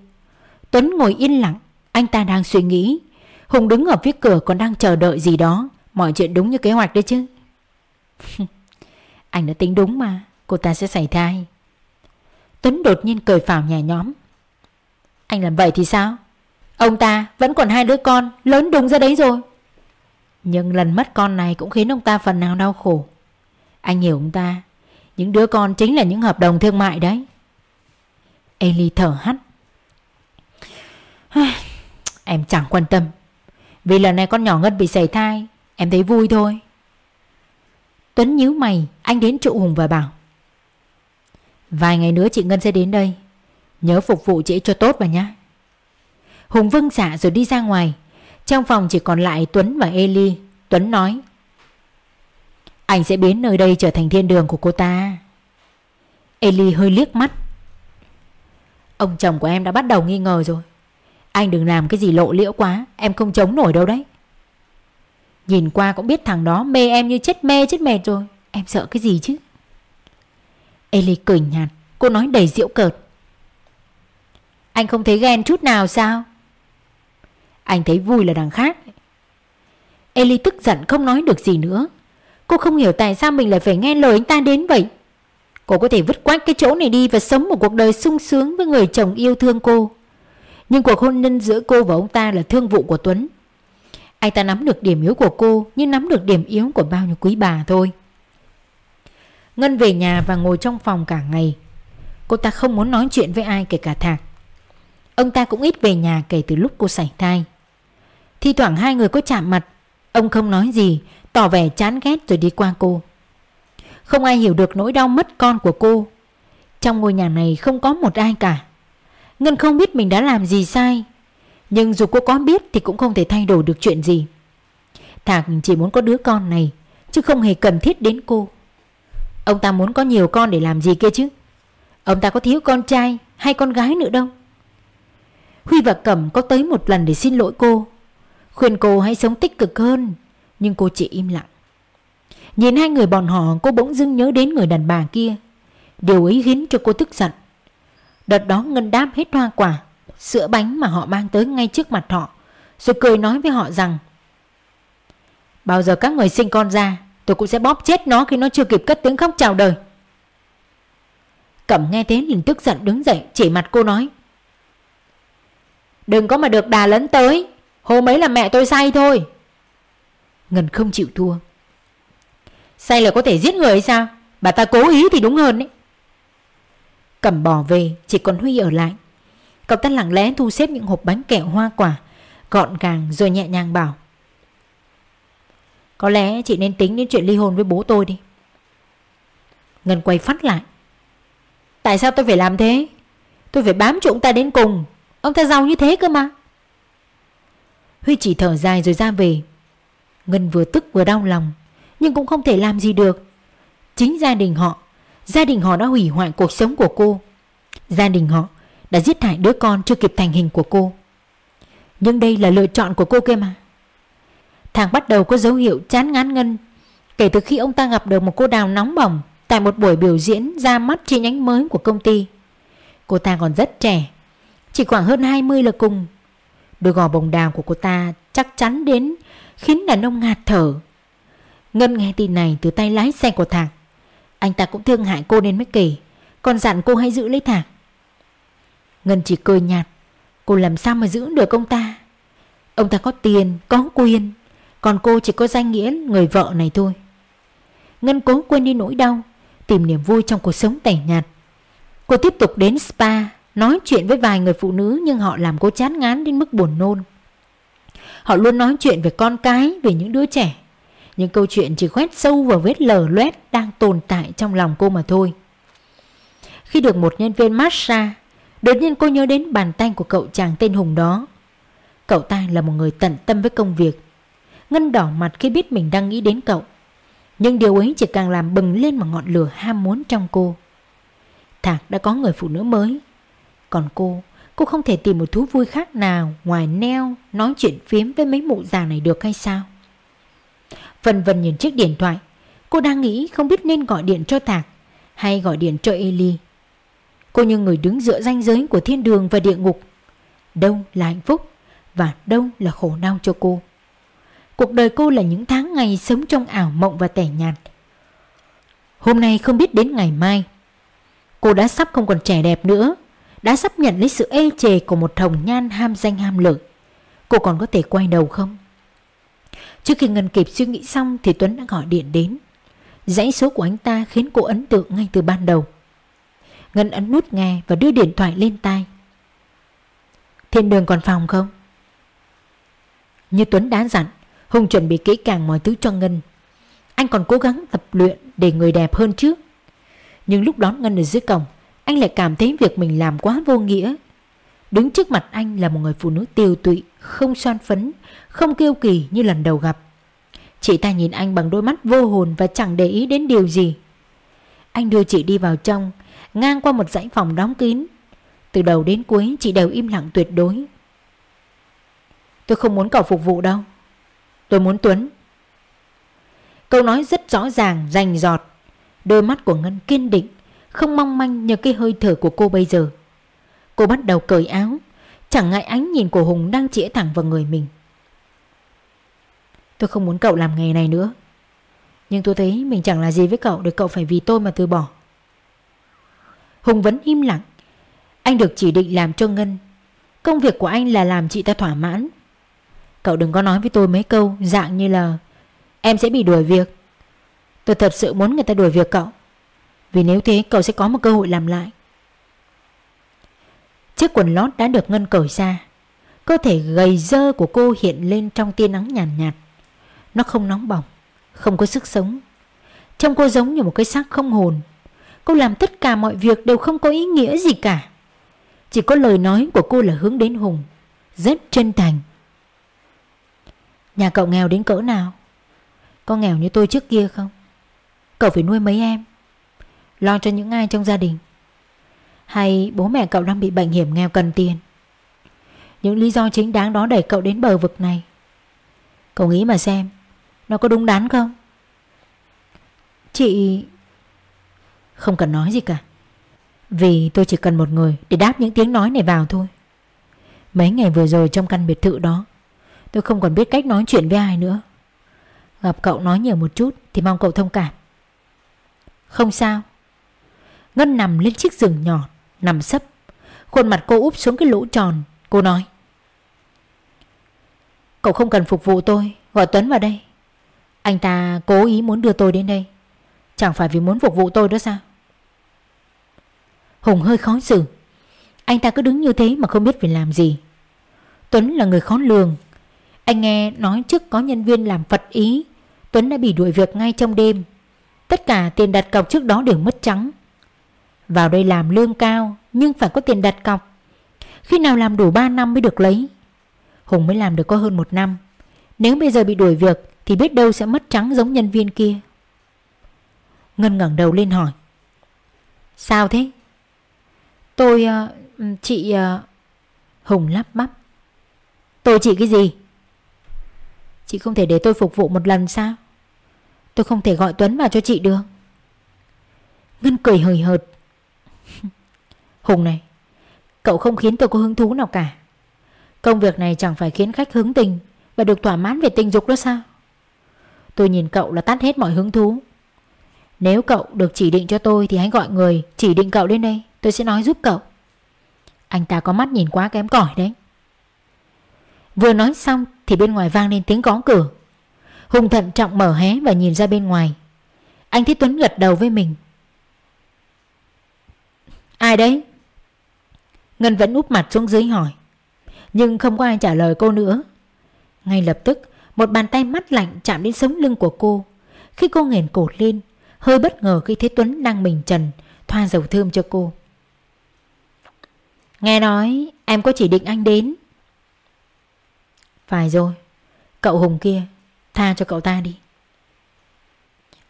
A: Tuấn ngồi yên lặng. Anh ta đang suy nghĩ. Hùng đứng ở phía cửa còn đang chờ đợi gì đó. Mọi chuyện đúng như kế hoạch đấy chứ. Anh đã tính đúng mà. Cô ta sẽ xảy thai. Tuấn đột nhiên cười phào nhà nhóm Anh làm vậy thì sao? Ông ta vẫn còn hai đứa con Lớn đúng ra đấy rồi. Nhưng lần mất con này cũng khiến ông ta phần nào đau khổ. Anh hiểu ông ta, Những đứa con chính là những hợp đồng thương mại đấy. Eli thở hắt. Em chẳng quan tâm. Vì lần này con nhỏ Ngân bị sảy thai, Em thấy vui thôi. Tuấn nhíu mày, Anh đến trụ Hùng và bảo, Vài ngày nữa chị Ngân sẽ đến đây. Nhớ phục vụ chị cho tốt vào nhá. Hùng vâng dạ rồi đi ra ngoài. Trong phòng chỉ còn lại Tuấn và Eli Tuấn nói, Anh sẽ biến nơi đây trở thành thiên đường của cô ta. Eli hơi liếc mắt. Ông chồng của em đã bắt đầu nghi ngờ rồi. Anh đừng làm cái gì lộ liễu quá, Em không chống nổi đâu đấy. Nhìn qua cũng biết thằng đó mê em như chết mê chết mệt rồi. Em sợ cái gì chứ? Ellie cười nhạt, Cô nói đầy diễu cợt. Anh không thấy ghen chút nào sao? Anh thấy vui là đằng khác Ellie tức giận không nói được gì nữa Cô không hiểu tại sao mình lại phải nghe lời anh ta đến vậy Cô có thể vứt quách cái chỗ này đi và sống một cuộc đời sung sướng với người chồng yêu thương cô. Nhưng cuộc hôn nhân giữa cô và ông ta là thương vụ của Tuấn. Anh ta nắm được điểm yếu của cô, nhưng nắm được điểm yếu của bao nhiêu quý bà thôi. Ngân về nhà và ngồi trong phòng cả ngày. Cô ta không muốn nói chuyện với ai kể cả Thạc. Ông ta cũng ít về nhà kể từ lúc cô sảy thai. Thi thoảng hai người có chạm mặt, ông không nói gì, tỏ vẻ chán ghét rồi đi qua cô. Không ai hiểu được nỗi đau mất con của cô. Trong ngôi nhà này không có một ai cả. Ngân không biết mình đã làm gì sai. Nhưng dù cô có biết thì cũng không thể thay đổi được chuyện gì. Thạc chỉ muốn có đứa con này Chứ không hề cần thiết đến cô. Ông ta muốn có nhiều con để làm gì kia chứ? Ông ta có thiếu con trai hay con gái nữa đâu? Huy và Cẩm có tới một lần để xin lỗi cô. Khuyên cô hãy sống tích cực hơn. Nhưng cô chỉ im lặng. Nhìn hai người bọn họ, cô bỗng dưng nhớ đến người đàn bà kia. Điều ấy khiến cho cô tức giận. Đợt đó Ngân đáp hết hoa quả, Sữa bánh mà họ mang tới ngay trước mặt họ, Rồi cười nói với họ rằng, Bao giờ các người sinh con ra, Tôi cũng sẽ bóp chết nó khi nó chưa kịp cất tiếng khóc chào đời. Cẩm nghe thế liền tức giận đứng dậy, Chỉ mặt cô nói, Đừng có mà được đà lấn tới. Hôm ấy là mẹ tôi say thôi. Ngân không chịu thua. Say là có thể giết người hay sao? Bà ta cố ý thì đúng hơn đấy. Cẩm bỏ về, Chỉ còn Huy ở lại. Cậu ta lặng lẽ thu xếp những hộp bánh kẹo hoa quả, Gọn gàng rồi nhẹ nhàng bảo. Có lẽ chị nên tính đến chuyện ly hôn với bố tôi đi. Ngân quay phát lại. Tại sao tôi phải làm thế? Tôi phải bám trụ ông ta đến cùng. Ông ta giàu như thế cơ mà. Huy chỉ thở dài rồi ra về. Ngân vừa tức vừa đau lòng, Nhưng cũng không thể làm gì được. Chính gia đình họ, Gia đình họ đã hủy hoại cuộc sống của cô. Gia đình họ đã giết hại đứa con chưa kịp thành hình của cô. Nhưng đây là lựa chọn của cô kia mà. Thằng bắt đầu có dấu hiệu chán ngán Ngân. Kể từ khi ông ta gặp được một cô đào nóng bỏng Tại một buổi biểu diễn ra mắt chi nhánh mới của công ty. Cô ta còn rất trẻ, Chỉ khoảng hơn 20 là cùng. Đôi gò bồng đào của cô ta chắc chắn đến Khiến đàn ông ngạt thở. Ngân nghe tin này từ tay lái xe của Thạc. Anh ta cũng thương hại cô nên mới kể Còn dặn cô hãy giữ lấy Thạc. Ngân chỉ cười nhạt Cô làm sao mà giữ được ông ta? Ông ta có tiền, có quyền Còn cô chỉ có danh nghĩa người vợ này thôi. Ngân cố quên đi nỗi đau Tìm niềm vui trong cuộc sống tẻ nhạt. Cô tiếp tục đến spa Nói chuyện với vài người phụ nữ Nhưng họ làm cô chán ngán đến mức buồn nôn. Họ luôn nói chuyện về con cái, Về những đứa trẻ. Những câu chuyện chỉ khoét sâu vào vết lở loét Đang tồn tại trong lòng cô mà thôi. Khi được một nhân viên massage, Đột nhiên cô nhớ đến bàn tay của cậu chàng tên Hùng đó. Cậu ta là một người tận tâm với công việc, Ngân đỏ mặt khi biết mình đang nghĩ đến cậu. Nhưng điều ấy chỉ càng làm bừng lên một ngọn lửa ham muốn trong cô. Thạc đã có người phụ nữ mới còn cô, cô không thể tìm một thú vui khác nào Ngoài neo, nói chuyện phiếm với mấy mụ già này được hay sao? Vân vân nhìn chiếc điện thoại. Cô đang nghĩ không biết nên gọi điện cho Thạc Hay gọi điện cho Eli. Cô như người đứng giữa ranh giới của thiên đường và địa ngục. Đâu là hạnh phúc Và đâu là khổ đau cho cô? Cuộc đời cô là những tháng ngày sống trong ảo mộng và tẻ nhạt. Hôm nay không biết đến ngày mai. Cô đã sắp không còn trẻ đẹp nữa. Đã sắp nhận lấy sự ê chề của một thồng nhan ham danh ham lợi. Cô còn có thể quay đầu không? Trước khi Ngân kịp suy nghĩ xong thì Tuấn đã gọi điện đến. Dãy số của anh ta khiến cô ấn tượng ngay từ ban đầu. Ngân ấn nút nghe và đưa điện thoại lên tai. Thiên đường còn phòng không? Như Tuấn đã dặn, Hùng chuẩn bị kỹ càng mọi thứ cho Ngân. Anh còn cố gắng tập luyện để người đẹp hơn trước. Nhưng lúc đón Ngân ở dưới cổng anh lại cảm thấy việc mình làm quá vô nghĩa. Đứng trước mặt anh là một người phụ nữ tiêu tụy Không xoan phấn Không kiêu kỳ như lần đầu gặp. Chị ta nhìn anh bằng đôi mắt vô hồn Và chẳng để ý đến điều gì. Anh đưa chị đi vào trong Ngang qua một dãy phòng đóng kín. Từ đầu đến cuối chị đều im lặng tuyệt đối. Tôi không muốn cậu phục vụ đâu. Tôi muốn Tuấn. Câu nói rất rõ ràng, rành giọt. Đôi mắt của Ngân kiên định. Không mong manh như cái hơi thở của cô bây giờ. Cô bắt đầu cởi áo, Chẳng ngại ánh nhìn của Hùng đang chĩa thẳng vào người mình. Tôi không muốn cậu làm nghề này nữa. Nhưng tôi thấy mình chẳng là gì với cậu Để cậu phải vì tôi mà từ bỏ. Hùng vẫn im lặng. Anh được chỉ định làm cho Ngân. Công việc của anh là làm chị ta thỏa mãn. Cậu đừng có nói với tôi mấy câu Dạng như là Em sẽ bị đuổi việc. Tôi thật sự muốn người ta đuổi việc cậu. Vì nếu thế cậu sẽ có một cơ hội làm lại. Chiếc quần lót đã được Ngân cởi ra. Cơ thể gầy dơ của cô hiện lên trong tia nắng nhàn nhạt, nhạt Nó không nóng bỏng Không có sức sống. Trông cô giống như một cái xác không hồn. Cô làm tất cả mọi việc đều không có ý nghĩa gì cả. Chỉ có lời nói của cô là hướng đến Hùng Rất chân thành. Nhà cậu nghèo đến cỡ nào? Có nghèo như tôi trước kia không? Cậu phải nuôi mấy em? Lo cho những ai trong gia đình. Hay bố mẹ cậu đang bị bệnh hiểm nghèo cần tiền. Những lý do chính đáng đó đẩy cậu đến bờ vực này. Cậu nghĩ mà xem, Nó có đúng đắn không? Chị Không cần nói gì cả. Vì tôi chỉ cần một người Để đáp những tiếng nói này vào thôi. Mấy ngày vừa rồi trong căn biệt thự đó, Tôi không còn biết cách nói chuyện với ai nữa. Gặp cậu nói nhiều một chút Thì mong cậu thông cảm. Không sao. Ngân nằm lên chiếc giường nhỏ, Nằm sấp. Khuôn mặt cô úp xuống cái lỗ tròn, Cô nói. Cậu không cần phục vụ tôi, Gọi Tuấn vào đây. Anh ta cố ý muốn đưa tôi đến đây. Chẳng phải vì muốn phục vụ tôi đó sao? Hùng hơi khó xử. Anh ta cứ đứng như thế mà không biết phải làm gì. Tuấn là người khó lường. Anh nghe nói trước có nhân viên làm Phật ý. Tuấn đã bị đuổi việc ngay trong đêm. Tất cả tiền đặt cọc trước đó đều mất trắng. Vào đây làm lương cao Nhưng phải có tiền đặt cọc. Khi nào làm đủ 3 năm mới được lấy? Hùng mới làm được có hơn một năm. Nếu bây giờ bị đuổi việc Thì biết đâu sẽ mất trắng giống nhân viên kia. Ngân ngẩng đầu lên hỏi. Sao thế? Tôi uh, Chị uh... Hùng lắp bắp. Tôi chị cái gì? Chị không thể để tôi phục vụ một lần sao? Tôi không thể gọi Tuấn vào cho chị được. Ngân cười hời hợt. Hùng này, Cậu không khiến tôi có hứng thú nào cả. Công việc này chẳng phải khiến khách hứng tình Và được thỏa mãn về tình dục đó sao? Tôi nhìn cậu là tắt hết mọi hứng thú. Nếu cậu được chỉ định cho tôi Thì hãy gọi người chỉ định cậu đến đây, Tôi sẽ nói giúp cậu. Anh ta có mắt nhìn quá kém cỏi đấy. Vừa nói xong Thì bên ngoài vang lên tiếng gõ cửa. Hùng thận trọng mở hé và nhìn ra bên ngoài. Anh thấy Tuấn gật đầu với mình. Ai đấy? Ngân vẫn úp mặt xuống dưới hỏi. Nhưng không có ai trả lời cô nữa. Ngay lập tức, Một bàn tay mắt lạnh chạm đến sống lưng của cô. Khi cô nghền cột lên, Hơi bất ngờ khi thấy Tuấn đang mình trần, Thoa dầu thơm cho cô. Nghe nói em có chỉ định anh đến. Phải rồi, Cậu Hùng kia, Tha cho cậu ta đi.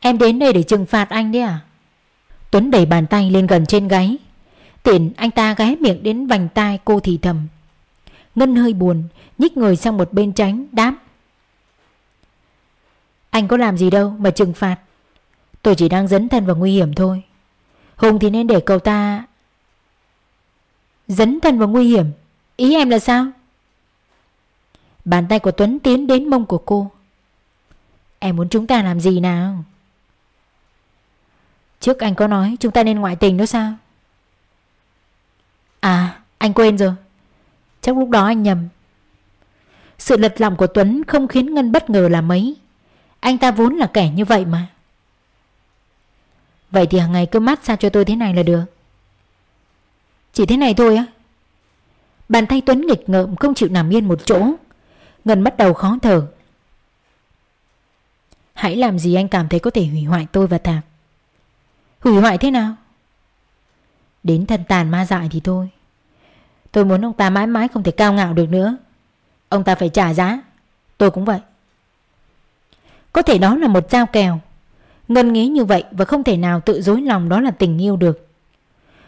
A: Em đến đây để trừng phạt anh đấy à? Tuấn đẩy bàn tay lên gần trên gáy. Tiện, anh ta ghé miệng đến vành tai cô thì thầm. Ngân hơi buồn, Nhích người sang một bên tránh, đáp. Anh có làm gì đâu mà trừng phạt. Tôi chỉ đang dấn thân vào nguy hiểm thôi. Hùng thì nên để cậu ta Dấn thân vào nguy hiểm. Ý em là sao? Bàn tay của Tuấn tiến đến mông của cô. Em muốn chúng ta làm gì nào? Trước anh có nói chúng ta nên ngoại tình đó sao? À anh quên rồi. Chắc lúc đó anh nhầm. Sự lật lòng của Tuấn không khiến Ngân bất ngờ là mấy. Anh ta vốn là kẻ như vậy mà. Vậy thì hàng ngày cứ mát xa cho tôi thế này là được. Chỉ thế này thôi á. Bàn tay Tuấn nghịch ngợm không chịu nằm yên một chỗ. Ngân bắt đầu khó thở. Hãy làm gì anh cảm thấy có thể hủy hoại tôi và Thạc? Hủy hoại thế nào? Đến thân tàn ma dại thì thôi. Tôi muốn ông ta mãi mãi không thể cao ngạo được nữa. Ông ta phải trả giá. Tôi cũng vậy. Có thể đó là một giao kèo. Ngân nghĩ như vậy và không thể nào tự dối lòng đó là tình yêu được.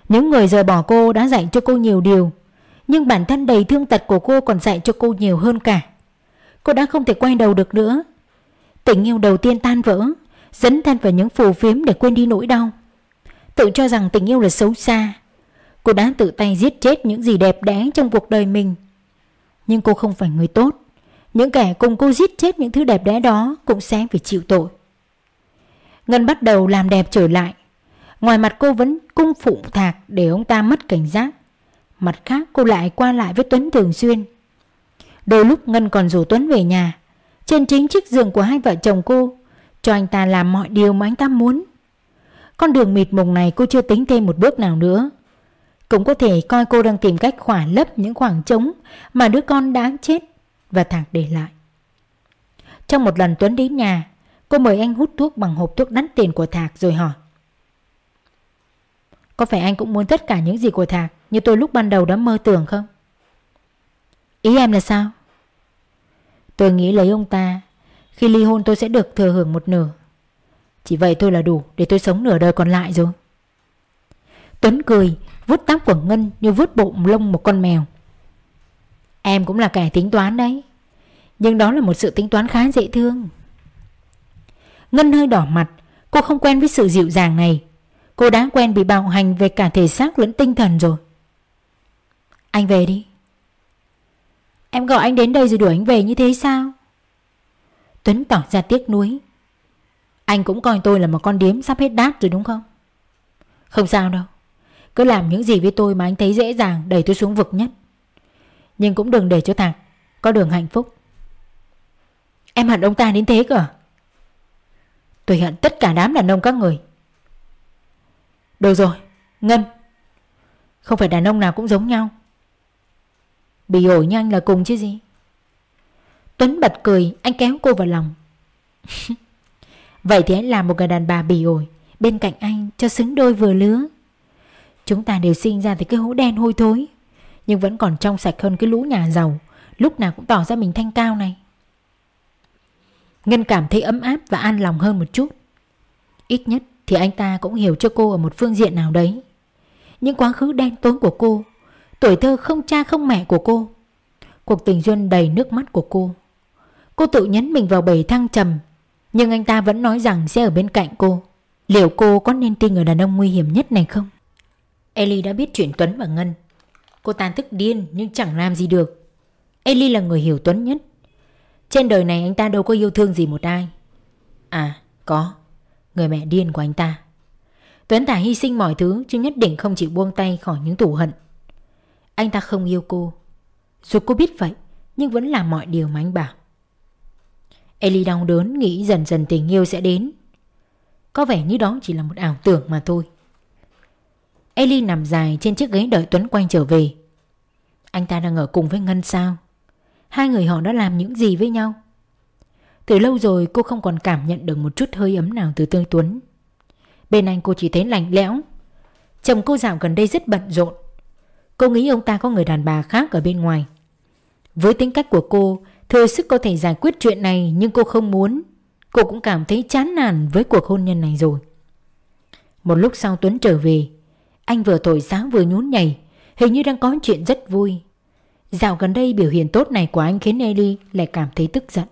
A: Những người rời bỏ cô đã dạy cho cô nhiều điều, Nhưng bản thân đầy thương tật của cô còn dạy cho cô nhiều hơn cả. Cô đã không thể quay đầu được nữa. Tình yêu đầu tiên tan vỡ, Dấn thân vào những phù phiếm để quên đi nỗi đau. Tự cho rằng tình yêu là xấu xa Cô đã tự tay giết chết những gì đẹp đẽ trong cuộc đời mình. Nhưng cô không phải người tốt. Những kẻ cùng cô giết chết những thứ đẹp đẽ đó Cũng sẽ phải chịu tội. Ngân bắt đầu làm đẹp trở lại. Ngoài mặt cô vẫn cung phụng thạc Để ông ta mất cảnh giác. Mặt khác, cô lại qua lại với Tuấn thường xuyên. Đôi lúc Ngân còn rủ Tuấn về nhà. Trên chính chiếc giường của hai vợ chồng cô, Cho anh ta làm mọi điều mà anh ta muốn. Con đường mịt mùng này cô chưa tính thêm một bước nào nữa cũng có thể coi cô đang tìm cách khỏa lấp những khoảng trống mà đứa con đã chết và Thạc để lại. Trong một lần Tuấn đến nhà, cô mời anh hút thuốc bằng hộp thuốc đắt tiền của Thạc rồi hỏi. Có phải anh cũng muốn tất cả những gì của Thạc như tôi lúc ban đầu đã mơ tưởng không? Ý em là sao? Tôi nghĩ lấy ông ta, khi ly hôn tôi sẽ được thừa hưởng một nửa. Chỉ vậy thôi là đủ để tôi sống nửa đời còn lại rồi. Tuấn cười vuốt tóc của Ngân như vuốt bộ lông một con mèo. Em cũng là kẻ tính toán đấy. Nhưng đó là một sự tính toán khá dễ thương. Ngân hơi đỏ mặt, cô không quen với sự dịu dàng này. Cô đã quen bị bạo hành về cả thể xác lẫn tinh thần rồi. Anh về đi. Em gọi anh đến đây rồi đuổi anh về như thế sao? Tuấn tỏ ra tiếc nuối. Anh cũng coi tôi là một con điếm sắp hết đát rồi đúng không? Không sao đâu. Cứ làm những gì với tôi mà anh thấy dễ dàng, đẩy tôi xuống vực nhất. Nhưng cũng đừng để cho Thạc có đường hạnh phúc. Em hận ông ta đến thế cơ à? Tôi hận tất cả đám đàn ông các người. Được rồi, Ngân. Không phải đàn ông nào cũng giống nhau. Bị ổi nhanh là cùng chứ gì? Tuấn bật cười, Anh kéo cô vào lòng. Vậy thì anh làm một người đàn bà bị ổi, Bên cạnh anh cho xứng đôi vừa lứa. Chúng ta đều sinh ra từ cái hố đen hôi thối. Nhưng vẫn còn trong sạch hơn cái lũ nhà giàu. Lúc nào cũng tỏ ra mình thanh cao này. Ngân cảm thấy ấm áp và an lòng hơn một chút. Ít nhất thì anh ta cũng hiểu cho cô ở một phương diện nào đấy. Những quá khứ đen tối của cô, Tuổi thơ không cha không mẹ của cô, Cuộc tình duyên đầy nước mắt của cô. Cô tự nhấn mình vào bầy thăng trầm, Nhưng anh ta vẫn nói rằng sẽ ở bên cạnh cô. Liệu cô có nên tin người đàn ông nguy hiểm nhất này không? Ellie đã biết chuyện Tuấn và Ngân. Cô ta tức điên nhưng chẳng làm gì được. Ellie là người hiểu Tuấn nhất. Trên đời này anh ta đâu có yêu thương gì một ai. À có. Người mẹ điên của anh ta. Tuấn Tả hy sinh mọi thứ, chứ nhất định không chịu buông tay khỏi những tủ hận. Anh ta không yêu cô. Dù cô biết vậy, Nhưng vẫn làm mọi điều mà anh bảo. Ellie đau đớn, nghĩ dần dần tình yêu sẽ đến. Có vẻ như đó chỉ là một ảo tưởng mà thôi. Ellie nằm dài trên chiếc ghế đợi Tuấn quay trở về. Anh ta đang ở cùng với Ngân sao? Hai người họ đã làm những gì với nhau? Từ lâu rồi cô không còn cảm nhận được một chút hơi ấm nào từ Tươi Tuấn. Bên anh cô chỉ thấy lạnh lẽo. Chồng cô dạo gần đây rất bận rộn. Cô nghĩ ông ta có người đàn bà khác ở bên ngoài. Với tính cách của cô, Thừa sức có thể giải quyết chuyện này Nhưng cô không muốn. Cô cũng cảm thấy chán nản với cuộc hôn nhân này rồi. Một lúc sau Tuấn trở về anh vừa thổi sáng vừa nhún nhảy Hình như đang có chuyện rất vui Dạo gần đây biểu hiện tốt này của anh khiến Ellie lại cảm thấy tức giận.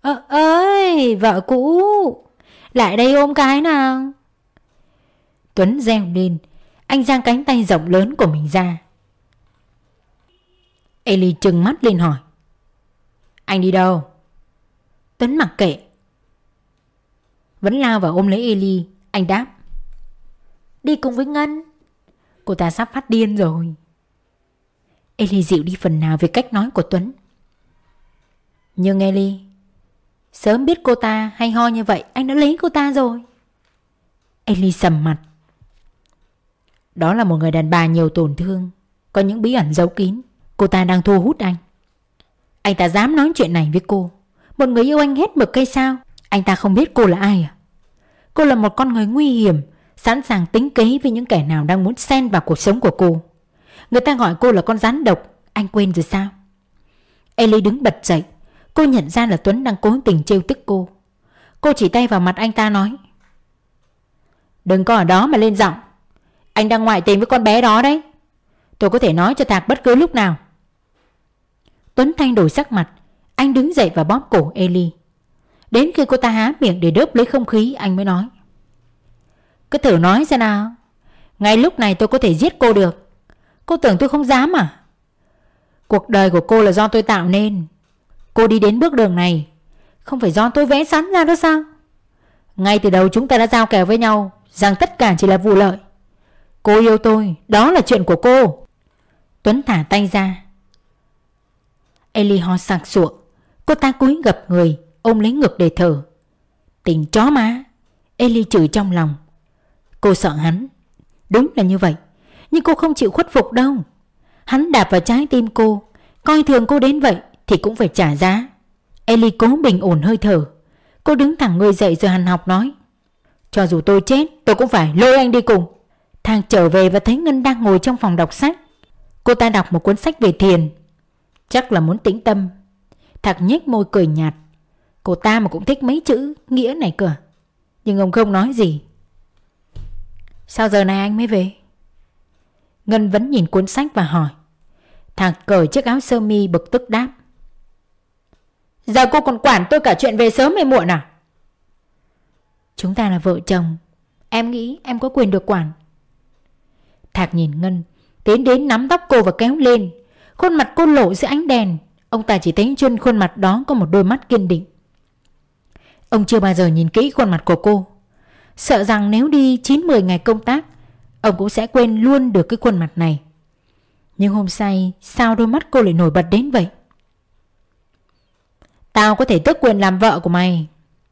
A: Ơ ơi, vợ cũ, lại đây ôm cái nào. Tuấn reo lên, anh giang cánh tay rộng lớn của mình ra. Ellie trừng mắt lên hỏi. Anh đi đâu? Tuấn mặc kệ, vẫn lao vào ôm lấy Eli Anh đáp. Đi cùng với Ngân. Cô ta sắp phát điên rồi. Eli dịu đi phần nào về cách nói của Tuấn. Nhưng Eli Sớm biết cô ta hay ho như vậy Anh đã lấy cô ta rồi. Eli sầm mặt. Đó là một người đàn bà nhiều tổn thương Có những bí ẩn giấu kín. Cô ta đang thu hút anh. Anh ta dám nói chuyện này với cô. Một người yêu anh hết mực cây sao? Anh ta không biết cô là ai à? Cô là một con người nguy hiểm, Sẵn sàng tính kế với những kẻ nào đang muốn xen vào cuộc sống của cô. Người ta gọi cô là con rắn độc. Anh quên rồi sao? Ellie đứng bật dậy. Cô nhận ra là Tuấn đang cố tình trêu tức cô. Cô chỉ tay vào mặt anh ta nói, Đừng có ở đó mà lên giọng. Anh đang ngoại tình với con bé đó đấy. Tôi có thể nói cho Thạc bất cứ lúc nào. Tuấn thay đổi sắc mặt. Anh đứng dậy và bóp cổ Eli. Đến khi cô ta há miệng để đớp lấy không khí, anh mới nói. Cứ thử nói xem nào. Ngay lúc này tôi có thể giết cô được. Cô tưởng tôi không dám à? Cuộc đời của cô là do tôi tạo nên. Cô đi đến bước đường này. Không phải do tôi vẽ sẵn ra đó sao? Ngay từ đầu chúng ta đã giao kèo với nhau, Rằng tất cả chỉ là vụ lợi. Cô yêu tôi, Đó là chuyện của cô. Tuấn thả tay ra. Ellie ho sặc sụa Cô ta cúi gập người ôm lấy ngực để thở. Tình chó má, Ellie chửi trong lòng. Cô sợ hắn. Đúng là như vậy, nhưng cô không chịu khuất phục đâu. Hắn đạp vào trái tim cô, coi thường cô đến vậy thì cũng phải trả giá. Ellie cố bình ổn hơi thở. Cô đứng thẳng người dậy rồi hằn học nói. Cho dù tôi chết, tôi cũng phải lôi anh đi cùng. Thang trở về và thấy Ngân đang ngồi trong phòng đọc sách. Cô ta đọc một cuốn sách về thiền. Chắc là muốn tĩnh tâm. Thạc nhếch môi cười nhạt. Cô ta mà cũng thích mấy chữ nghĩa này cơ. Nhưng ông không nói gì. Sao giờ này anh mới về? Ngân vẫn nhìn cuốn sách và hỏi. Thạc cởi chiếc áo sơ mi bực tức đáp. Giờ cô còn quản tôi cả chuyện về sớm hay muộn à? Chúng ta là vợ chồng. Em nghĩ em có quyền được quản. Thạc nhìn Ngân, Tiến đến nắm tóc cô và kéo lên. Khuôn mặt cô lộ dưới ánh đèn. Ông ta chỉ thấy trên khuôn mặt đó có một đôi mắt kiên định. Ông chưa bao giờ nhìn kỹ khuôn mặt của cô. Sợ rằng nếu đi 9-10 ngày công tác, Ông cũng sẽ quên luôn được cái khuôn mặt này. Nhưng hôm say, Sao đôi mắt cô lại nổi bật đến vậy? Tao có thể tức quyền làm vợ của mày.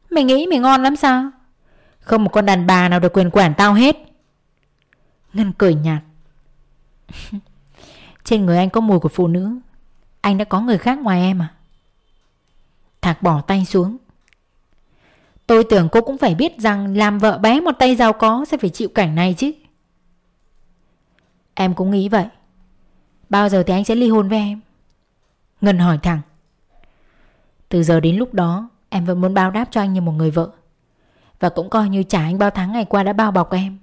A: Mày nghĩ mày ngon lắm sao? Không một con đàn bà nào được quyền quản tao hết. Ngân cười nhạt. Trên người anh có mùi của phụ nữ. Anh đã có người khác ngoài em à? Thạc bỏ tay xuống. Tôi tưởng cô cũng phải biết rằng Làm vợ bé một tay giàu có Sẽ phải chịu cảnh này chứ. Em cũng nghĩ vậy. Bao giờ thì anh sẽ ly hôn với em? Ngân hỏi thẳng. Từ giờ đến lúc đó, Em vẫn muốn báo đáp cho anh như một người vợ. Và cũng coi như trả anh bao tháng ngày qua đã bao bọc em.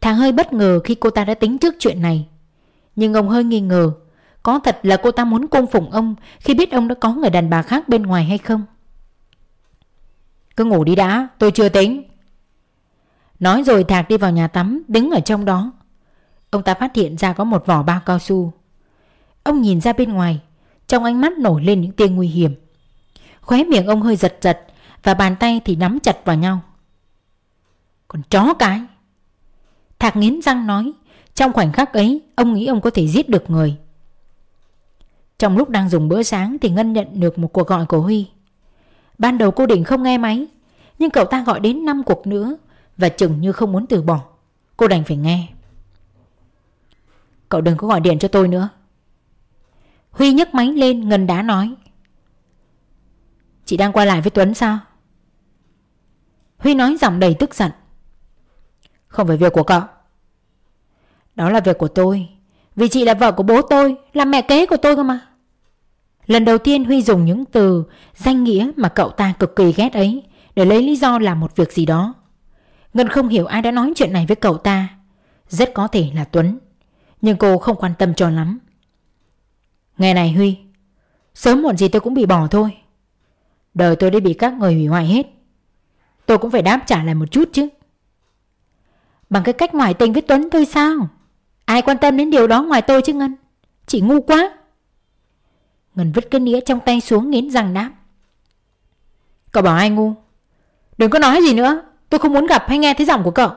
A: Thằng hơi bất ngờ khi cô ta đã tính trước chuyện này. Nhưng ông hơi nghi ngờ, Có thật là cô ta muốn cung phụng ông Khi biết ông đã có người đàn bà khác bên ngoài hay không? Cứ ngủ đi đã, tôi chưa tính. Nói rồi Thạc đi vào nhà tắm, Đứng ở trong đó. Ông ta phát hiện ra có một vỏ bao cao su. Ông nhìn ra bên ngoài, Trong ánh mắt nổi lên những tia nguy hiểm. Khóe miệng ông hơi giật giật Và bàn tay thì nắm chặt vào nhau. Còn chó cái! Thạc nghiến răng nói trong khoảnh khắc ấy, Ông nghĩ ông có thể giết được người. Trong lúc đang dùng bữa sáng Thì Ngân nhận được một cuộc gọi của Huy. Ban đầu cô định không nghe máy, Nhưng cậu ta gọi đến 5 cuộc nữa Và chừng như không muốn từ bỏ. Cô đành phải nghe. Cậu đừng có gọi điện cho tôi nữa. Huy nhấc máy lên, Ngân đã nói. Chị đang quay lại với Tuấn sao? Huy nói giọng đầy tức giận. Không phải việc của cậu. Đó là việc của tôi. Vì chị là vợ của bố tôi, Là mẹ kế của tôi cơ mà. Lần đầu tiên Huy dùng những từ Danh nghĩa mà cậu ta cực kỳ ghét ấy Để lấy lý do làm một việc gì đó. Ngân không hiểu ai đã nói chuyện này với cậu ta. Rất có thể là Tuấn. Nhưng cô không quan tâm cho lắm. Ngày này Huy, Sớm muộn gì tôi cũng bị bỏ thôi. Đời tôi đã bị các người hủy hoại hết. Tôi cũng phải đáp trả lại một chút chứ. Bằng cái cách ngoại tình với Tuấn thôi sao? Ai quan tâm đến điều đó ngoài tôi chứ Ngân? Chị ngu quá. Ngân vứt cái nĩa trong tay xuống nghiến răng đáp. Cậu bảo ai ngu? Đừng có nói gì nữa. Tôi không muốn gặp hay nghe thấy giọng của cậu.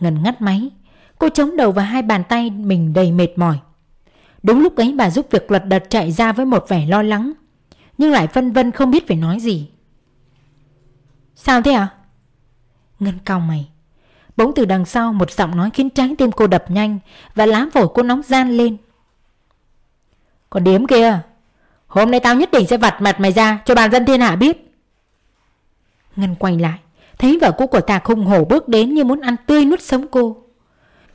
A: Ngân ngắt máy. Cô chống đầu vào hai bàn tay mình đầy mệt mỏi. Đúng lúc ấy bà giúp việc lật đật chạy ra với một vẻ lo lắng, Nhưng lại phân vân không biết phải nói gì. Sao thế à Ngân cau mày. Bỗng từ đằng sau một giọng nói khiến trái tim cô đập nhanh Và lá phổi cô nóng gian lên. Còn điếm kia. Hôm nay tao nhất định sẽ vặt mặt mày ra Cho bàn dân thiên hạ biết. Ngân quay lại, Thấy vợ cũ của ta hung hổ bước đến Như muốn ăn tươi nuốt sống cô.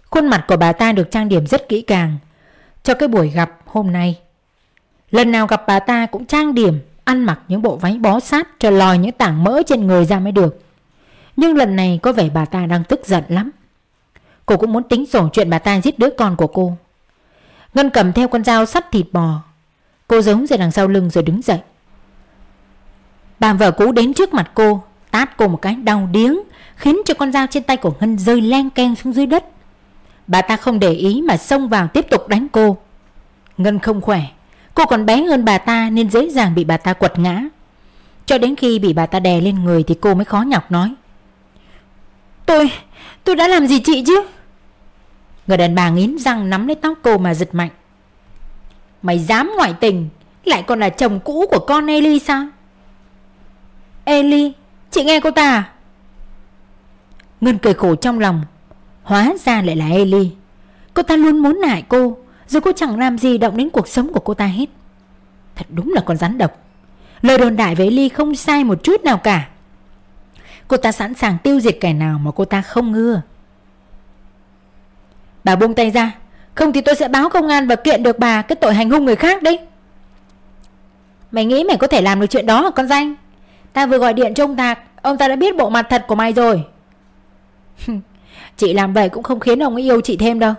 A: Khuôn mặt của bà ta được trang điểm rất kỹ càng. Cho cái buổi gặp hôm nay, Lần nào gặp bà ta cũng trang điểm, Ăn mặc những bộ váy bó sát Cho lòi những tảng mỡ trên người ra mới được. Nhưng lần này có vẻ bà ta đang tức giận lắm. Cô cũng muốn tính sổ chuyện bà ta giết đứa con của cô. Ngân cầm theo con dao sắt thịt bò. Cô giống ra đằng sau lưng rồi đứng dậy. Bà vợ cũ đến trước mặt cô, Tát cô một cái đau điếng, Khiến cho con dao trên tay của Ngân rơi len keng xuống dưới đất. Bà ta không để ý mà xông vào tiếp tục đánh cô. Ngân không khỏe, Cô còn bé hơn bà ta nên dễ dàng bị bà ta quật ngã. Cho đến khi bị bà ta đè lên người thì cô mới khó nhọc nói. Tôi, tôi đã làm gì chị chứ? Người đàn bà nghiến răng nắm lấy tóc cô mà giật mạnh. Mày dám ngoại tình Lại còn là chồng cũ của con Eli sao? Eli Chị nghe cô ta à? Ngân cười khổ trong lòng Hóa ra lại là Eli Cô ta luôn muốn hại cô rồi cô chẳng làm gì động đến cuộc sống của cô ta hết. Thật đúng là con rắn độc. Lời đồn đại với Eli không sai một chút nào cả. Cô ta sẵn sàng tiêu diệt kẻ nào mà cô ta không ngưa Bà buông tay ra. Không thì tôi sẽ báo công an và kiện được bà Cái tội hành hung người khác đấy. Mày nghĩ mày có thể làm được chuyện đó hả con danh? Ta vừa gọi điện cho ông Tạc Ông ta đã biết bộ mặt thật của mày rồi. Chị làm vậy cũng không khiến ông ấy yêu chị thêm đâu.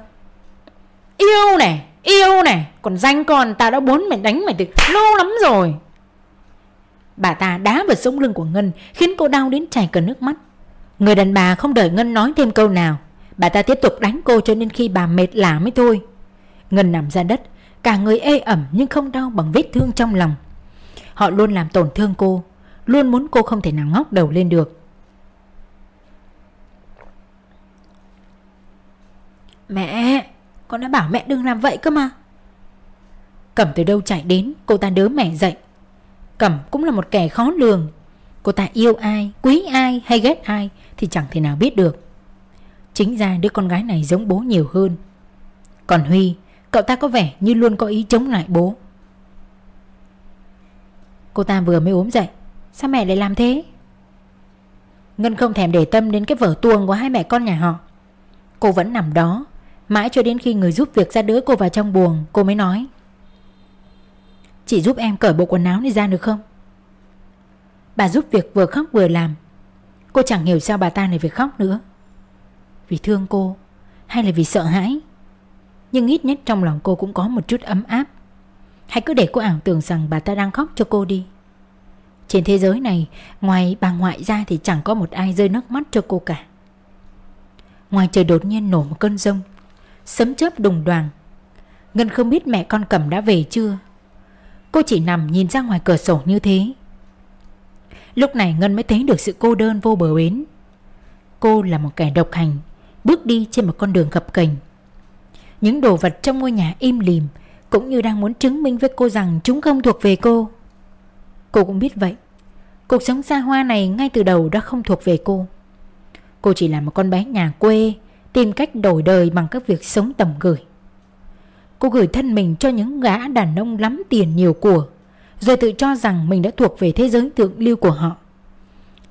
A: Yêu này Yêu này. Còn danh còn tao đã muốn mày đánh mày từ lâu lắm rồi. Bà ta đá vào sống lưng của Ngân Khiến cô đau đến chảy cả nước mắt. Người đàn bà không đợi Ngân nói thêm câu nào. Bà ta tiếp tục đánh cô cho đến khi bà mệt lả mới thôi. Ngân nằm ra đất Cả người ê ẩm nhưng không đau bằng vết thương trong lòng. Họ luôn làm tổn thương cô Luôn muốn cô không thể nào ngóc đầu lên được. Mẹ Con đã bảo mẹ đừng làm vậy cơ mà. Cẩm từ đâu chạy đến Cô ta đỡ mẹ dậy Cẩm cũng là một kẻ khó lường. Cô ta yêu ai, quý ai hay ghét ai Thì chẳng thể nào biết được. Chính ra đứa con gái này giống bố nhiều hơn. Còn Huy Cậu ta có vẻ như luôn có ý chống lại bố. Cô ta vừa mới ốm dậy Sao mẹ lại làm thế? Ngân không thèm để tâm đến cái vở tuồng của hai mẹ con nhà họ. Cô vẫn nằm đó Mãi cho đến khi người giúp việc ra đỡ cô vào trong buồng Cô mới nói. Chị giúp em cởi bộ quần áo này ra được không? Bà giúp việc vừa khóc vừa làm. Cô chẳng hiểu sao bà ta này phải khóc nữa. Vì thương cô, Hay là vì sợ hãi? Nhưng ít nhất trong lòng cô cũng có một chút ấm áp. Hãy cứ để cô ảo tưởng rằng bà ta đang khóc cho cô đi. Trên thế giới này, Ngoài bà ngoại ra thì chẳng có một ai rơi nước mắt cho cô cả. Ngoài trời đột nhiên nổ một cơn rông, Sấm chớp đùng đoàn Ngân không biết mẹ con Cẩm đã về chưa? Cô chỉ nằm nhìn ra ngoài cửa sổ như thế. Lúc này Ngân mới thấy được sự cô đơn vô bờ bến. Cô là một kẻ độc hành, Bước đi trên một con đường gập cành. Những đồ vật trong ngôi nhà im lìm Cũng như đang muốn chứng minh với cô rằng chúng không thuộc về cô. Cô cũng biết vậy. Cuộc sống xa hoa này ngay từ đầu đã không thuộc về cô. Cô chỉ là một con bé nhà quê, Tìm cách đổi đời bằng các việc sống tầm gửi. Cô gửi thân mình cho những gã đàn ông lắm tiền nhiều của, Rồi tự cho rằng mình đã thuộc về thế giới thượng lưu của họ.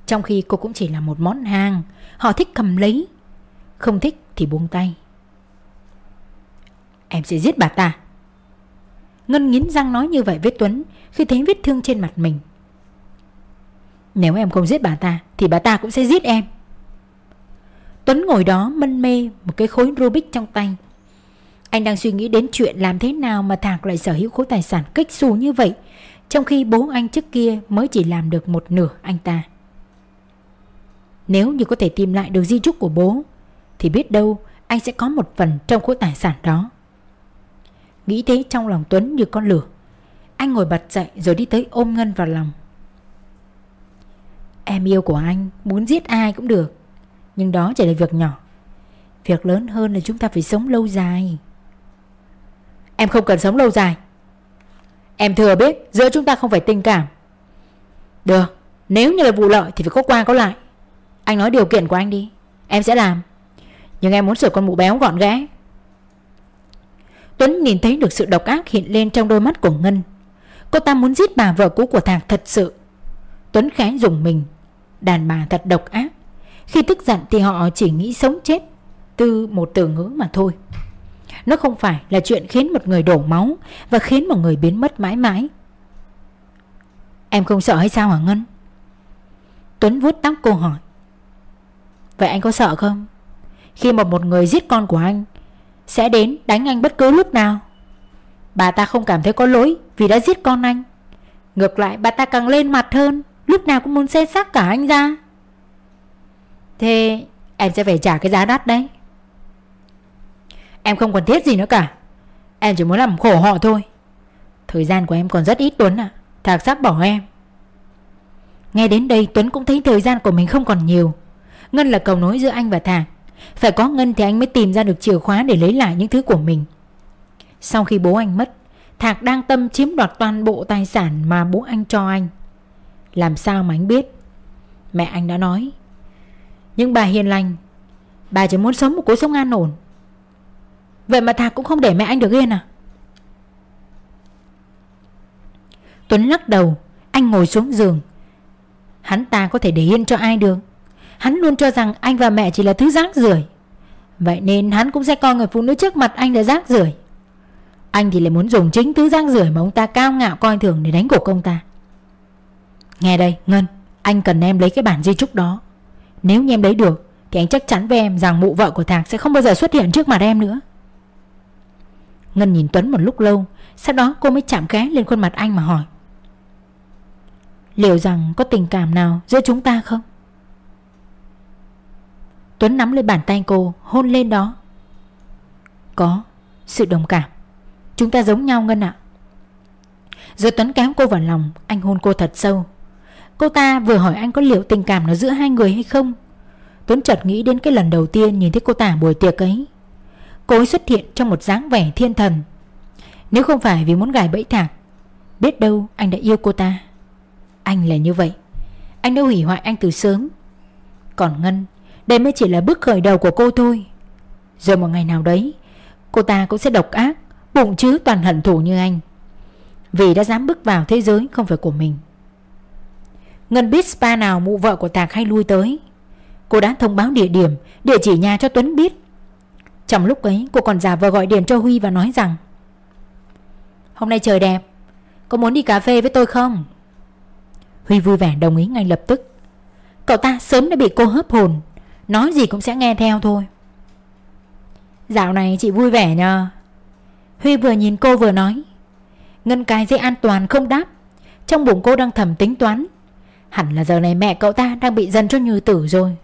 A: Trong khi cô cũng chỉ là một món hàng, Họ thích cầm lấy, Không thích thì buông tay. Em sẽ giết bà ta. Ngân nghiến răng nói như vậy với Tuấn Khi thấy vết thương trên mặt mình. Nếu em không giết bà ta Thì bà ta cũng sẽ giết em. Tuấn ngồi đó mân mê Một cái khối Rubik trong tay anh đang suy nghĩ đến chuyện làm thế nào mà Thạc lại sở hữu khối tài sản kích xù như vậy. Trong khi bố anh trước kia mới chỉ làm được một nửa anh ta. Nếu như có thể tìm lại được di trúc của bố, Thì biết đâu anh sẽ có một phần trong khối tài sản đó. Nghĩ thế trong lòng Tuấn như con lửa. Anh ngồi bật dậy rồi đi tới ôm Ngân vào lòng. Em yêu của anh, muốn giết ai cũng được. Nhưng đó chỉ là việc nhỏ. Việc lớn hơn là chúng ta phải sống lâu dài. Em không cần sống lâu dài. Em thừa biết giữa chúng ta không phải tình cảm. Được, Nếu như là vụ lợi thì phải có qua có lại. Anh nói điều kiện của anh đi, Em sẽ làm. Nhưng em muốn sửa con mụ béo gọn gẽ. Tuấn nhìn thấy được sự độc ác hiện lên trong đôi mắt của Ngân. Cô ta muốn giết bà vợ cũ của Thạc thật sự. Tuấn khẽ dùng mình, Đàn bà thật độc ác. Khi tức giận thì họ chỉ nghĩ sống chết Từ một từ ngữ mà thôi nó không phải là chuyện khiến một người đổ máu Và khiến một người biến mất mãi mãi. Em không sợ hay sao hả Ngân? Tuấn vuốt tóc cô hỏi. Vậy anh có sợ không? Khi mà một người giết con của anh, Sẽ đến đánh anh bất cứ lúc nào. Bà ta không cảm thấy có lỗi Vì đã giết con anh. Ngược lại, bà ta càng lên mặt hơn, Lúc nào cũng muốn xe xác cả anh ra. Thế em sẽ phải trả cái giá đắt đấy. Em không cần thiết gì nữa cả. Em chỉ muốn làm khổ họ thôi. Thời gian của em còn rất ít, Tuấn ạ. À. Thạc sắp bỏ em. Nghe đến đây, Tuấn cũng thấy thời gian của mình không còn nhiều. Ngân là cầu nối giữa anh và Thạc. Phải có Ngân thì anh mới tìm ra được chìa khóa để lấy lại những thứ của mình. Sau khi bố anh mất, Thạc đang tâm chiếm đoạt toàn bộ tài sản mà bố anh cho anh. Làm sao mà anh biết? Mẹ anh đã nói. Nhưng bà hiền lành, Bà chỉ muốn sống một cuộc sống an ổn. Vậy mà Thạc cũng không để mẹ anh được yên à? Tuấn lắc đầu, Anh ngồi xuống giường. Hắn ta có thể để yên cho ai được. Hắn luôn cho rằng anh và mẹ chỉ là thứ rác rưởi. Vậy nên hắn cũng sẽ coi người phụ nữ trước mặt anh là rác rưởi. Anh thì lại muốn dùng chính thứ rác rưởi mà ông ta cao ngạo coi thường để đánh cổ công ta. Nghe đây, Ngân, Anh cần em lấy cái bản di trúc đó. Nếu như em lấy được, Thì anh chắc chắn với em rằng mụ vợ của Thạc sẽ không bao giờ xuất hiện trước mặt em nữa. Ngân nhìn Tuấn một lúc lâu, Sau đó cô mới chạm ghé lên khuôn mặt anh mà hỏi. Liệu rằng có tình cảm nào giữa chúng ta không? Tuấn nắm lấy bàn tay cô, Hôn lên đó. Có, sự đồng cảm. Chúng ta giống nhau Ngân ạ. Rồi Tuấn kéo cô vào lòng, Anh hôn cô thật sâu. Cô ta vừa hỏi anh có liệu tình cảm nó giữa hai người hay không? Tuấn chợt nghĩ đến cái lần đầu tiên Nhìn thấy cô ta buổi tiệc ấy. Cô ấy xuất hiện trong một dáng vẻ thiên thần. Nếu không phải vì muốn gài bẫy thạc Biết đâu anh đã yêu cô ta. Anh là như vậy. Anh đã hủy hoại anh từ sớm. Còn Ngân, Đây mới chỉ là bước khởi đầu của cô thôi. Rồi một ngày nào đấy, Cô ta cũng sẽ độc ác, Bụng chứ toàn hận thù như anh. Vì đã dám bước vào thế giới không phải của mình. Ngân biết spa nào mụ vợ của Tạc hay lui tới. Cô đã thông báo địa điểm, Địa chỉ nhà cho Tuấn biết. Trong lúc ấy, cô còn giả vờ gọi điện cho Huy và nói rằng, Hôm nay trời đẹp, Có muốn đi cà phê với tôi không? Huy vui vẻ đồng ý ngay lập tức. Cậu ta sớm đã bị cô hớp hồn, Nói gì cũng sẽ nghe theo thôi. Dạo này chị vui vẻ nhờ. Huy vừa nhìn cô vừa nói. Ngân cái dây an toàn không đáp, Trong bụng cô đang thầm tính toán. Hẳn là giờ này mẹ cậu ta đang bị dần cho như tử rồi.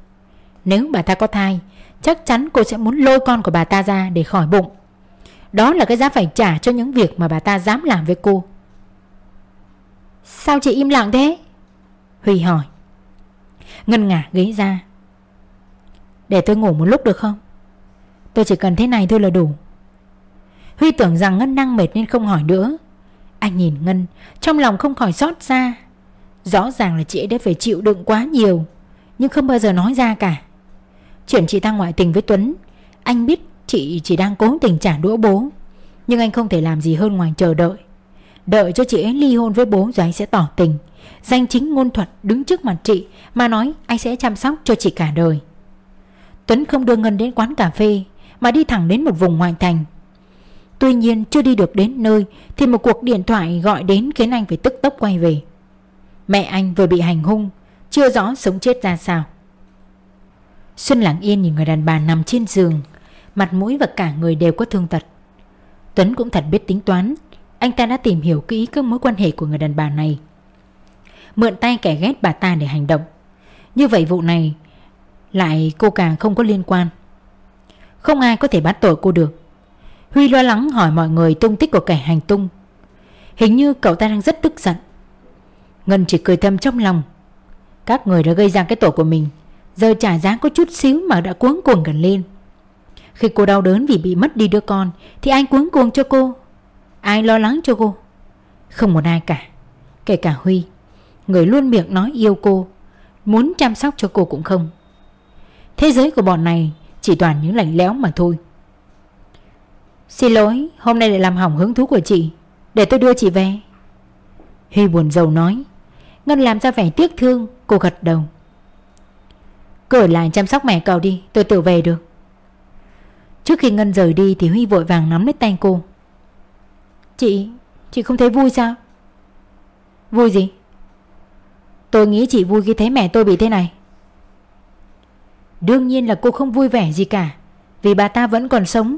A: Nếu bà ta có thai Chắc chắn cô sẽ muốn lôi con của bà ta ra để khỏi bụng. Đó là cái giá phải trả cho những việc mà bà ta dám làm với cô. Sao chị im lặng thế? Huy hỏi. Ngân ngả ghế ra. Để tôi ngủ một lúc được không? Tôi chỉ cần thế này thôi là đủ. Huy tưởng rằng Ngân năng mệt nên không hỏi nữa. Anh nhìn Ngân, Trong lòng không khỏi xót xa. Rõ ràng là chị ấy đã phải chịu đựng quá nhiều, Nhưng không bao giờ nói ra cả. Chuyện chị ta ngoại tình với Tuấn, Anh biết chị chỉ đang cố tình trả đũa bố, Nhưng anh không thể làm gì hơn ngoài chờ đợi. Đợi cho chị ấy ly hôn với bố rồi anh sẽ tỏ tình. Danh chính ngôn thuật đứng trước mặt chị Mà nói anh sẽ chăm sóc cho chị cả đời. Tuấn không đưa Ngân đến quán cà phê Mà đi thẳng đến một vùng ngoại thành. Tuy nhiên chưa đi được đến nơi Thì một cuộc điện thoại gọi đến khiến anh phải tức tốc quay về. Mẹ anh vừa bị hành hung, Chưa rõ sống chết ra sao. Xuân lặng yên nhìn người đàn bà nằm trên giường. Mặt mũi và cả người đều có thương tật. Tuấn cũng thật biết tính toán. Anh ta đã tìm hiểu kỹ các mối quan hệ của người đàn bà này. Mượn tay kẻ ghét bà ta để hành động. Như vậy vụ này Lại cô càng không có liên quan. Không ai có thể bắt tội cô được. Huy lo lắng hỏi mọi người tung tích của kẻ hành tung. Hình như cậu ta đang rất tức giận. Ngân chỉ cười thầm trong lòng. Các người đã gây ra cái tội của mình. Giờ trả giá có chút xíu mà đã cuống cuồng gần lên. Khi cô đau đớn vì bị mất đi đứa con, Thì ai cuống cuồng cho cô? Ai lo lắng cho cô? Không một ai cả. Kể cả Huy, Người luôn miệng nói yêu cô, Muốn chăm sóc cho cô cũng không. Thế giới của bọn này Chỉ toàn những lạnh lẽo mà thôi. Xin lỗi, Hôm nay lại làm hỏng hứng thú của chị. Để tôi đưa chị về. Huy buồn rầu nói, Ngân làm ra vẻ tiếc thương, Cô gật đầu. Cứ lại chăm sóc mẹ cậu đi, Tôi tự về được. Trước khi Ngân rời đi Thì Huy vội vàng nắm lấy tay cô. Chị Chị không thấy vui sao? Vui gì? Tôi nghĩ chị vui khi thấy mẹ tôi bị thế này. Đương nhiên là cô không vui vẻ gì cả, Vì bà ta vẫn còn sống.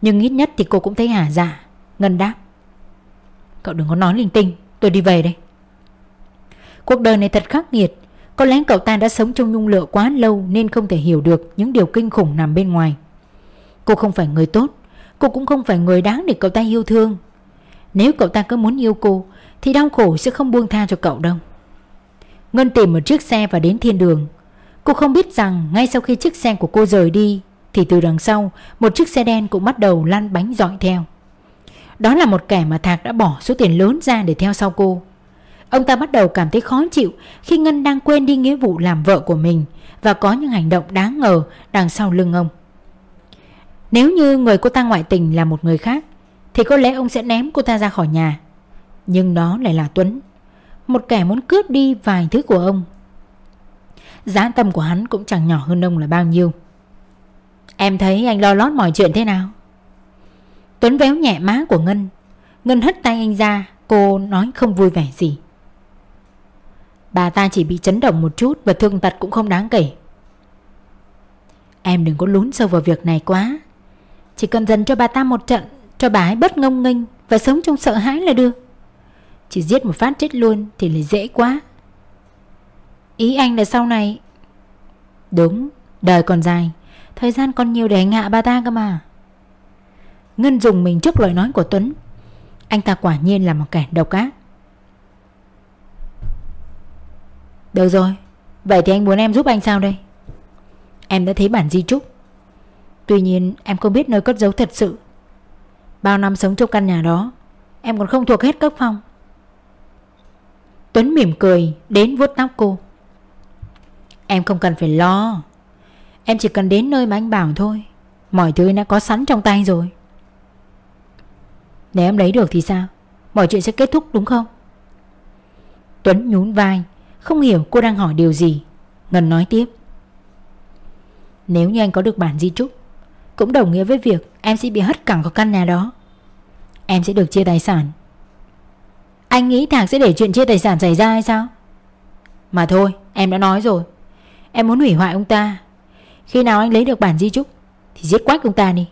A: Nhưng ít nhất thì cô cũng thấy hả dạ Ngân đáp. Cậu đừng có nói linh tinh, Tôi đi về đây. Cuộc đời này thật khắc nghiệt có lẽ cậu ta đã sống trong nhung lửa quá lâu Nên không thể hiểu được những điều kinh khủng nằm bên ngoài. Cô không phải người tốt, Cô cũng không phải người đáng để cậu ta yêu thương. Nếu cậu ta cứ muốn yêu cô, Thì đau khổ sẽ không buông tha cho cậu đâu. Ngân tìm một chiếc xe và đến thiên đường. Cô không biết rằng ngay sau khi chiếc xe của cô rời đi, Thì từ đằng sau, Một chiếc xe đen cũng bắt đầu lăn bánh dọi theo. Đó là một kẻ mà Thạc đã bỏ số tiền lớn ra để theo sau cô. Ông ta bắt đầu cảm thấy khó chịu Khi Ngân đang quên đi nghĩa vụ làm vợ của mình Và có những hành động đáng ngờ đằng sau lưng ông. Nếu như người cô ta ngoại tình là một người khác, Thì có lẽ ông sẽ ném cô ta ra khỏi nhà. Nhưng đó lại là Tuấn, Một kẻ muốn cướp đi vài thứ của ông. Giá tâm của hắn cũng chẳng nhỏ hơn ông là bao nhiêu. Em thấy anh lo lót mọi chuyện thế nào? Tuấn véo nhẹ má của Ngân. Ngân hất tay anh ra, Cô nói không vui vẻ gì. Bà ta chỉ bị chấn động một chút Và thương tật cũng không đáng kể. Em đừng có lún sâu vào việc này quá. Chỉ cần dần cho bà ta một trận, Cho bà ấy bất ngông nghênh Và sống trong sợ hãi là được. Chỉ giết một phát chết luôn Thì là dễ quá. Ý anh là sau này. Đúng, Đời còn dài. Thời gian còn nhiều để anh hạ bà ta cơ mà. Ngân dùng mình trước lời nói của Tuấn. Anh ta quả nhiên là một kẻ độc ác. Được rồi, Vậy thì anh muốn em giúp anh sao đây? Em đã thấy bản di trúc. Tuy nhiên, em không biết nơi cất giấu thật sự. Bao năm sống trong căn nhà đó, Em còn không thuộc hết các phòng Tuấn mỉm cười, Đến vuốt tóc cô. Em không cần phải lo. Em chỉ cần đến nơi mà anh bảo thôi. Mọi thứ đã có sẵn trong tay rồi. Nếu em lấy được thì sao? Mọi chuyện sẽ kết thúc đúng không? Tuấn nhún vai. Không hiểu cô đang hỏi điều gì. Ngân nói tiếp. Nếu như anh có được bản di trúc, Cũng đồng nghĩa với việc Em sẽ bị hất cẳng khỏi căn nhà đó. Em sẽ được chia tài sản. Anh nghĩ Thạc sẽ để chuyện chia tài sản xảy ra hay sao? Mà thôi, em đã nói rồi. Em muốn hủy hoại ông ta. Khi nào anh lấy được bản di trúc, Thì giết quách ông ta đi.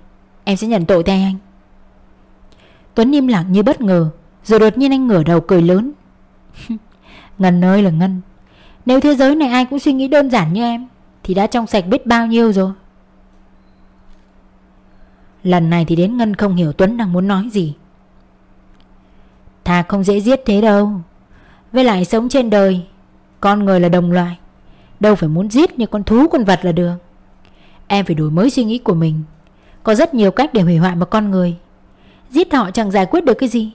A: Em sẽ nhận tội thay anh. Tuấn im lặng như bất ngờ, Rồi đột nhiên anh ngửa đầu cười lớn. Ngân ơi là Ngân, Nếu thế giới này ai cũng suy nghĩ đơn giản như em, Thì đã trong sạch biết bao nhiêu rồi. Lần này thì đến Ngân không hiểu Tuấn đang muốn nói gì. Thà không dễ giết thế đâu. Với lại sống trên đời, Con người là đồng loại, Đâu phải muốn giết như con thú, con vật là được. Em phải đổi mới suy nghĩ của mình. Có rất nhiều cách để hủy hoại một con người. Giết họ chẳng giải quyết được cái gì,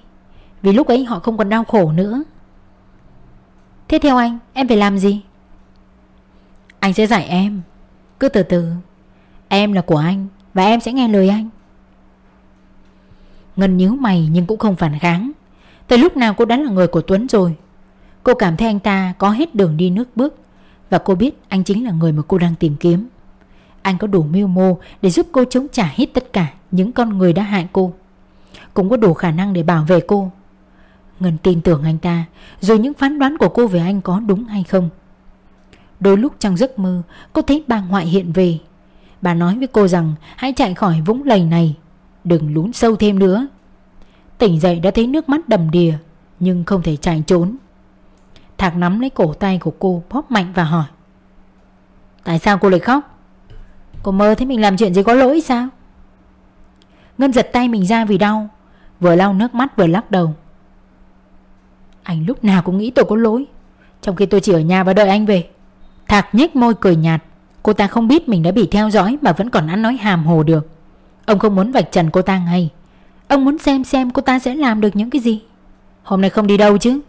A: Vì lúc ấy họ không còn đau khổ nữa. Thế theo anh, Em phải làm gì? Anh sẽ dạy em. Cứ từ từ. Em là của anh Và em sẽ nghe lời anh. Ngân nhíu mày nhưng cũng không phản kháng. Từ lúc nào cô đã là người của Tuấn rồi? Cô cảm thấy anh ta có hết đường đi nước bước Và cô biết anh chính là người mà cô đang tìm kiếm. Anh có đủ mưu mô để giúp cô chống trả hết tất cả những con người đã hại cô. Cũng có đủ khả năng để bảo vệ cô. Ngân tin tưởng anh ta, Rồi những phán đoán của cô về anh có đúng hay không. Đôi lúc trong giấc mơ, Cô thấy bà ngoại hiện về. Bà nói với cô rằng, Hãy chạy khỏi vũng lầy này, Đừng lún sâu thêm nữa. Tỉnh dậy đã thấy nước mắt đầm đìa, Nhưng không thể chạy trốn. Thạc nắm lấy cổ tay của cô, Bóp mạnh và hỏi. Tại sao cô lại khóc? Cô mơ thấy mình làm chuyện gì có lỗi sao? Ngân giật tay mình ra vì đau, Vừa lau nước mắt vừa lắc đầu. Anh lúc nào cũng nghĩ tôi có lỗi. Trong khi tôi chỉ ở nhà và đợi anh về. Thạc nhếch môi cười nhạt. Cô ta không biết mình đã bị theo dõi Mà vẫn còn ăn nói hàm hồ được. Ông không muốn vạch trần cô ta ngay. Ông muốn xem xem cô ta sẽ làm được những cái gì. Hôm nay không đi đâu chứ?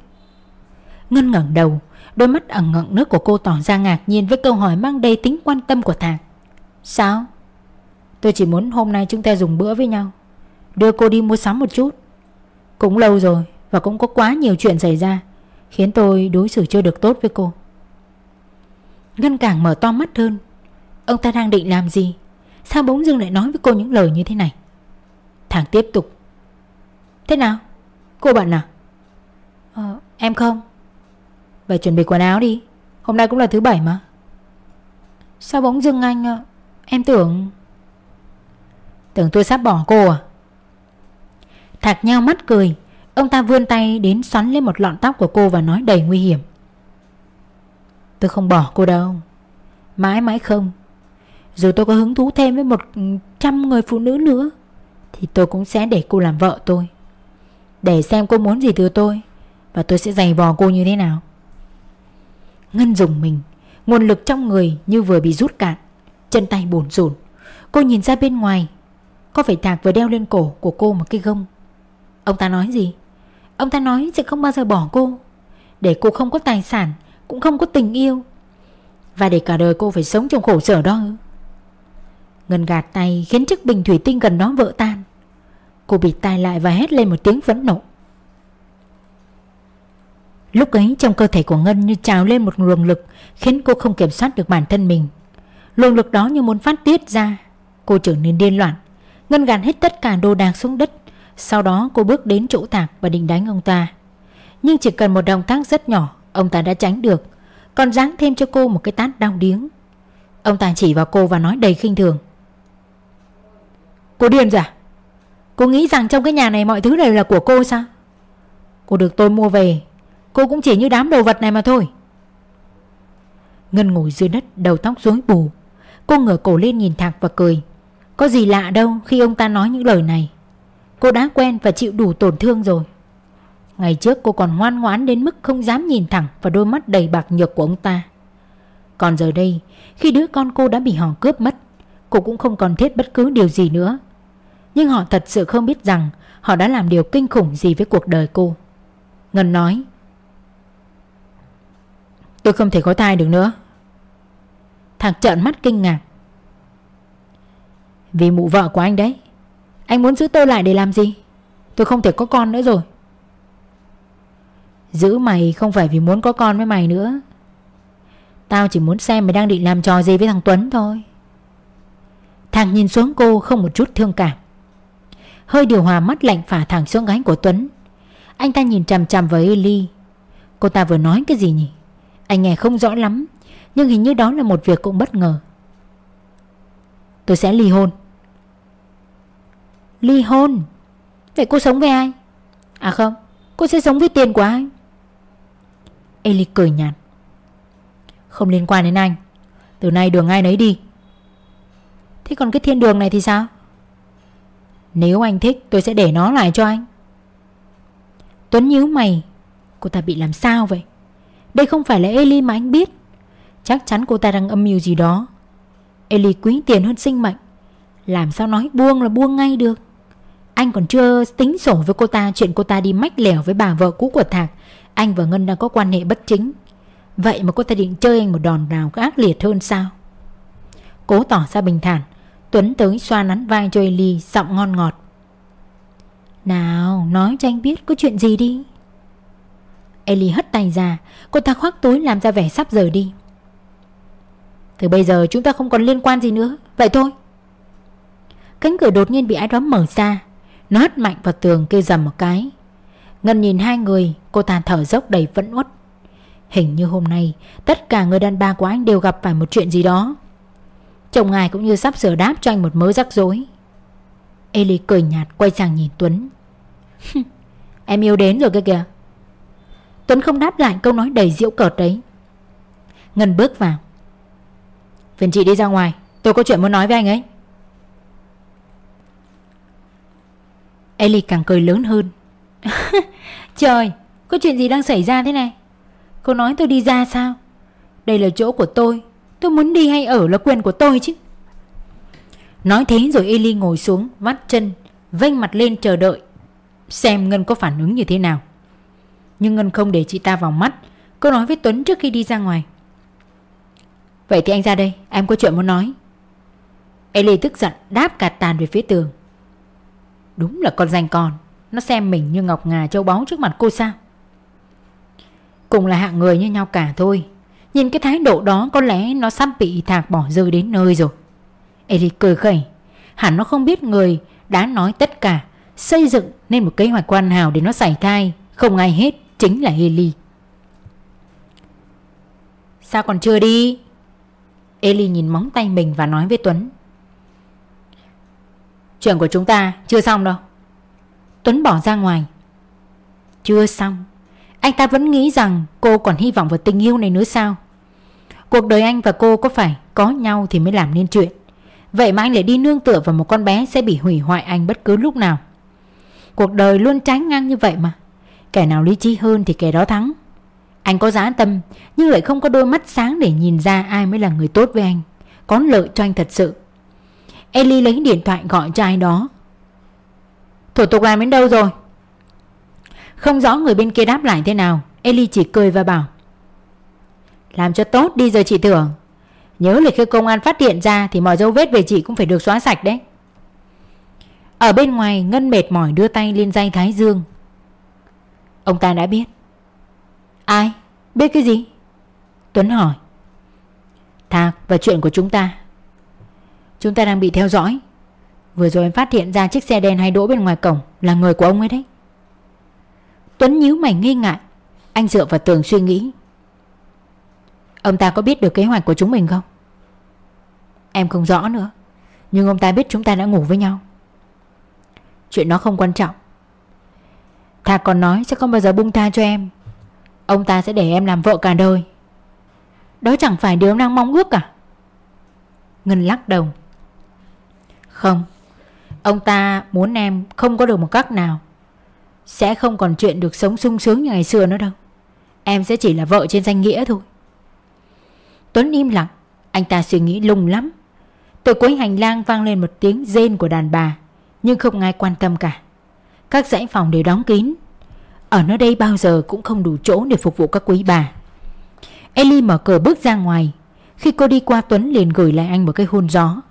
A: Ngân ngẩng đầu, Đôi mắt ẩn ngận nước của cô tỏ ra ngạc nhiên Với câu hỏi mang đầy tính quan tâm của Thạc. Sao? Tôi chỉ muốn hôm nay chúng ta dùng bữa với nhau. Đưa cô đi mua sắm một chút. Cũng lâu rồi. Và cũng có quá nhiều chuyện xảy ra Khiến tôi đối xử chưa được tốt với cô. Ngân càng mở to mắt hơn. Ông ta đang định làm gì? Sao bỗng dưng lại nói với cô những lời như thế này? Thằng tiếp tục. Thế nào? Cô bận à? Ờ, Em không. Vậy chuẩn bị quần áo đi. Hôm nay cũng là thứ bảy mà. Sao bỗng dưng anh ờ, Em tưởng Tưởng tôi sắp bỏ cô à? Thạc nhau mắt cười Ông ta vươn tay đến xoắn lên một lọn tóc của cô Và nói đầy nguy hiểm. Tôi không bỏ cô đâu. Mãi mãi không. Dù tôi có hứng thú thêm với một trăm người phụ nữ nữa, Thì tôi cũng sẽ để cô làm vợ tôi. Để xem cô muốn gì từ tôi, Và tôi sẽ giày vò cô như thế nào. Ngân dùng mình. Nguồn lực trong người như vừa bị rút cạn. Chân tay bồn rồn Cô nhìn ra bên ngoài. Có phải Thạc vừa đeo lên cổ của cô một cái gông? Ông ta nói gì? Ông ta nói sẽ không bao giờ bỏ cô. Để cô không có tài sản, Cũng không có tình yêu. Và để cả đời cô phải sống trong khổ sở đó. Ngân gạt tay, khiến chiếc bình thủy tinh gần đó vỡ tan. Cô bịt tai lại và hét lên một tiếng phẫn nộ. Lúc ấy, trong cơ thể của Ngân như trào lên một luồng lực, Khiến cô không kiểm soát được bản thân mình. Luồng lực đó như muốn phát tiết ra, Cô trở nên điên loạn. Ngân gạt hết tất cả đồ đạc xuống đất. Sau đó cô bước đến chỗ Thạc và định đánh ông ta. Nhưng chỉ cần một động tác rất nhỏ, Ông ta đã tránh được, Còn giáng thêm cho cô một cái tát đau điếng. Ông ta chỉ vào cô và nói đầy khinh thường. Cô điên rồi à? Cô nghĩ rằng trong cái nhà này mọi thứ đều là của cô sao? Cô được tôi mua về, Cô cũng chỉ như đám đồ vật này mà thôi. Ngân ngồi dưới đất, đầu tóc rối bù. Cô ngửa cổ lên nhìn Thạc và cười. Có gì lạ đâu khi ông ta nói những lời này. Cô đã quen và chịu đủ tổn thương rồi. Ngày trước cô còn ngoan ngoãn đến mức không dám nhìn thẳng vào đôi mắt đầy bạc nhược của ông ta. Còn giờ đây, khi đứa con cô đã bị họ cướp mất, Cô cũng không còn thiết bất cứ điều gì nữa. Nhưng họ thật sự không biết rằng Họ đã làm điều kinh khủng gì với cuộc đời cô. Ngân nói, Tôi không thể có thai được nữa. Thằng trợn mắt kinh ngạc. Vì mụ vợ của anh đấy anh muốn giữ tôi lại để làm gì? Tôi không thể có con nữa rồi. Giữ mày không phải vì muốn có con với mày nữa. Tao chỉ muốn xem mày đang định làm trò gì với thằng Tuấn thôi. Thằng nhìn xuống cô không một chút thương cảm. Hơi điều hòa mắt lạnh phả thẳng xuống gánh của Tuấn. Anh ta nhìn chằm chằm vào Eli Cô ta vừa nói cái gì nhỉ? Anh nghe không rõ lắm, Nhưng hình như đó là một việc cũng bất ngờ. Tôi sẽ ly hôn. Ly hôn. Vậy cô sống với ai? À không, Cô sẽ sống với tiền của ai? Ellie cười nhạt. Không liên quan đến anh. Từ nay đường ai nấy đi. Thế còn cái thiên đường này thì sao? Nếu anh thích, tôi sẽ để nó lại cho anh. Tuấn nhíu mày. Cô ta bị làm sao vậy? Đây không phải là Ellie mà anh biết. Chắc chắn cô ta đang âm mưu gì đó. Ellie quý tiền hơn sinh mệnh. Làm sao nói buông là buông ngay được. Anh còn chưa tính sổ với cô ta, Chuyện cô ta đi mách lẻo với bà vợ cũ của Thạc. Anh và Ngân đang có quan hệ bất chính. Vậy mà cô ta định chơi anh một đòn nào ác liệt hơn sao? Cố tỏ ra bình thản. Tuấn tới xoa nắn vai cho Eli Giọng ngon ngọt. Nào, nói cho anh biết có chuyện gì đi. Ellie hất tay ra. Cô ta khoác túi làm ra vẻ sắp rời đi. Từ bây giờ chúng ta không còn liên quan gì nữa. Vậy thôi. Cánh cửa đột nhiên bị ai đó mở ra. Nó hất mạnh vào tường kêu dầm một cái. Ngân nhìn hai người, Cô ta thở dốc đầy vẫn uất. Hình như hôm nay, Tất cả người đàn bà của anh đều gặp phải một chuyện gì đó. Chồng ngài cũng như sắp sửa đáp cho anh một mớ rắc rối. Eli cười nhạt, quay sang nhìn Tuấn. Em yêu đến rồi cơ kìa. Tuấn không đáp lại câu nói đầy diễu cợt đấy. Ngân bước vào. Phiền chị đi ra ngoài, Tôi có chuyện muốn nói với anh ấy. Eli càng cười lớn hơn. Trời, Có chuyện gì đang xảy ra thế này? Cô nói tôi đi ra sao? Đây là chỗ của tôi. Tôi muốn đi hay ở là quyền của tôi chứ? Nói thế rồi Eli ngồi xuống, Vắt chân, Vênh mặt lên chờ đợi. Xem Ngân có phản ứng như thế nào. Nhưng Ngân không để chị ta vào mắt. Cô nói với Tuấn trước khi đi ra ngoài. Vậy thì anh ra đây, Em có chuyện muốn nói. Eli tức giận đáp cả tàn về phía tường. Đúng là con danh con. Nó xem mình như ngọc ngà châu báu trước mặt cô sao? Cùng là hạng người như nhau cả thôi. Nhìn cái thái độ đó, có lẽ nó sắp bị thạc bỏ rơi đến nơi rồi. Eric cười khẩy. Hẳn nó không biết người đã nói tất cả, Xây dựng nên một kế hoạch quan hào để nó xảy thai. Không ai hết, chính là Eli Sao còn chưa đi? Eli nhìn móng tay mình và nói với Tuấn. Chuyện của chúng ta chưa xong đâu. Tuấn bỏ ra ngoài. Chưa xong. Anh ta vẫn nghĩ rằng cô còn hy vọng vào tình yêu này nữa sao? Cuộc đời anh và cô có phải có nhau thì mới làm nên chuyện? Vậy mà anh lại đi nương tựa vào một con bé sẽ bị hủy hoại anh bất cứ lúc nào. Cuộc đời luôn tránh ngang như vậy mà. Kẻ nào lý trí hơn thì kẻ đó thắng. Anh có giá tâm, Nhưng lại không có đôi mắt sáng để nhìn ra ai mới là người tốt với anh. Có lợi cho anh thật sự. Ellie lấy điện thoại gọi cho ai đó. Thủ tục làm đến đâu rồi? Không rõ người bên kia đáp lại thế nào. Ellie chỉ cười và bảo, Làm cho tốt đi rồi chị tưởng Nhớ là khi công an phát hiện ra Thì mọi dấu vết về chị cũng phải được xóa sạch đấy. Ở bên ngoài, Ngân mệt mỏi đưa tay lên dây Thái Dương. Ông ta đã biết. Ai? Biết cái gì? Tuấn hỏi. Thạc và chuyện của chúng ta. Chúng ta đang bị theo dõi. Vừa rồi em phát hiện ra chiếc xe đen hay đỗ bên ngoài cổng Là người của ông ấy đấy. Tuấn nhíu mày nghi ngại. Anh dựa vào tường suy nghĩ. Ông ta có biết được kế hoạch của chúng mình không? Em không rõ nữa. Nhưng ông ta biết chúng ta đã ngủ với nhau. Chuyện đó không quan trọng. Thà còn nói sẽ không bao giờ bung tha cho em. Ông ta sẽ để em làm vợ cả đời. Đó chẳng phải điều em đang mong ước cả Ngân lắc đầu. Không. Ông ta muốn em không có được một cách nào. Sẽ không còn chuyện được sống sung sướng như ngày xưa nữa đâu. Em sẽ chỉ là vợ trên danh nghĩa thôi. Tuấn im lặng. Anh ta suy nghĩ lung lắm. Từ cuối hành lang vang lên một tiếng rên của đàn bà, Nhưng không ai quan tâm cả. Các dãy phòng đều đóng kín. Ở nơi đây bao giờ cũng không đủ chỗ để phục vụ các quý bà. Ellie mở cửa bước ra ngoài. Khi cô đi qua Tuấn liền gửi lại anh một cái hôn gió.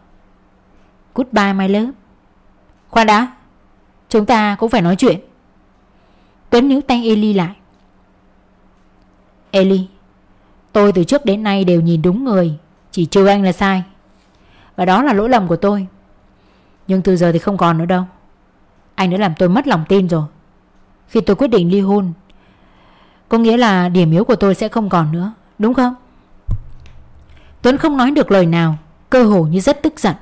A: Goodbye, my love. Khoan đã, Chúng ta cũng phải nói chuyện. Tuấn níu tay Ellie lại. Ellie, Tôi từ trước đến nay đều nhìn đúng người, Chỉ trừ anh là sai. Và đó là lỗi lầm của tôi. Nhưng từ giờ thì không còn nữa đâu. Anh đã làm tôi mất lòng tin rồi. Khi tôi quyết định ly hôn, Có nghĩa là điểm yếu của tôi sẽ không còn nữa, Đúng không? Tuấn không nói được lời nào, Cơ hồ như rất tức giận.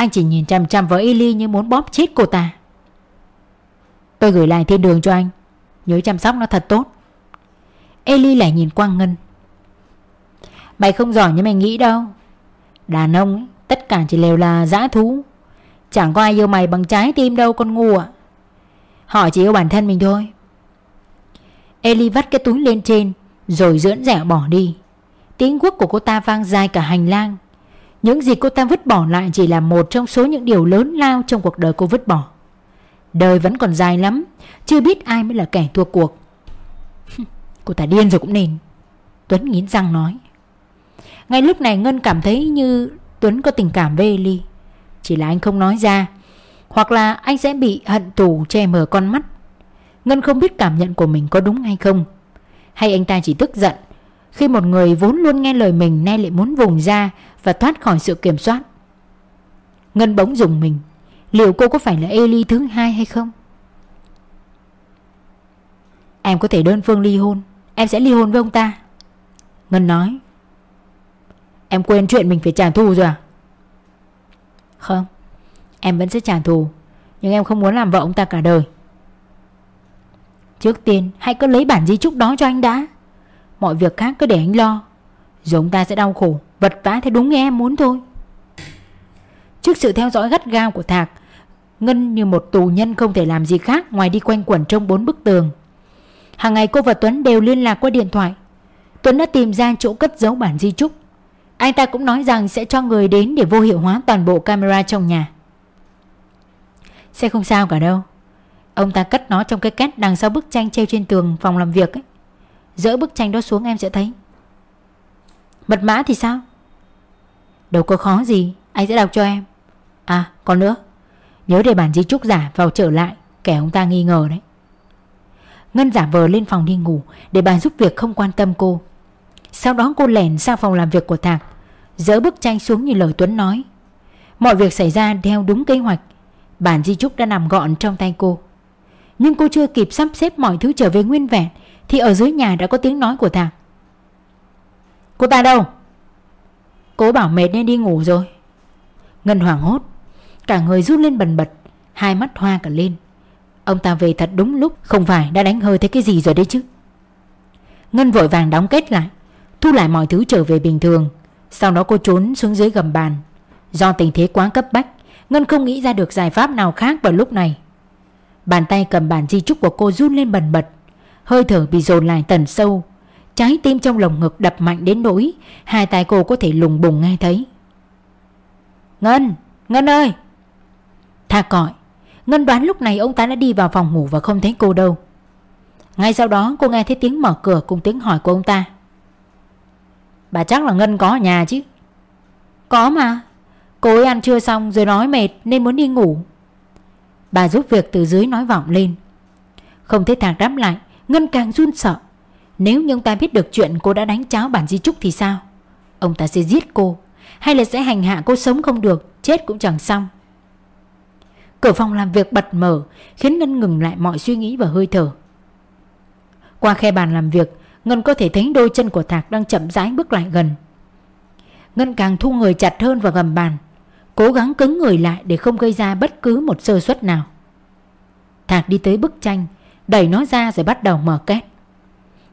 A: Anh chỉ nhìn chằm chằm vào Eli như muốn bóp chết cô ta. Tôi gửi lại thiên đường cho anh. Nhớ chăm sóc nó thật tốt. Eli lại nhìn Quang Ngân. Mày không giỏi như mày nghĩ đâu. Đàn ông ấy, tất cả chỉ đều là dã thú. Chẳng có ai yêu mày bằng trái tim đâu con ngu ạ. Họ chỉ yêu bản thân mình thôi. Eli vắt cái túi lên trên Rồi dưỡng dẻo bỏ đi. Tiếng quốc của cô ta vang dài cả hành lang. Những gì cô ta vứt bỏ lại chỉ là một trong số những điều lớn lao trong cuộc đời cô vứt bỏ. Đời vẫn còn dài lắm, Chưa biết ai mới là kẻ thua cuộc. Cô ta điên rồi cũng nên. Tuấn nghiến răng nói. Ngay lúc này Ngân cảm thấy như Tuấn có tình cảm với Eli. Chỉ là anh không nói ra, Hoặc là anh sẽ bị hận tù che mờ con mắt. Ngân không biết cảm nhận của mình có đúng hay không. Hay anh ta chỉ tức giận, Khi một người vốn luôn nghe lời mình Nay lại muốn vùng ra và thoát khỏi sự kiểm soát. Ngân bỗng dùng mình. Liệu cô có phải là Eli thứ hai hay không? Em có thể đơn phương ly hôn. Em sẽ ly hôn với ông ta. Ngân nói. Em quên chuyện mình phải trả thù rồi à? Không. Em vẫn sẽ trả thù. Nhưng em không muốn làm vợ ông ta cả đời. Trước tiên, hãy cứ lấy bản di chúc đó cho anh đã. Mọi việc khác cứ để anh lo. Rồi ông ta sẽ đau khổ. Vật vã theo đúng như em muốn thôi. Trước sự theo dõi gắt gao của Thạc, Ngân như một tù nhân không thể làm gì khác Ngoài đi quanh quẩn trong bốn bức tường. Hàng ngày cô và Tuấn đều liên lạc qua điện thoại. Tuấn đã tìm ra chỗ cất giấu bản di chúc anh ta cũng nói rằng sẽ cho người đến để vô hiệu hóa toàn bộ camera trong nhà. Sẽ không sao cả đâu. Ông ta cất nó trong cái két đằng sau bức tranh treo trên tường phòng làm việc ấy. Dỡ bức tranh đó xuống em sẽ thấy. Mật mã thì sao? Đâu có khó gì, Anh sẽ đọc cho em. À còn nữa, Nhớ để bản di trúc giả vào trở lại, Kẻ ông ta nghi ngờ đấy. Ngân giả vờ lên phòng đi ngủ Để bà giúp việc không quan tâm cô. Sau đó cô lẻn sang phòng làm việc của Thạc, Dỡ bức tranh xuống như lời Tuấn nói. Mọi việc xảy ra theo đúng kế hoạch, Bản di trúc đã nằm gọn trong tay cô. Nhưng cô chưa kịp sắp xếp mọi thứ trở về nguyên vẹn, Thì ở dưới nhà đã có tiếng nói của Thạc. Cô ta đâu? Cô bảo mệt nên đi ngủ rồi. Ngân hoảng hốt, Cả người rút lên bần bật, Hai mắt hoa cả lên. Ông ta về thật đúng lúc, Không phải đã đánh hơi thấy cái gì rồi đấy chứ. Ngân vội vàng đóng kết lại, Thu lại mọi thứ trở về bình thường. Sau đó cô trốn xuống dưới gầm bàn. Do tình thế quá cấp bách, Ngân không nghĩ ra được giải pháp nào khác vào lúc này. Bàn tay cầm bản di trúc của cô run lên bần bật, Hơi thở bị dồn lại tần sâu. Trái tim trong lồng ngực đập mạnh đến nỗi, Hai tay cô có thể lùng bùng nghe thấy. Ngân! Ngân ơi! Tha cọi Ngân đoán lúc này ông ta đã đi vào phòng ngủ và không thấy cô đâu. Ngay sau đó, cô nghe thấy tiếng mở cửa cùng tiếng hỏi của ông ta. Bà chắc là Ngân có ở nhà chứ? Có mà. Cô ấy ăn trưa xong rồi nói mệt nên muốn đi ngủ. Bà giúp việc từ dưới nói vọng lên. Không thấy thằng đáp lại, Ngân càng run sợ. Nếu như ông ta biết được chuyện cô đã đánh cháo bản di trúc thì sao? Ông ta sẽ giết cô. Hay là sẽ hành hạ cô sống không được, Chết cũng chẳng xong. Cửa phòng làm việc bật mở, Khiến Ngân ngừng lại mọi suy nghĩ và hơi thở. Qua khe bàn làm việc, Ngân có thể thấy đôi chân của Thạc đang chậm rãi bước lại gần. Ngân càng thu người chặt hơn vào gầm bàn, Cố gắng cứng người lại để không gây ra bất cứ một sơ suất nào. Thạc đi tới bức tranh, Đẩy nó ra rồi bắt đầu mở két.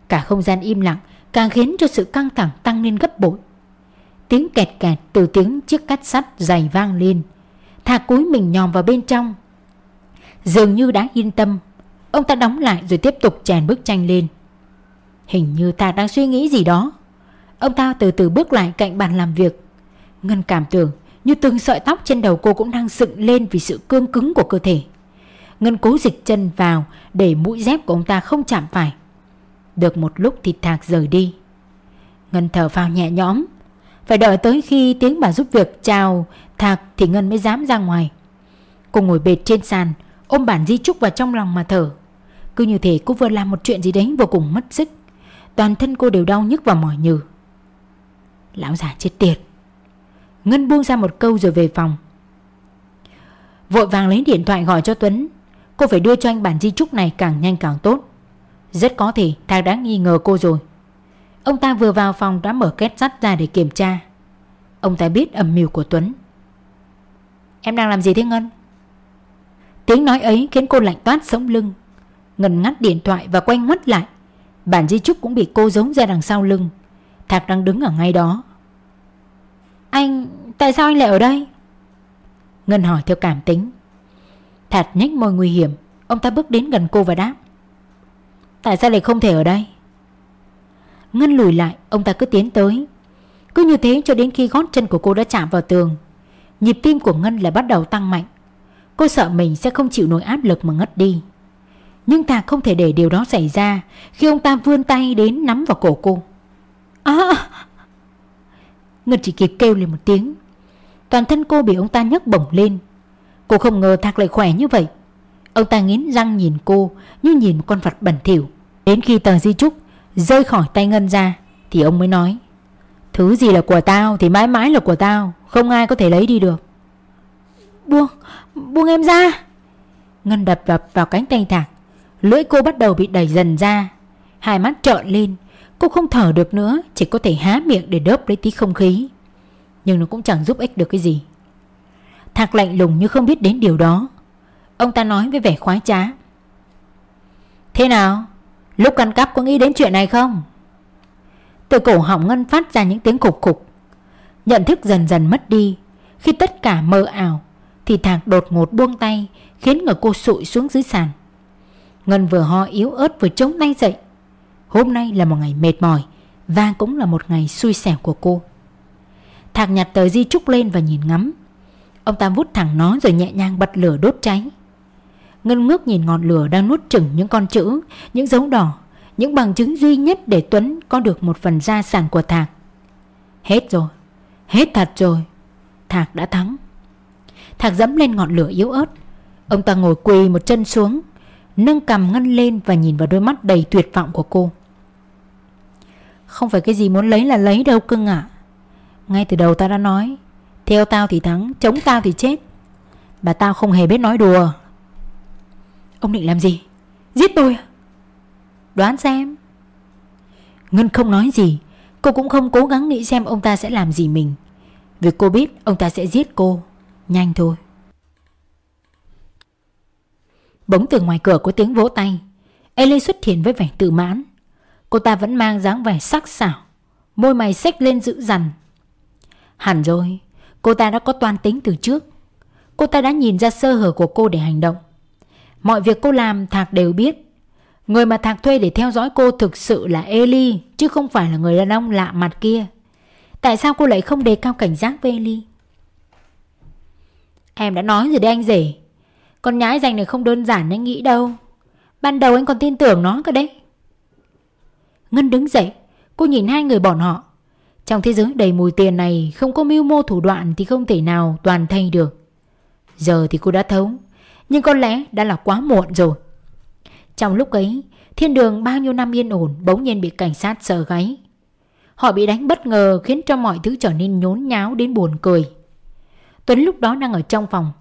A: Cả không gian im lặng, Càng khiến cho sự căng thẳng tăng lên gấp bội. Tiếng kẹt kẹt từ tiếng chiếc cắt sắt dày vang lên. Thạc cúi mình nhòm vào bên trong. Dường như đã yên tâm. Ông ta đóng lại rồi tiếp tục chèn bức tranh lên. Hình như ta đang suy nghĩ gì đó. Ông ta từ từ bước lại cạnh bàn làm việc. Ngân cảm tưởng như từng sợi tóc trên đầu cô cũng đang dựng lên vì sự cương cứng của cơ thể. Ngân cố dịch chân vào để mũi dép của ông ta không chạm phải. Được một lúc thì Thạc rời đi. Ngân thở phào nhẹ nhõm. Phải đợi tới khi tiếng bà giúp việc chào Thạc thì Ngân mới dám ra ngoài. Cô ngồi bệt trên sàn, Ôm bản di trúc vào trong lòng mà thở. Cứ như thể cô vừa làm một chuyện gì đấy vô cùng mất sức. Toàn thân cô đều đau nhức và mỏi nhừ. Lão già chết tiệt. Ngân buông ra một câu rồi về phòng. Vội vàng lấy điện thoại gọi cho Tuấn. Cô phải đưa cho anh bản di trúc này càng nhanh càng tốt. Rất có thể Thạc đã nghi ngờ cô rồi. Ông ta vừa vào phòng đã mở két sắt ra để kiểm tra. Ông ta biết âm mưu của Tuấn. Em đang làm gì thế Ngân? Tiếng nói ấy khiến cô lạnh toát sống lưng. Ngân ngắt điện thoại và quay ngoắt lại. Bản di trúc cũng bị cô giống ra đằng sau lưng. Thạc đang đứng ở ngay đó. Anh... tại sao anh lại ở đây? Ngân hỏi theo cảm tính. Thạc nhếch môi nguy hiểm. Ông ta bước đến gần cô và đáp. Tại sao lại không thể ở đây? Ngân lùi lại, Ông ta cứ tiến tới. Cứ như thế cho đến khi gót chân của cô đã chạm vào tường, Nhịp tim của Ngân lại bắt đầu tăng mạnh. Cô sợ mình sẽ không chịu nổi áp lực mà ngất đi. Nhưng Thạc không thể để điều đó xảy ra Khi ông ta vươn tay đến nắm vào cổ cô. À! Ngân chỉ kịp kêu lên một tiếng. Toàn thân cô bị ông ta nhấc bổng lên. Cô không ngờ Thạc lại khỏe như vậy. Ông ta nghiến răng nhìn cô Như nhìn một con vật bẩn thỉu. Đến khi tờ di trúc rơi khỏi tay Ngân ra Thì ông mới nói Thứ gì là của tao thì mãi mãi là của tao Không ai có thể lấy đi được. Buông, buông em ra. Ngân đập đập vào cánh tay Thạc. Lưỡi cô bắt đầu bị đẩy dần ra. Hai mắt trợn lên. Cô không thở được nữa Chỉ có thể há miệng để đớp lấy tí không khí. Nhưng nó cũng chẳng giúp ích được cái gì. Thạc lạnh lùng như không biết đến điều đó. Ông ta nói với vẻ khoái trá. Thế nào? Lúc ăn cắp có nghĩ đến chuyện này không? Từ cổ họng Ngân phát ra những tiếng cục cục Nhận thức dần dần mất đi. Khi tất cả mơ ảo, Thì Thạc đột ngột buông tay, Khiến người cô sụi xuống dưới sàn. Ngân vừa ho yếu ớt vừa chống tay dậy. Hôm nay là một ngày mệt mỏi Và cũng là một ngày xui xẻo của cô. Thạc nhặt tờ di trúc lên và nhìn ngắm. Ông ta vút thẳng nó rồi nhẹ nhàng bật lửa đốt cháy. Ngân ngước nhìn ngọn lửa đang nuốt chửng những con chữ, Những dấu đỏ, Những bằng chứng duy nhất để Tuấn có được một phần gia sản của Thạc. Hết rồi, Hết thật rồi, Thạc đã thắng. Thạc dẫm lên ngọn lửa yếu ớt. Ông ta ngồi quỳ một chân xuống, Nâng cầm Ngân lên và nhìn vào đôi mắt đầy tuyệt vọng của cô. Không phải cái gì muốn lấy là lấy đâu, cưng ạ. Ngay từ đầu ta đã nói, Theo tao thì thắng, Chống tao thì chết. Bà tao không hề biết nói đùa. Ông định làm gì? Giết tôi à? Đoán xem. Ngân không nói gì. Cô cũng không cố gắng nghĩ xem ông ta sẽ làm gì mình. Vì cô biết, ông ta sẽ giết cô. Nhanh thôi. Bỗng từ ngoài cửa có tiếng vỗ tay. Ellie xuất hiện với vẻ tự mãn. Cô ta vẫn mang dáng vẻ sắc sảo. Môi mày xếch lên dữ dằn. Hẳn rồi, Cô ta đã có toan tính từ trước. Cô ta đã nhìn ra sơ hở của cô để hành động. Mọi việc cô làm, Thạc đều biết. Người mà Thạc thuê để theo dõi cô thực sự là Eli, Chứ không phải là người đàn ông lạ mặt kia. Tại sao cô lại không đề cao cảnh giác với Eli? Em đã nói rồi đấy anh rể. Con nhái danh này không đơn giản anh nghĩ đâu. Ban đầu anh còn tin tưởng nó cơ đấy. Ngân đứng dậy, Cô nhìn hai người bọn họ. Trong thế giới đầy mùi tiền này, Không có mưu mô thủ đoạn thì không thể nào toàn thay được. Giờ thì cô đã thấu nhưng có lẽ đã là quá muộn rồi Trong lúc ấy, Thiên đường bao nhiêu năm yên ổn Bỗng nhiên bị cảnh sát sờ gáy Họ bị đánh bất ngờ khiến cho mọi thứ trở nên nhốn nháo đến buồn cười Tuấn lúc đó đang ở trong phòng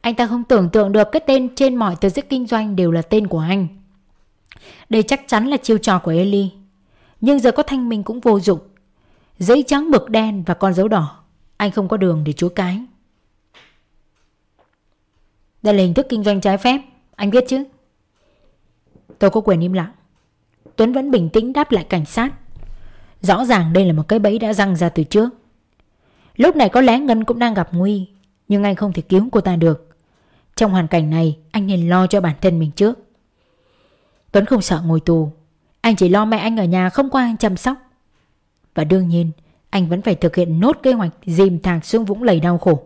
A: Anh ta không tưởng tượng được cái tên trên mọi tờ giấy kinh doanh đều là tên của anh. Đây chắc chắn là chiêu trò của Eli. Nhưng giờ có thanh minh cũng vô dụng. Giấy trắng mực đen và con dấu đỏ. Anh không có đường để chối cái. Đây là hình thức kinh doanh trái phép. Anh biết chứ? Tôi có quyền im lặng. Tuấn vẫn bình tĩnh đáp lại cảnh sát. Rõ ràng đây là một cái bẫy đã răng ra từ trước. Lúc này có lẽ Ngân cũng đang gặp nguy, Nhưng anh không thể cứu cô ta được Trong hoàn cảnh này, anh nên lo cho bản thân mình trước Tuấn không sợ ngồi tù Anh chỉ lo mẹ anh ở nhà không có ai chăm sóc Và đương nhiên, Anh vẫn phải thực hiện nốt kế hoạch Dìm thạc xuống vũng lầy đau khổ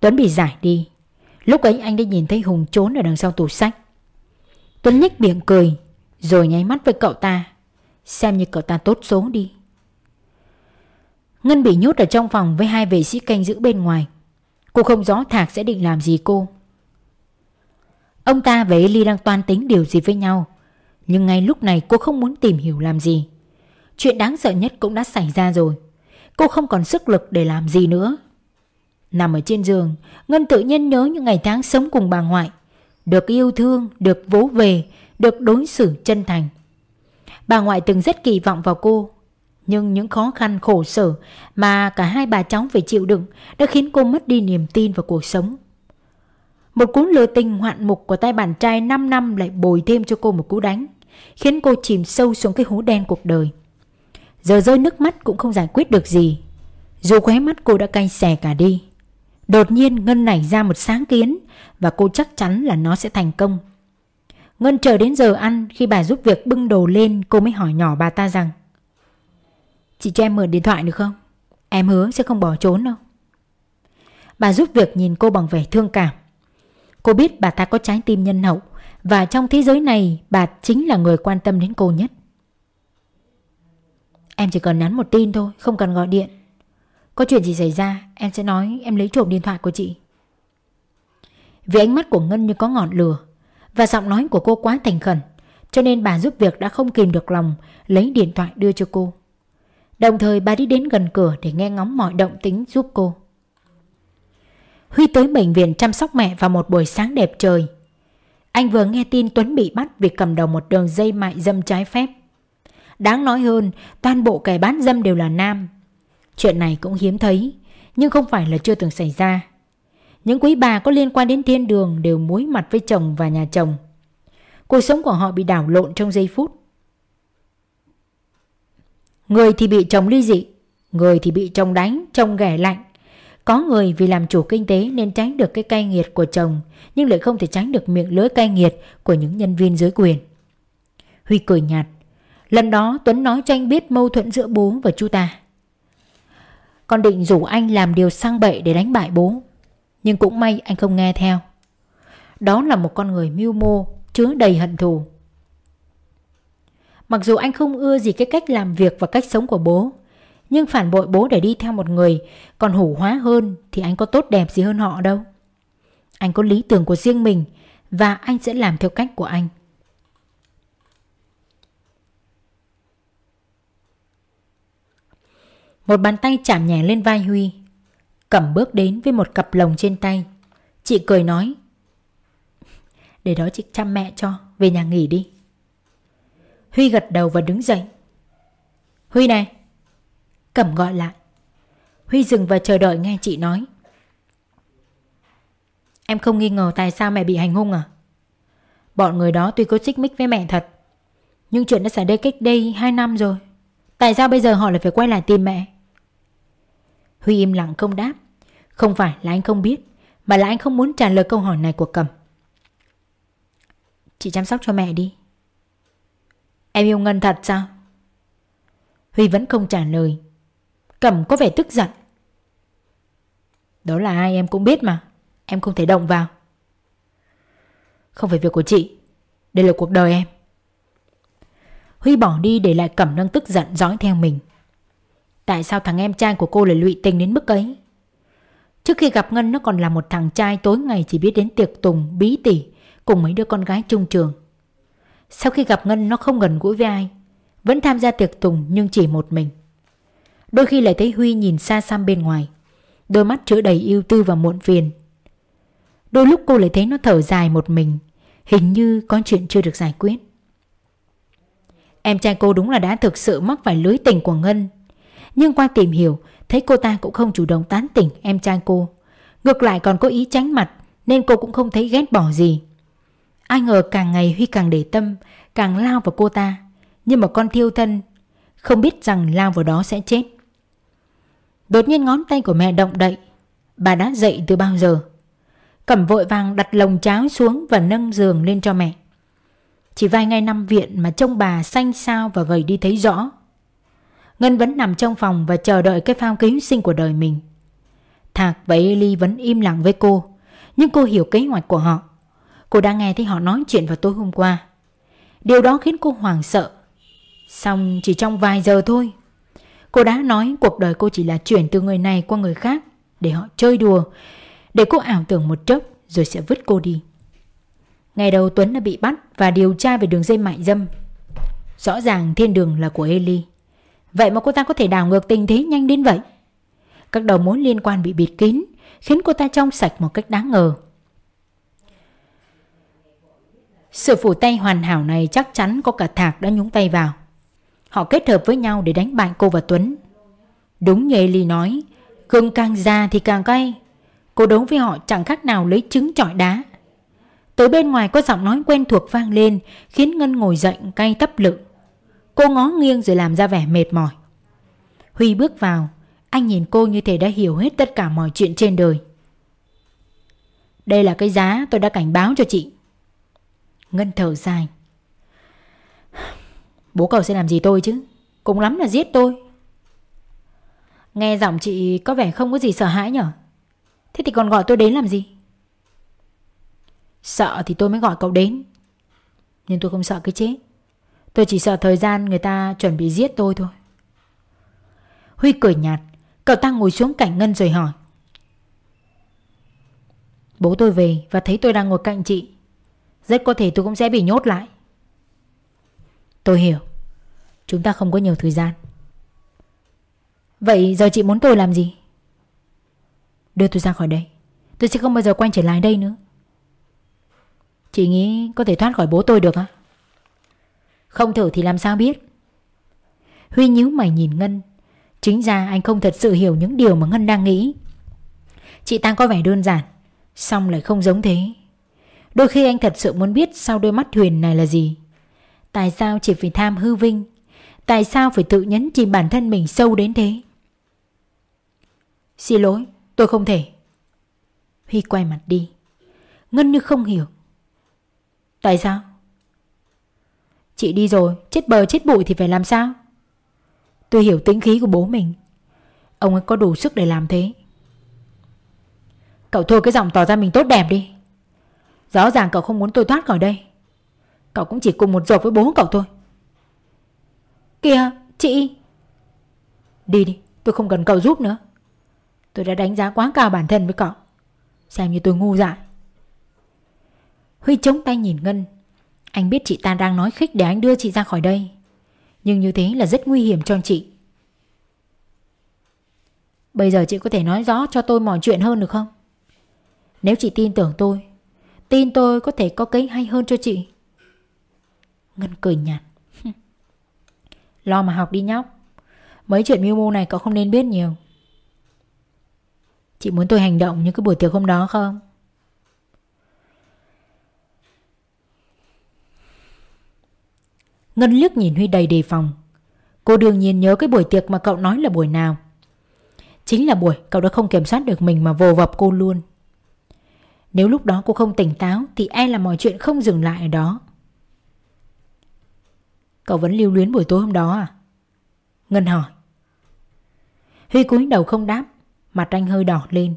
A: Tuấn bị giải đi Lúc ấy anh đã nhìn thấy Hùng trốn ở đằng sau tủ sách Tuấn nhếch miệng cười, Rồi nháy mắt với cậu ta Xem như cậu ta tốt số đi Ngân bị nhốt ở trong phòng với hai vệ sĩ canh giữ bên ngoài. Cô không rõ Thạc sẽ định làm gì cô. Ông ta và Eli đang toan tính điều gì với nhau. Nhưng ngay lúc này cô không muốn tìm hiểu làm gì. Chuyện đáng sợ nhất cũng đã xảy ra rồi. Cô không còn sức lực để làm gì nữa. Nằm ở trên giường, Ngân tự nhiên nhớ những ngày tháng sống cùng bà ngoại. Được yêu thương, được vỗ về, được đối xử chân thành. Bà ngoại từng rất kỳ vọng vào cô nhưng những khó khăn khổ sở mà cả hai bà cháu phải chịu đựng đã khiến cô mất đi niềm tin vào cuộc sống. Một cú lừa tình hoạn mục của tay bạn trai 5 năm lại bồi thêm cho cô một cú đánh, khiến cô chìm sâu xuống cái hố đen cuộc đời. Giờ rơi nước mắt cũng không giải quyết được gì. Dù khóe mắt cô đã cay xè cả đi. Đột nhiên Ngân nảy ra một sáng kiến và cô chắc chắn là nó sẽ thành công. Ngân chờ đến giờ ăn khi bà giúp việc bưng đồ lên cô mới hỏi nhỏ bà ta rằng Chị cho em mượn điện thoại được không? Em hứa sẽ không bỏ trốn đâu. Bà giúp việc nhìn cô bằng vẻ thương cảm. Cô biết bà ta có trái tim nhân hậu và trong thế giới này bà chính là người quan tâm đến cô nhất. Em chỉ cần nhắn một tin thôi, không cần gọi điện. Có chuyện gì xảy ra, em sẽ nói em lấy trộm điện thoại của chị. Vì ánh mắt của Ngân như có ngọn lửa và giọng nói của cô quá thành khẩn, cho nên bà giúp việc đã không kìm được lòng lấy điện thoại đưa cho cô. Đồng thời bà đi đến gần cửa để nghe ngóng mọi động tính giúp cô. Huy tới bệnh viện chăm sóc mẹ vào một buổi sáng đẹp trời. Anh vừa nghe tin Tuấn bị bắt vì cầm đầu một đường dây mại dâm trái phép. Đáng nói hơn, toàn bộ kẻ bán dâm đều là nam. Chuyện này cũng hiếm thấy, nhưng không phải là chưa từng xảy ra. Những quý bà có liên quan đến thiên đường đều muối mặt với chồng và nhà chồng. Cuộc sống của họ bị đảo lộn trong giây phút. Người thì bị chồng ly dị Người thì bị chồng đánh, chồng ghẻ lạnh Có người vì làm chủ kinh tế nên tránh được cái cay nghiệt của chồng Nhưng lại không thể tránh được miệng lưới cay nghiệt của những nhân viên dưới quyền Huy cười nhạt Lần đó Tuấn nói cho anh biết mâu thuẫn giữa bố và chú ta con định rủ anh làm điều sang bậy để đánh bại bố. Nhưng cũng may anh không nghe theo. Đó là một con người mưu mô, Chứa đầy hận thù. Mặc dù anh không ưa gì cái cách làm việc và cách sống của bố, Nhưng phản bội bố để đi theo một người còn hủ hóa hơn thì anh có tốt đẹp gì hơn họ đâu. Anh có lý tưởng của riêng mình và anh sẽ làm theo cách của anh. Một bàn tay chạm nhẹ lên vai Huy Cẩm bước đến với một cặp lồng trên tay Chị cười nói, Để đó chị chăm mẹ cho, Về nhà nghỉ đi Huy gật đầu và đứng dậy. Huy này! Cẩm gọi lại. Huy dừng và chờ đợi nghe chị nói. Em không nghi ngờ tại sao mẹ bị hành hung à? Bọn người đó tuy có xích mích với mẹ thật, Nhưng chuyện đã xảy ra cách đây 2 năm rồi Tại sao bây giờ họ lại phải quay lại tìm mẹ? Huy im lặng không đáp. Không phải là anh không biết, Mà là anh không muốn trả lời câu hỏi này của Cẩm Chị chăm sóc cho mẹ đi. Em yêu Ngân thật sao? Huy vẫn không trả lời. Cẩm có vẻ tức giận. Đó là ai em cũng biết mà, Em không thể động vào. Không phải việc của chị, Đây là cuộc đời em. Huy bỏ đi để lại Cẩm đang tức giận dõi theo mình. Tại sao thằng em trai của cô lại lụy tình đến mức ấy? Trước khi gặp Ngân nó còn là một thằng trai tối ngày chỉ biết đến tiệc tùng, bí tỉ Cùng mấy đứa con gái trung trường. Sau khi gặp Ngân nó không gần gũi với ai Vẫn tham gia tiệc tùng nhưng chỉ một mình. Đôi khi lại thấy Huy nhìn xa xăm bên ngoài Đôi mắt chứa đầy yêu tư và muộn phiền. Đôi lúc cô lại thấy nó thở dài một mình Hình như có chuyện chưa được giải quyết. Em trai cô đúng là đã thực sự mắc phải lưới tình của Ngân. Nhưng qua tìm hiểu, Thấy cô ta cũng không chủ động tán tỉnh em trai cô. Ngược lại còn có ý tránh mặt, Nên cô cũng không thấy ghét bỏ gì. Ai ngờ càng ngày Huy càng để tâm, Càng lao vào cô ta. Nhưng mà con thiêu thân, Không biết rằng lao vào đó sẽ chết. Đột nhiên ngón tay của mẹ động đậy. Bà đã dậy từ bao giờ? Cẩm vội vàng đặt lồng cháo xuống Và nâng giường lên cho mẹ. Chỉ vài ngày nằm viện mà trông bà xanh xao và gầy đi thấy rõ. Ngân vẫn nằm trong phòng và chờ đợi cái phao cứu sinh của đời mình. Thạc và Eli vẫn im lặng với cô, Nhưng cô hiểu kế hoạch của họ. Cô đã nghe thấy họ nói chuyện vào tối hôm qua. Điều đó khiến cô hoảng sợ. Xong chỉ trong vài giờ thôi, Cô đã nói cuộc đời cô chỉ là chuyển từ người này qua người khác Để họ chơi đùa, Để cô ảo tưởng một chốc Rồi sẽ vứt cô đi. Ngày đầu Tuấn đã bị bắt Và điều tra về đường dây mại dâm. Rõ ràng thiên đường là của Eli Vậy mà cô ta có thể đảo ngược tình thế nhanh đến vậy? Các đầu mối liên quan bị bịt kín, Khiến cô ta trong sạch một cách đáng ngờ. Sự phủ tay hoàn hảo này chắc chắn có cả Thạc đã nhúng tay vào. Họ kết hợp với nhau để đánh bại cô và Tuấn. Đúng như Eli nói, Gừng càng già thì càng cay. Cô đấu với họ chẳng khác nào lấy trứng trọi đá. Tới bên ngoài có giọng nói quen thuộc vang lên, Khiến Ngân ngồi dậy, cay tấp lực Cô ngó nghiêng rồi làm ra vẻ mệt mỏi. Huy bước vào, Anh nhìn cô như thể đã hiểu hết tất cả mọi chuyện trên đời. Đây là cái giá tôi đã cảnh báo cho chị. Ngân thở dài. Bố cậu sẽ làm gì tôi chứ? Cũng lắm là giết tôi. Nghe giọng chị có vẻ không có gì sợ hãi nhở? Thế thì còn gọi tôi đến làm gì? Sợ thì tôi mới gọi cậu đến. Nhưng tôi không sợ cái chết. Tôi chỉ sợ thời gian người ta chuẩn bị giết tôi thôi. Huy cười nhạt, Cậu ta ngồi xuống cạnh Ngân rồi hỏi. Bố tôi về và thấy tôi đang ngồi cạnh chị. Rất có thể tôi cũng sẽ bị nhốt lại. Tôi hiểu. Chúng ta không có nhiều thời gian. Vậy giờ chị muốn tôi làm gì? Đưa tôi ra khỏi đây. Tôi sẽ không bao giờ quay trở lại đây nữa. Chị nghĩ có thể thoát khỏi bố tôi được à không thử thì làm sao biết? Huy nhíu mày nhìn Ngân. Chính ra anh không thật sự hiểu những điều mà Ngân đang nghĩ. Chị ta có vẻ đơn giản Xong lại không giống thế. Đôi khi anh thật sự muốn biết sau đôi mắt Huyền này là gì. Tại sao chỉ vì tham hư vinh? Tại sao phải tự nhấn chìm bản thân mình sâu đến thế? Xin lỗi, tôi không thể. Huy quay mặt đi. Ngân như không hiểu. Tại sao? Chị đi rồi, Chết bờ chết bụi thì phải làm sao? Tôi hiểu tính khí của bố mình. Ông ấy có đủ sức để làm thế. Cậu thôi cái giọng tỏ ra mình tốt đẹp đi. Rõ ràng cậu không muốn tôi thoát khỏi đây. Cậu cũng chỉ cùng một dột với bố cậu thôi. Kìa, chị! Đi đi, tôi không cần cậu giúp nữa. Tôi đã đánh giá quá cao bản thân với cậu. Xem như tôi ngu dại. Huy chống tay nhìn Ngân. Anh biết chị ta đang nói khích để anh đưa chị ra khỏi đây. Nhưng như thế là rất nguy hiểm cho chị. Bây giờ chị có thể nói rõ cho tôi mọi chuyện hơn được không? Nếu chị tin tưởng tôi, Tin tôi có thể có cái hay hơn cho chị. Ngân cười nhạt. Lo mà học đi nhóc. Mấy chuyện mưu mô này cậu không nên biết nhiều. Chị muốn tôi hành động như cái buổi tiệc hôm đó không? Ngân liếc nhìn Huy đầy đề phòng Cô đương nhiên nhớ cái buổi tiệc mà cậu nói là buổi nào Chính là buổi cậu đã không kiểm soát được mình mà vồ vập cô luôn Nếu lúc đó cô không tỉnh táo Thì e là mọi chuyện không dừng lại ở đó Cậu vẫn lưu luyến buổi tối hôm đó à? Ngân hỏi. Huy cúi đầu không đáp, mặt anh hơi đỏ lên.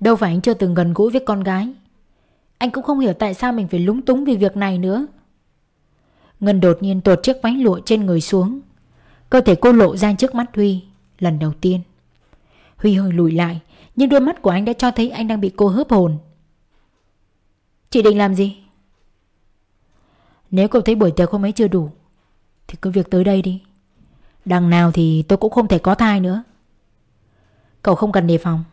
A: Đâu phải anh chưa từng gần gũi với con gái. Anh cũng không hiểu tại sao mình phải lúng túng vì việc này nữa. Ngân đột nhiên tuột chiếc váy lụa trên người xuống. Cơ thể cô lộ ra trước mắt Huy lần đầu tiên. Huy hơi lùi lại, nhưng đôi mắt của anh đã cho thấy anh đang bị cô hớp hồn. Chị định làm gì? Nếu cậu thấy buổi tiệc hôm ấy chưa đủ Thì cứ việc tới đây đi Đằng nào thì tôi cũng không thể có thai nữa Cậu không cần đề phòng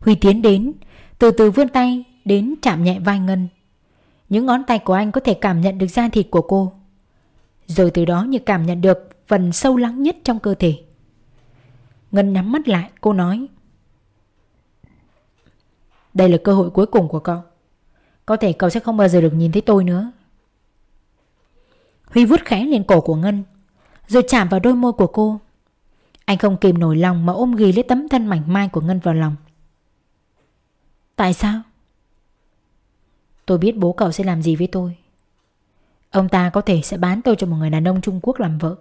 A: Huy tiến đến Từ từ vươn tay đến chạm nhẹ vai Ngân những ngón tay của anh có thể cảm nhận được da thịt của cô. Rồi từ đó như cảm nhận được phần sâu lắng nhất trong cơ thể. Ngân nhắm mắt lại, cô nói, Đây là cơ hội cuối cùng của cậu. Có thể cậu sẽ không bao giờ được nhìn thấy tôi nữa. Huy vuốt khẽ lên cổ của Ngân, Rồi chạm vào đôi môi của cô. Anh không kìm nổi lòng mà ôm ghì lấy tấm thân mảnh mai của Ngân vào lòng. Tại sao? Tôi biết bố cậu sẽ làm gì với tôi. Ông ta có thể sẽ bán tôi cho một người đàn ông Trung Quốc làm vợ.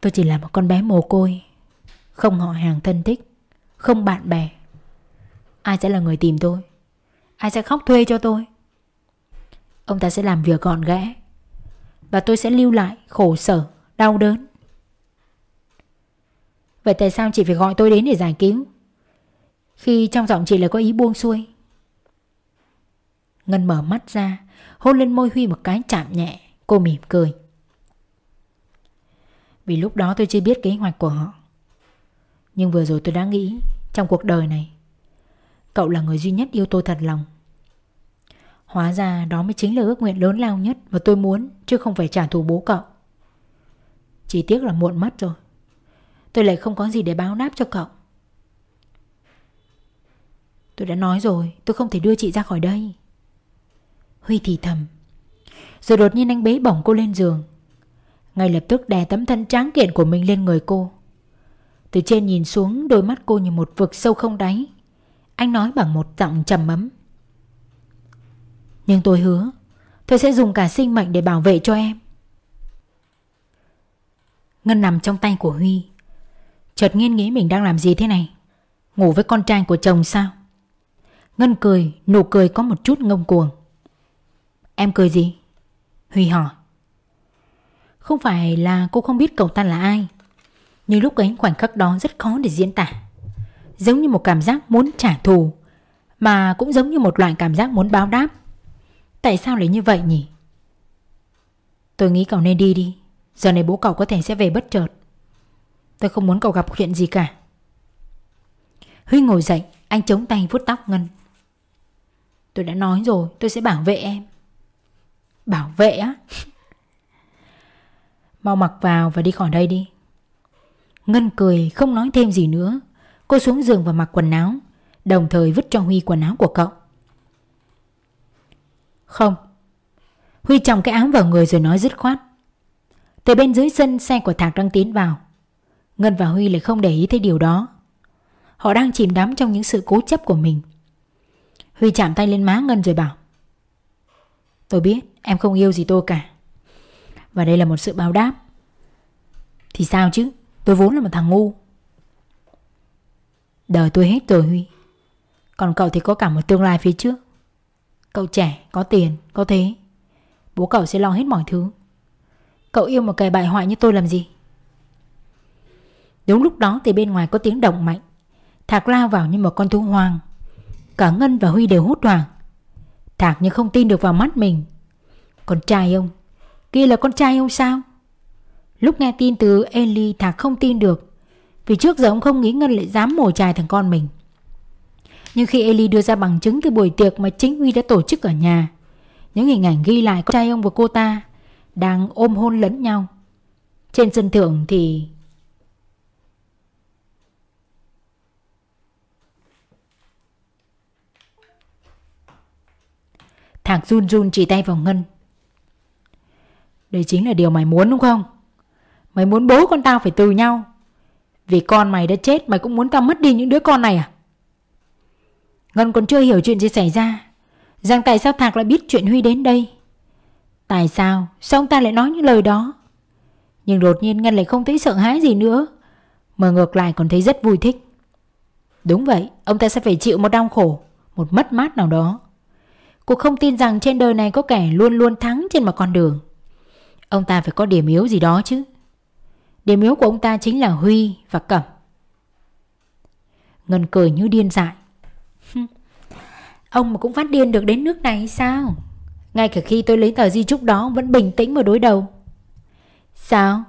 A: Tôi chỉ là một con bé mồ côi, Không họ hàng thân thích, Không bạn bè. Ai sẽ là người tìm tôi? Ai sẽ khóc thuê cho tôi? Ông ta sẽ làm việc gọn gẽ Và tôi sẽ lưu lại khổ sở, Đau đớn. Vậy tại sao chị phải gọi tôi đến để giải cứu? Khi trong giọng chị là có ý buông xuôi Ngân mở mắt ra, Hôn lên môi Huy một cái chạm nhẹ, Cô mỉm cười. Vì lúc đó tôi chưa biết kế hoạch của họ. Nhưng vừa rồi tôi đã nghĩ, Trong cuộc đời này, Cậu là người duy nhất yêu tôi thật lòng. Hóa ra đó mới chính là ước nguyện lớn lao nhất Mà tôi muốn, Chứ không phải trả thù bố cậu. Chỉ tiếc là muộn mất rồi. Tôi lại không có gì để báo đáp cho cậu. Tôi đã nói rồi, Tôi không thể đưa chị ra khỏi đây. Huy thì thầm. Rồi đột nhiên anh bế bỏng cô lên giường. Ngay lập tức đè tấm thân tráng kiện của mình lên người cô. Từ trên nhìn xuống, đôi mắt cô như một vực sâu không đáy. Anh nói bằng một giọng trầm ấm. Nhưng tôi hứa, Tôi sẽ dùng cả sinh mệnh để bảo vệ cho em. Ngân nằm trong tay của Huy. Chợt nghiên nghĩ mình đang làm gì thế này? Ngủ với con trai của chồng sao? Ngân cười, Nụ cười có một chút ngông cuồng. Em cười gì? Huy hỏi. Không phải là cô không biết cậu ta là ai, Nhưng lúc ấy khoảnh khắc đó rất khó để diễn tả Giống như một cảm giác muốn trả thù, Mà cũng giống như một loại cảm giác muốn báo đáp Tại sao lại như vậy nhỉ? Tôi nghĩ cậu nên đi đi, Giờ này bố cậu có thể sẽ về bất chợt Tôi không muốn cậu gặp chuyện gì cả Huy ngồi dậy, Anh chống tay vuốt tóc Ngân Tôi đã nói rồi, tôi sẽ bảo vệ em Bảo vệ á. Mau mặc vào và đi khỏi đây đi. Ngân cười, không nói thêm gì nữa. Cô xuống giường và mặc quần áo, Đồng thời vứt cho Huy quần áo của cậu. Không. Huy chồng cái áo vào người rồi nói dứt khoát. Từ bên dưới sân, xe của Thạc đang tiến vào. Ngân và Huy lại không để ý thấy điều đó. Họ đang chìm đắm trong những sự cố chấp của mình. Huy chạm tay lên má Ngân rồi bảo Tôi biết em không yêu gì tôi cả. Và đây là một sự báo đáp. Thì sao chứ? Tôi vốn là một thằng ngu. Đời tôi hết rồi Huy. Còn cậu thì có cả một tương lai phía trước. Cậu trẻ, có tiền, có thế. Bố cậu sẽ lo hết mọi thứ. Cậu yêu một kẻ bại hoại như tôi làm gì? Đúng lúc đó thì bên ngoài có tiếng động mạnh. Thạc lao vào như một con thú hoang. Cả Ngân và Huy đều hốt hoảng. Thạc như không tin được vào mắt mình. Con trai ông, Kia là con trai ông sao? Lúc nghe tin từ Eli, Thạc không tin được, Vì trước giờ ông không nghĩ Ngân lại dám mổ chài thằng con mình. Nhưng khi Eli đưa ra bằng chứng từ buổi tiệc mà chính Huy đã tổ chức ở nhà, Những hình ảnh ghi lại con trai ông và cô ta Đang ôm hôn lẫn nhau. Trên sân thượng thì Thạc run run chỉ tay vào Ngân. Đây chính là điều mày muốn đúng không? Mày muốn bố con tao phải từ nhau. Vì con mày đã chết, Mày cũng muốn tao mất đi những đứa con này à? Ngân còn chưa hiểu chuyện gì xảy ra. Rằng tại sao Thạc lại biết chuyện Huy đến đây? Tại sao? Sao ông ta lại nói những lời đó? Nhưng đột nhiên Ngân lại không thấy sợ hãi gì nữa, Mà ngược lại còn thấy rất vui thích. Đúng vậy, Ông ta sẽ phải chịu một đau khổ, Một mất mát nào đó. Cô không tin rằng trên đời này có kẻ luôn luôn thắng trên một con đường. Ông ta phải có điểm yếu gì đó chứ? Điểm yếu của ông ta chính là Huy và Cẩm. Ngân cười như điên dại. Ông mà cũng phát điên được đến nước này sao? Ngay cả khi tôi lấy tờ di trúc đó Vẫn bình tĩnh mà đối đầu. Sao?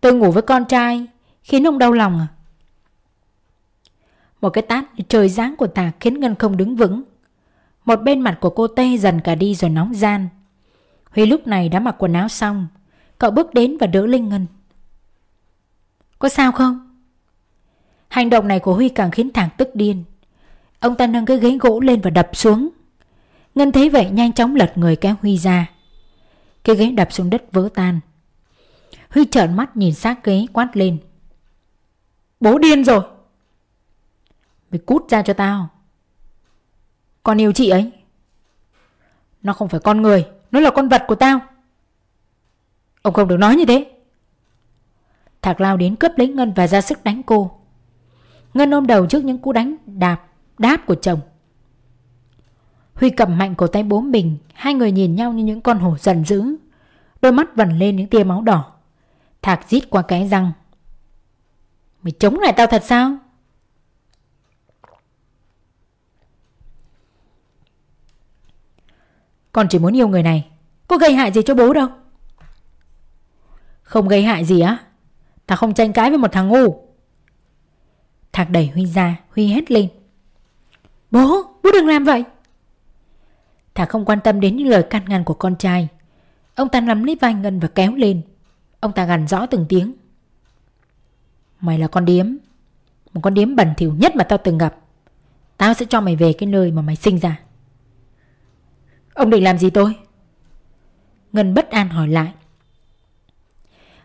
A: Tôi ngủ với con trai, Khiến ông đau lòng à? Một cái tát trời giáng của Tạc khiến Ngân không đứng vững. Một bên mặt của cô tê dần cả đi rồi nóng gian. Huy lúc này đã mặc quần áo xong. Cậu bước đến và đỡ Linh Ngân. Có sao không? Hành động này của Huy càng khiến Thạc tức điên. Ông ta nâng cái ghế gỗ lên và đập xuống. Ngân thấy vậy nhanh chóng lật người kéo Huy ra. Cái ghế đập xuống đất vỡ tan. Huy trợn mắt nhìn xác ghế quát lên. Bố điên rồi. Mày cút ra cho tao. Con yêu chị ấy. Nó không phải con người, nó là con vật của tao. Ông không được nói như thế. Thạc lao đến cướp lấy Ngân và ra sức đánh cô. Ngân ôm đầu trước những cú đánh đạp, đáp của chồng. Huy cầm mạnh cổ tay bố mình, hai người nhìn nhau như những con hổ giận dữ. Đôi mắt vẩn lên những tia máu đỏ. Thạc rít qua cái răng. Mày chống lại tao thật sao? Con chỉ muốn yêu người này. Có gây hại gì cho bố đâu. Không gây hại gì á? Tao không tranh cãi với một thằng ngu. Thạc đẩy Huy ra Huy hét lên. Bố, bố đừng làm vậy. Thạc không quan tâm đến những lời can ngăn của con trai. Ông ta nắm lấy vai Ngân và kéo lên. Ông ta gằn rõ từng tiếng. Mày là con điếm. Một con điếm bẩn thỉu nhất mà tao từng gặp. Tao sẽ cho mày về cái nơi mà mày sinh ra. Ông định làm gì tôi? Ngân bất an hỏi lại.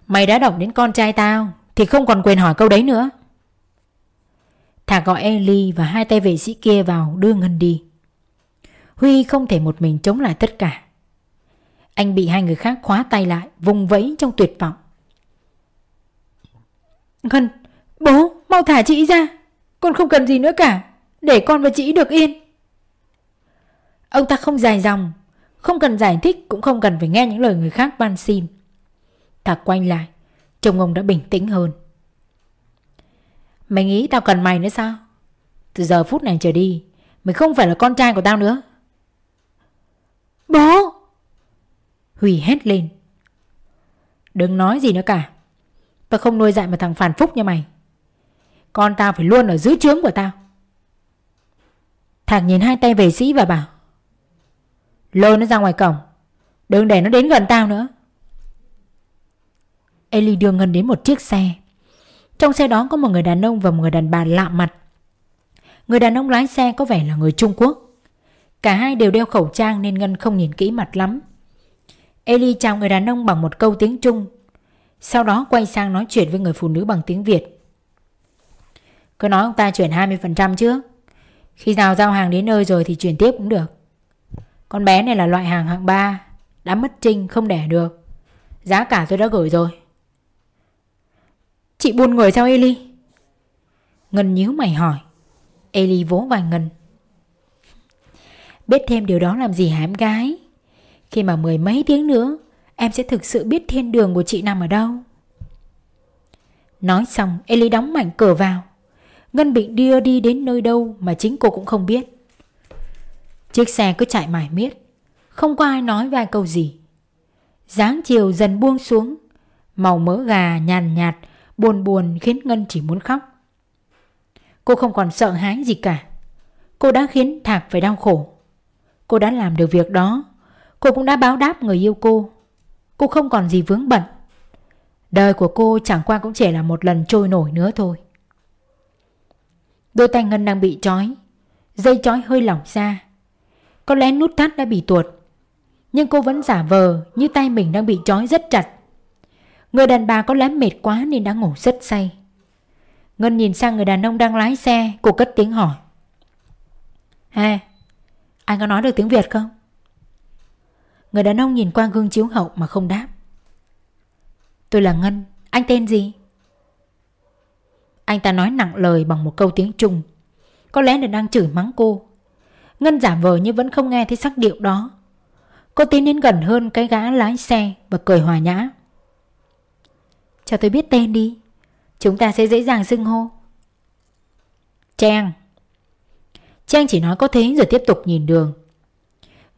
A: Mày đã động đến con trai tao Thì không còn quyền hỏi câu đấy nữa. Thả gọi Eli và hai tay vệ sĩ kia vào đưa Ngân đi. Huy không thể một mình chống lại tất cả. Anh bị hai người khác khóa tay lại, Vùng vẫy trong tuyệt vọng. Ngân, Bố, mau thả chị ra. Con không cần gì nữa cả. Để con và chị được yên. Ông ta không dài dòng, Không cần giải thích, cũng không cần phải nghe những lời người khác van xin. Thạc quanh lại, Trông ông đã bình tĩnh hơn. Mày nghĩ tao cần mày nữa sao? Từ giờ phút này trở đi, Mày không phải là con trai của tao nữa. Bố! Huy hét lên. Đừng nói gì nữa cả. Tao không nuôi dạy một thằng phản phúc như mày. Con tao phải luôn ở dưới trướng của tao. Thằng nhìn hai tay về sĩ và bảo Lôi nó ra ngoài cổng. Đừng để nó đến gần tao nữa. Eli đưa Ngân đến một chiếc xe. Trong xe đó có một người đàn ông và một người đàn bà lạ mặt. Người đàn ông lái xe có vẻ là người Trung Quốc. Cả hai đều đeo khẩu trang nên Ngân không nhìn kỹ mặt lắm. Eli chào người đàn ông bằng một câu tiếng Trung, Sau đó quay sang nói chuyện với người phụ nữ bằng tiếng Việt. Cứ nói ông ta chuyển 20% trước Khi nào giao hàng đến nơi rồi thì chuyển tiếp cũng được con bé này là loại hàng hạng 3 Đã mất trinh không đẻ được. Giá cả tôi đã gửi rồi. Chị buồn người sao, Eli? Ngân nhíu mày hỏi. Eli vỗ vai Ngân. Biết thêm điều đó làm gì hả em gái? Khi mà mười mấy tiếng nữa, Em sẽ thực sự biết thiên đường của chị nằm ở đâu. Nói xong, Eli đóng mảnh cửa vào. Ngân bị đưa đi đến nơi đâu Mà chính cô cũng không biết. Chiếc xe cứ chạy mãi miết. Không có ai nói vài câu gì. Dáng chiều dần buông xuống. Màu mỡ gà nhàn nhạt, Buồn buồn khiến Ngân chỉ muốn khóc. Cô không còn sợ hãi gì cả. Cô đã khiến Thạc phải đau khổ. Cô đã làm được việc đó. Cô cũng đã báo đáp người yêu cô. Cô không còn gì vướng bận. Đời của cô chẳng qua cũng chỉ là một lần trôi nổi nữa thôi. Đôi tay Ngân đang bị trói. Dây trói hơi lỏng ra có lẽ nút thắt đã bị tuột. Nhưng cô vẫn giả vờ như tay mình đang bị trói rất chặt. Người đàn bà có lẽ mệt quá nên đã ngủ rất say. Ngân nhìn sang người đàn ông đang lái xe, Cô cất tiếng hỏi. À Anh có nói được tiếng Việt không? Người đàn ông nhìn qua gương chiếu hậu mà không đáp. Tôi là Ngân, Anh tên gì? Anh ta nói nặng lời bằng một câu tiếng Trung. Có lẽ là đang chửi mắng cô. Ngân giả vờ như vẫn không nghe thấy sắc điệu đó. Cô tiến đến gần hơn cái gã lái xe và cười hòa nhã. Cho tôi biết tên đi, Chúng ta sẽ dễ dàng xưng hô. Trang Trang chỉ nói có thế rồi tiếp tục nhìn đường.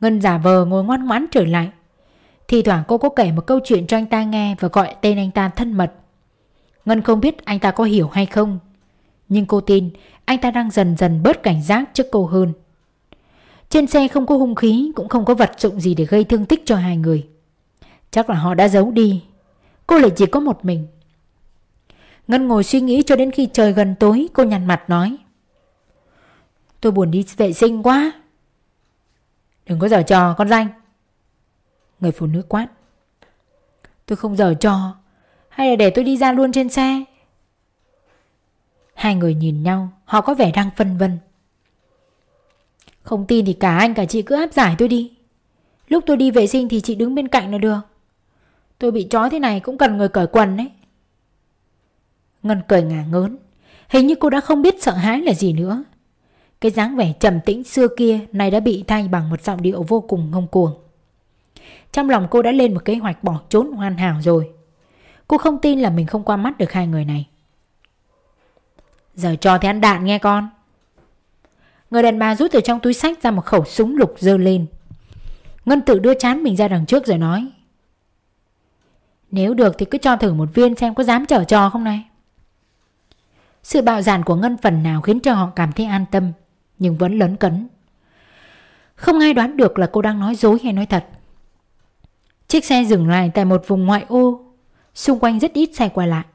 A: Ngân giả vờ ngồi ngoan ngoãn trở lại. Thì thoảng cô có kể một câu chuyện cho anh ta nghe Và gọi tên anh ta thân mật. Ngân không biết anh ta có hiểu hay không, Nhưng cô tin anh ta đang dần dần bớt cảnh giác trước cô hơn. Trên xe không có hung khí cũng không có vật dụng gì để gây thương tích cho hai người. Chắc là họ đã giấu đi. Cô lại chỉ có một mình. Ngân ngồi suy nghĩ cho đến khi trời gần tối cô nhằn mặt nói. Tôi buồn đi vệ sinh quá. Đừng có giở trò con danh. Người phụ nữ quát. Tôi không giở trò. Hay là để tôi đi ra luôn trên xe. Hai người nhìn nhau, họ có vẻ đang phân vân. Không tin thì cả anh cả chị cứ áp giải tôi đi. Lúc tôi đi vệ sinh thì chị đứng bên cạnh là được. Tôi bị trói thế này cũng cần người cởi quần đấy. Ngân cười ngả ngớn. Hình như cô đã không biết sợ hãi là gì nữa. Cái dáng vẻ trầm tĩnh xưa kia này đã bị thay bằng một giọng điệu vô cùng ngông cuồng. Trong lòng cô đã lên một kế hoạch bỏ trốn hoàn hảo rồi. Cô không tin là mình không qua mắt được hai người này. Giờ cho thì ăn đạn nghe con. Người đàn bà rút từ trong túi sách ra một khẩu súng lục dơ lên. Ngân tự đưa chán mình ra đằng trước rồi nói. Nếu được thì cứ cho thử một viên xem có dám chở trò không này. Sự bạo dạn của Ngân phần nào khiến cho họ cảm thấy an tâm, nhưng vẫn lấn cấn. Không ai đoán được là cô đang nói dối hay nói thật. Chiếc xe dừng lại tại một vùng ngoại ô, xung quanh rất ít xe qua lại.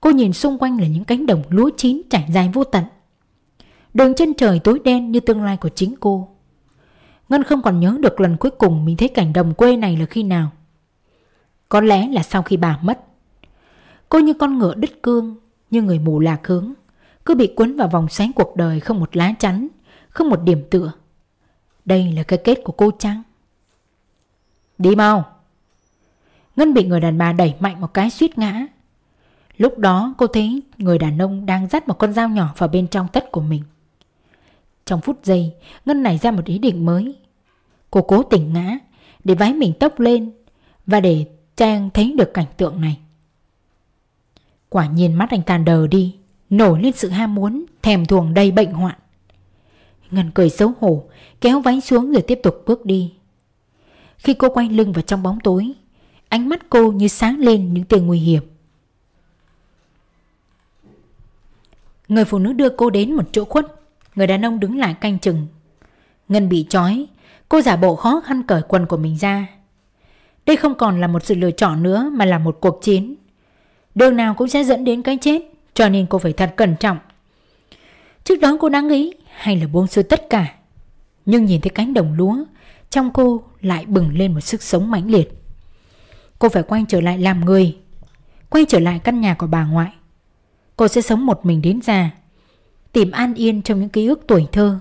A: Cô nhìn xung quanh là những cánh đồng lúa chín trải dài vô tận. Đường chân trời tối đen như tương lai của chính cô. Ngân không còn nhớ được lần cuối cùng mình thấy cảnh đồng quê này là khi nào. Có lẽ là sau khi bà mất. Cô như con ngựa đứt cương, như người mù lạc hướng, cứ bị cuốn vào vòng xoáy cuộc đời không một lá chắn, không một điểm tựa. Đây là cái kết của cô Trăng. Đi mau! Ngân bị người đàn bà đẩy mạnh một cái suýt ngã. Lúc đó cô thấy người đàn ông đang dắt một con dao nhỏ vào bên trong tất của mình. Trong phút giây, Ngân nảy ra một ý định mới. Cô cố tỉnh ngã để váy mình tốc lên và để Trang thấy được cảnh tượng này. Quả nhiên mắt anh ta đờ đi, nổi lên sự ham muốn, thèm thuồng đầy bệnh hoạn. Ngân cười xấu hổ, kéo váy xuống rồi tiếp tục bước đi. Khi cô quay lưng vào trong bóng tối, ánh mắt cô như sáng lên những tia nguy hiểm. Người phụ nữ đưa cô đến một chỗ khuất, người đàn ông đứng lại canh chừng. Ngân bị trói, cô giả bộ khó khăn cởi quần của mình ra. Đây không còn là một sự lựa chọn nữa mà là một cuộc chiến. Đường nào cũng sẽ dẫn đến cái chết, cho nên cô phải thật cẩn trọng. Trước đó cô đã nghĩ hay là buông xuôi tất cả. Nhưng nhìn thấy cánh đồng lúa, trong cô lại bừng lên một sức sống mãnh liệt. Cô phải quay trở lại làm người, quay trở lại căn nhà của bà ngoại. Cô sẽ sống một mình đến già, tìm an yên trong những ký ức tuổi thơ.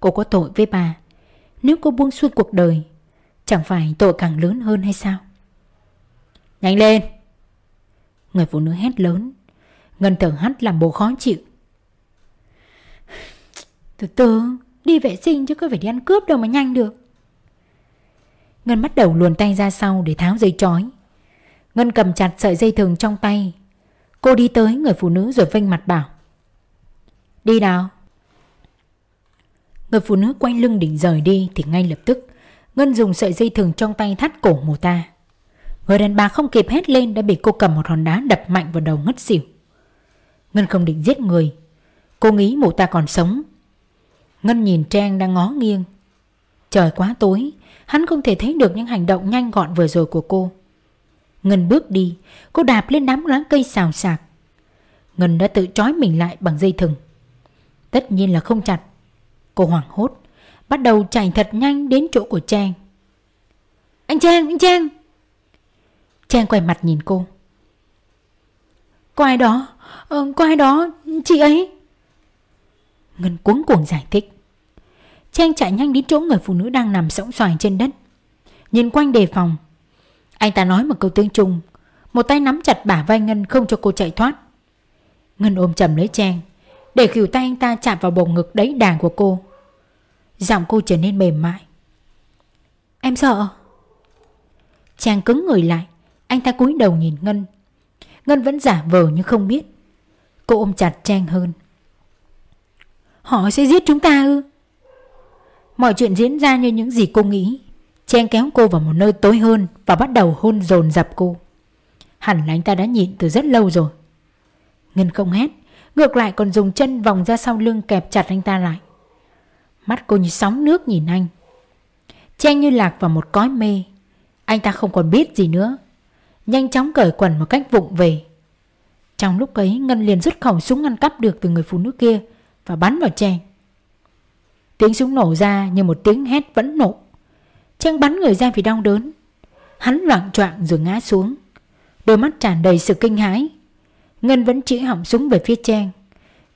A: Cô có tội với bà, nếu cô buông xuôi cuộc đời, chẳng phải tội càng lớn hơn hay sao? Nhanh lên! Người phụ nữ hét lớn, Ngân thở hắt làm bộ khó chịu. Từ từ, đi vệ sinh chứ có phải đi ăn cướp đâu mà nhanh được. Ngân bắt đầu luồn tay ra sau để tháo dây trói. Ngân cầm chặt sợi dây thừng trong tay. Cô đi tới người phụ nữ rồi vênh mặt bảo. Đi nào. Người phụ nữ quay lưng định rời đi thì ngay lập tức Ngân dùng sợi dây thừng trong tay thắt cổ mù ta. Người đàn bà không kịp hét lên đã bị cô cầm một hòn đá đập mạnh vào đầu ngất xỉu. Ngân không định giết người. Cô nghĩ mụ ta còn sống. Ngân nhìn Trang đang ngó nghiêng. Trời quá tối, hắn không thể thấy được những hành động nhanh gọn vừa rồi của cô. Ngân bước đi, cô đạp lên đám lá cây xào xạc. Ngân đã tự trói mình lại bằng dây thừng. Tất nhiên là không chặt. Cô hoảng hốt, bắt đầu chạy thật nhanh đến chỗ của Trang. Anh Trang, anh Trang! Trang quay mặt nhìn cô. Có ai đó, ờ, có ai đó, chị ấy. Ngân cuống cuồng giải thích. Trang chạy nhanh đến chỗ người phụ nữ đang nằm sõng xoài trên đất. Nhìn quanh đề phòng. Anh ta nói một câu tiếng Trung. Một tay nắm chặt bả vai Ngân không cho cô chạy thoát. Ngân ôm chầm lấy Trang. Để khỉu tay anh ta chạm vào bầu ngực đấy đàn của cô. Giọng cô trở nên mềm mại. Em sợ. Trang cứng người lại. Anh ta cúi đầu nhìn Ngân. Ngân vẫn giả vờ như không biết. Cô ôm chặt Trang hơn. Họ sẽ giết chúng ta ư? Mọi chuyện diễn ra như những gì cô nghĩ. Trang kéo cô vào một nơi tối hơn và bắt đầu hôn dồn dập cô. Hẳn là anh ta đã nhịn từ rất lâu rồi. Ngân không hét, Ngược lại còn dùng chân vòng ra sau lưng kẹp chặt anh ta lại. Mắt cô như sóng nước nhìn anh. Trang như lạc vào một cõi mê. Anh ta không còn biết gì nữa. Nhanh chóng cởi quần một cách vụng về. Trong lúc ấy, Ngân liền rút khẩu súng ngăn cắp được từ người phụ nữ kia Và bắn vào Trang Tiếng súng nổ ra như một tiếng hét vẫn nộ. Trang bắn người ra vì đau đớn. Hắn loạn choạng rồi ngã xuống. Đôi mắt tràn đầy sự kinh hãi. Ngân vẫn chỉ hỏng súng về phía Trang,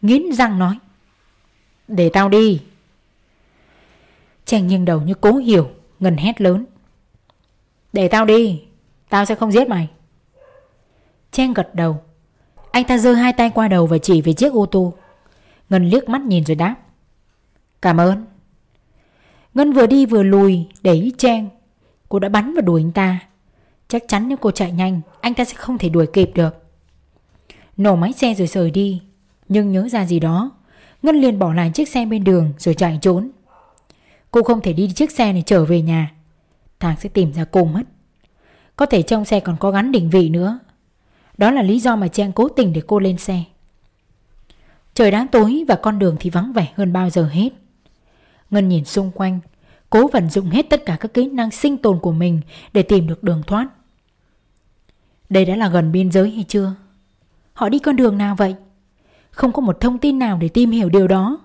A: Nghiến răng nói, Để tao đi. Trang nghiêng đầu như cố hiểu Ngân hét lớn, Để tao đi, Tao sẽ không giết mày. Trang gật đầu, Anh ta giơ hai tay qua đầu và chỉ về chiếc ô tô. Ngân liếc mắt nhìn rồi đáp, Cảm ơn. Ngân vừa đi vừa lùi để ý Trang, Cô đã bắn vào đuổi anh ta. Chắc chắn nếu cô chạy nhanh, Anh ta sẽ không thể đuổi kịp được. Nổ máy xe rồi rời đi. Nhưng nhớ ra gì đó, Ngân liền bỏ lại chiếc xe bên đường rồi chạy trốn. Cô không thể đi chiếc xe này trở về nhà. Thằng sẽ tìm ra cô mất. Có thể trong xe còn có gắn định vị nữa. Đó là lý do mà Trang cố tình để cô lên xe. Trời đã tối và con đường thì vắng vẻ hơn bao giờ hết. Ngân nhìn xung quanh, Cố vận dụng hết tất cả các kỹ năng sinh tồn của mình Để tìm được đường thoát. Đây đã là gần biên giới hay chưa? Họ đi con đường nào vậy? Không có một thông tin nào để tìm hiểu điều đó.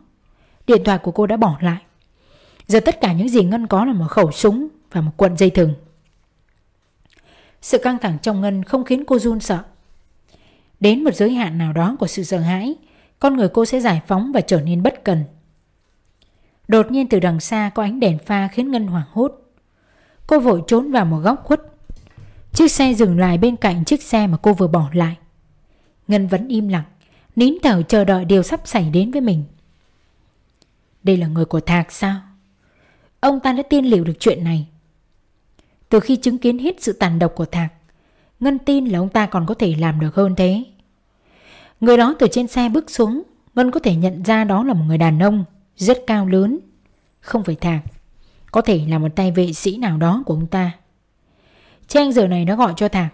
A: Điện thoại của cô đã bỏ lại. Giờ tất cả những gì Ngân có là một khẩu súng Và một cuộn dây thừng. Sự căng thẳng trong Ngân không khiến cô run sợ. Đến một giới hạn nào đó của sự sợ hãi, Con người cô sẽ giải phóng và trở nên bất cần. Đột nhiên từ đằng xa có ánh đèn pha khiến Ngân hoảng hốt. Cô vội trốn vào một góc khuất. Chiếc xe dừng lại bên cạnh chiếc xe mà cô vừa bỏ lại. Ngân vẫn im lặng, Nín thở chờ đợi điều sắp xảy đến với mình. Đây là người của Thạc sao? Ông ta đã tiên liệu được chuyện này. Từ khi chứng kiến hết sự tàn độc của Thạc, Ngân tin là ông ta còn có thể làm được hơn thế. Người đó từ trên xe bước xuống, Ngân có thể nhận ra đó là một người đàn ông Rất cao lớn. Không phải Thạc, Có thể là một tay vệ sĩ nào đó của ông ta. Trang giờ này đã gọi cho Thạc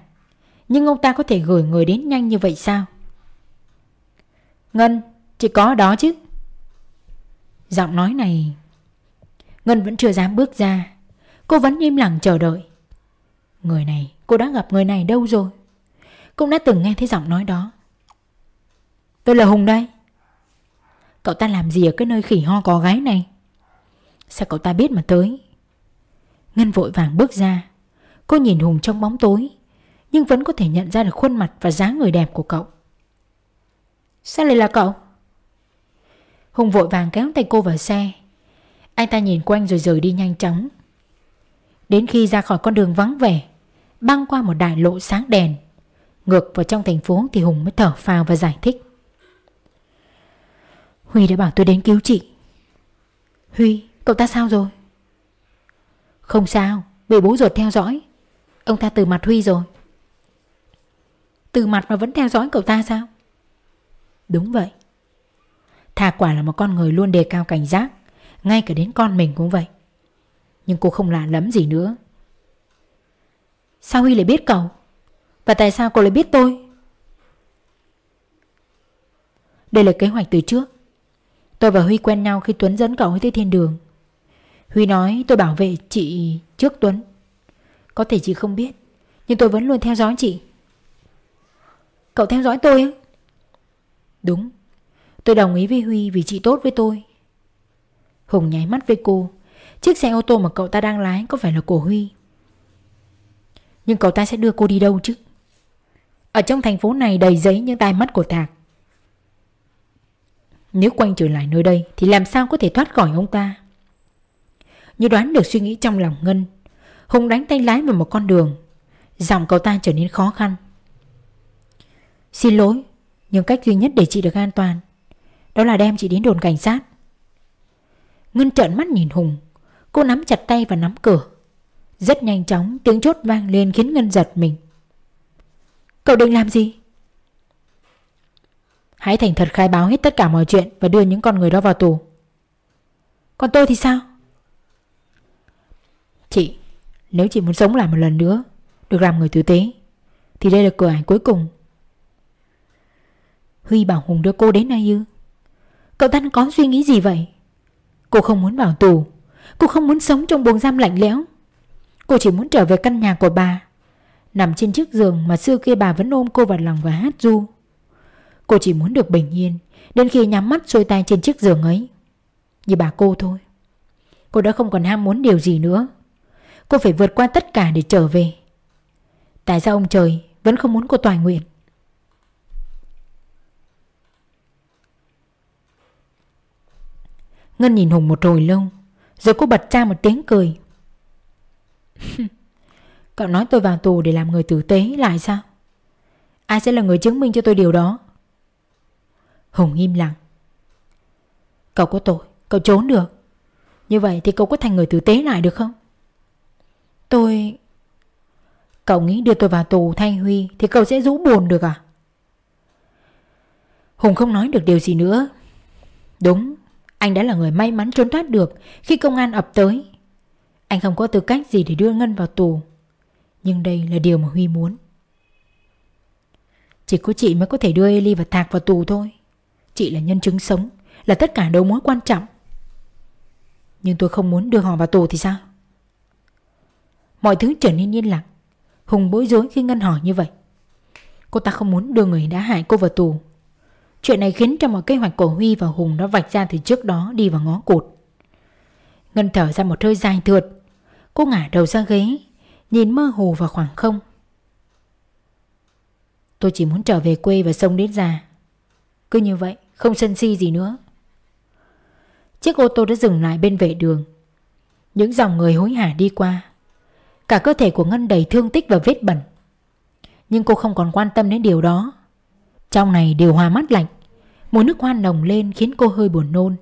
A: nhưng ông ta có thể gửi người đến nhanh như vậy sao? Ngân Chỉ có đó chứ? Giọng nói này, Ngân vẫn chưa dám bước ra. Cô vẫn im lặng chờ đợi. Người này, cô đã gặp người này đâu rồi? Cũng đã từng nghe thấy giọng nói đó. Tôi là Hùng đây. Cậu ta làm gì ở cái nơi khỉ ho có gái này? Sao cậu ta biết mà tới? Ngân vội vàng bước ra. Cô nhìn Hùng trong bóng tối. Nhưng vẫn có thể nhận ra được khuôn mặt và dáng người đẹp của cậu. Sao lại là cậu? Hùng vội vàng kéo tay cô vào xe. Anh ta nhìn quanh rồi rời đi nhanh chóng. Đến khi ra khỏi con đường vắng vẻ Băng qua một đại lộ sáng đèn. Ngược vào trong thành phố thì Hùng mới thở phào và giải thích. Huy đã bảo tôi đến cứu chị. Huy, cậu ta sao rồi? Không sao, bị bố ruột theo dõi. Ông ta từ mặt Huy rồi. Từ mặt mà vẫn theo dõi cậu ta sao? Đúng vậy. Thà quả là một con người luôn đề cao cảnh giác, Ngay cả đến con mình cũng vậy. Nhưng cô không lạ lắm gì nữa. Sao Huy lại biết cậu? Và tại sao cô lại biết tôi? Đây là kế hoạch từ trước. Tôi và Huy quen nhau khi Tuấn dẫn cậu tới thiên đường. Huy nói, tôi bảo vệ chị trước Tuấn. Có thể chị không biết, Nhưng tôi vẫn luôn theo dõi chị. Cậu theo dõi tôi á Đúng. Tôi đồng ý với Huy vì chị tốt với tôi. Hùng nháy mắt với cô. Chiếc xe ô tô mà cậu ta đang lái có phải là của Huy? Nhưng cậu ta sẽ đưa cô đi đâu chứ? Ở trong thành phố này đầy giấy những tai mắt của Thạc. Nếu quay trở lại nơi đây Thì làm sao có thể thoát khỏi ông ta? Như đoán được suy nghĩ trong lòng Ngân, Hùng đánh tay lái vào một con đường. Giọng cậu ta trở nên khó khăn. Xin lỗi, Nhưng cách duy nhất để chị được an toàn, Đó là đem chị đến đồn cảnh sát. Ngân trợn mắt nhìn Hùng, Cô nắm chặt tay và nắm cửa. Rất nhanh chóng, tiếng chốt vang lên khiến Ngân giật mình. Cậu định làm gì? Hãy thành thật khai báo hết tất cả mọi chuyện Và đưa những con người đó vào tù. Còn tôi thì sao? Chị, Nếu chị muốn sống lại một lần nữa, Được làm người tử tế, Thì đây là cửa ải cuối cùng. Huy bảo Hùng đưa cô đến đây ư Cậu ta có suy nghĩ gì vậy? Cô không muốn vào tù. Cô không muốn sống trong buồng giam lạnh lẽo. Cô chỉ muốn trở về căn nhà của bà. Nằm trên chiếc giường mà xưa kia bà vẫn ôm cô vào lòng và hát du Cô chỉ muốn được bình yên, Đến khi nhắm mắt xuôi tay trên chiếc giường ấy. Như bà cô thôi. Cô đã không còn ham muốn điều gì nữa. Cô phải vượt qua tất cả để trở về. Tại sao ông trời vẫn không muốn cô toàn nguyện? Ngân nhìn Hùng một hồi lâu, Rồi cô bật ra một tiếng cười. Cậu nói tôi vào tù để làm người tử tế lại sao? Ai sẽ là người chứng minh cho tôi điều đó? Hùng im lặng. Cậu có tội, Cậu trốn được. Như vậy thì cậu có thành người tử tế lại được không? Tôi Cậu nghĩ đưa tôi vào tù thay Huy Thì cậu sẽ rũ buồn được à? Hùng không nói được điều gì nữa. Đúng anh đã là người may mắn trốn thoát được Khi công an ập tới. Anh không có tư cách gì để đưa Ngân vào tù. Nhưng đây là điều mà Huy muốn. Chỉ có chị mới có thể đưa Eli và Thạc vào tù thôi. Chị là nhân chứng sống, Là tất cả đầu mối quan trọng. Nhưng tôi không muốn đưa họ vào tù thì sao? Mọi thứ trở nên yên lặng, Hùng bối rối khi Ngân hỏi như vậy. Cô ta không muốn đưa người đã hại cô vào tù. Chuyện này khiến cho mọi kế hoạch của Huy và Hùng đã vạch ra từ trước đó đi vào ngó cụt. Ngân thở ra một hơi dài thượt. Cô ngả đầu ra ghế, Nhìn mơ hồ vào khoảng không. Tôi chỉ muốn trở về quê và sống đến già. Cứ như vậy, Không sân si gì nữa. Chiếc ô tô đã dừng lại bên vệ đường. Những dòng người hối hả đi qua. Cả cơ thể của Ngân đầy thương tích và vết bẩn. Nhưng cô không còn quan tâm đến điều đó. Trong này điều hòa mát lạnh. Mùi nước hoa nồng lên khiến cô hơi buồn nôn.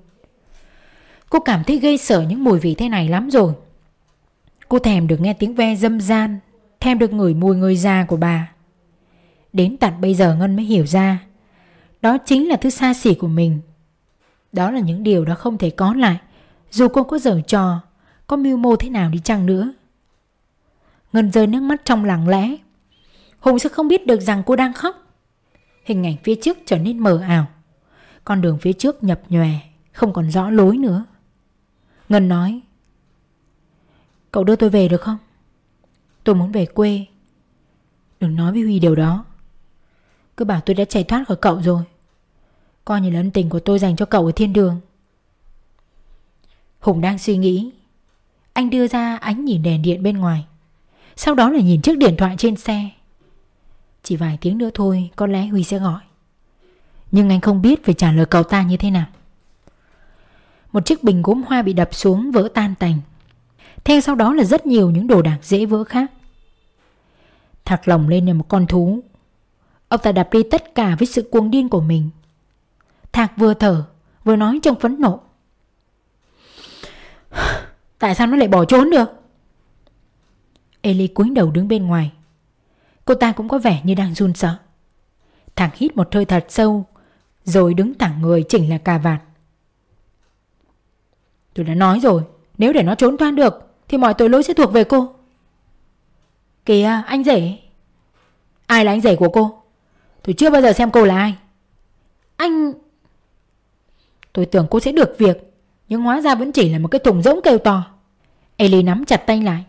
A: Cô cảm thấy gây sợ những mùi vị thế này lắm rồi. Cô thèm được nghe tiếng ve dâm gian, Thèm được ngửi mùi người già của bà. Đến tận bây giờ Ngân mới hiểu ra, Đó chính là thứ xa xỉ của mình. Đó là những điều đã không thể có lại, Dù cô có giở trò, Có mưu mô thế nào đi chăng nữa. Ngân rơi nước mắt trong lặng lẽ. Hùng sẽ không biết được rằng cô đang khóc. Hình ảnh phía trước trở nên mờ ảo. Con đường phía trước nhập nhòe, Không còn rõ lối nữa. Ngân nói, Cậu đưa tôi về được không? Tôi muốn về quê. Đừng nói với Huy điều đó. Cứ bảo tôi đã chạy thoát khỏi cậu rồi. Coi như là ân tình của tôi dành cho cậu ở thiên đường. Hùng đang suy nghĩ. Anh đưa ra ánh nhìn đèn điện bên ngoài. Sau đó là nhìn chiếc điện thoại trên xe. Chỉ vài tiếng nữa thôi, Có lẽ Huy sẽ gọi. Nhưng anh không biết phải trả lời cậu ta như thế nào. Một chiếc bình gốm hoa bị đập xuống vỡ tan tành. Theo sau đó là rất nhiều những đồ đạc dễ vỡ khác. Thạc lồng lên như một con thú. Ông ta đập đi tất cả với sự cuồng điên của mình. Thạc vừa thở, Vừa nói trong phấn nộ. Tại sao nó lại bỏ trốn được? Eli cúi đầu đứng bên ngoài. Cô ta cũng có vẻ như đang run sợ. Thằng hít một hơi thật sâu, Rồi đứng thẳng người chỉnh là cà vạt. Tôi đã nói rồi, Nếu để nó trốn thoát được, Thì mọi tội lỗi sẽ thuộc về cô. Kìa, anh rể. Ai là anh rể của cô? Tôi chưa bao giờ xem cô là ai. Anh Tôi tưởng cô sẽ được việc, Nhưng hóa ra vẫn chỉ là một cái thùng rỗng kêu to. Ellie nắm chặt tay lại.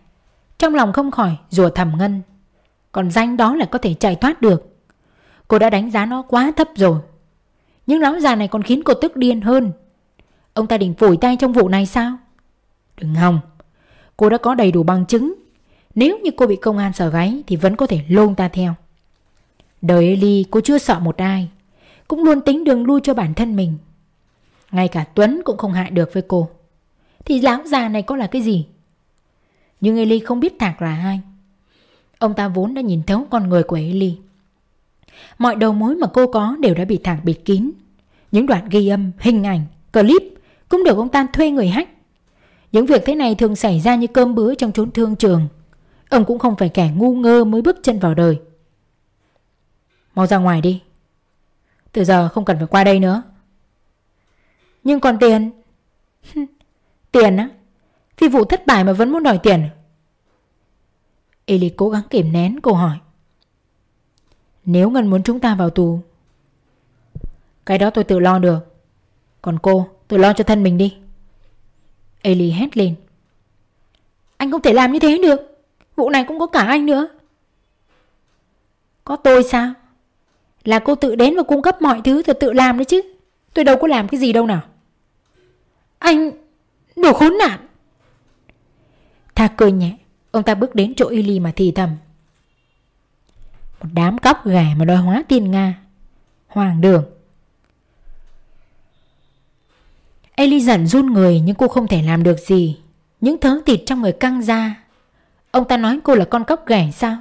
A: Trong lòng không khỏi rùa thầm ngân. Còn danh đó là có thể chạy thoát được. Cô đã đánh giá nó quá thấp rồi. Nhưng lão già này còn khiến cô tức điên hơn. Ông ta định phủi tay trong vụ này sao? Đừng hòng. Cô đã có đầy đủ bằng chứng. Nếu như cô bị công an sở gáy Thì vẫn có thể lôn ta theo. Đời Eli cô chưa sợ một ai. Cũng luôn tính đường lui cho bản thân mình. Ngay cả Tuấn cũng không hại được với cô. Thì lão già này có là cái gì? Nhưng Eli không biết Thạc là ai. Ông ta vốn đã nhìn thấu con người của Eli Mọi đầu mối mà cô có đều đã bị thẳng bịt kín. Những đoạn ghi âm, hình ảnh, clip Cũng được ông ta thuê người hack. Những việc thế này thường xảy ra như cơm bữa trong chốn thương trường. Ông cũng không phải kẻ ngu ngơ mới bước chân vào đời. Mau ra ngoài đi. Từ giờ không cần phải qua đây nữa. Nhưng còn tiền? Tiền á? Phi vụ thất bại mà vẫn muốn đòi tiền. Eli cố gắng kìm nén câu hỏi. Nếu Ngân muốn chúng ta vào tù, Cái đó tôi tự lo được. Còn cô tự lo cho thân mình đi. Eli hét lên. Anh không thể làm như thế được. Vụ này cũng có cả anh nữa. Có tôi sao? Là cô tự đến và cung cấp mọi thứ rồi tự làm đấy chứ. Tôi đâu có làm cái gì đâu nào. Anh, Đồ khốn nạn. Thạc cười nhẹ. Ông ta bước đến chỗ Ili mà thì thầm. Một đám cóc ghẻ mà đòi hóa tiên Nga. Hoàng đường. Eli giận run người nhưng cô không thể làm được gì. Những thớ thịt trong người căng ra. Ông ta nói cô là con cóc ghẻ sao?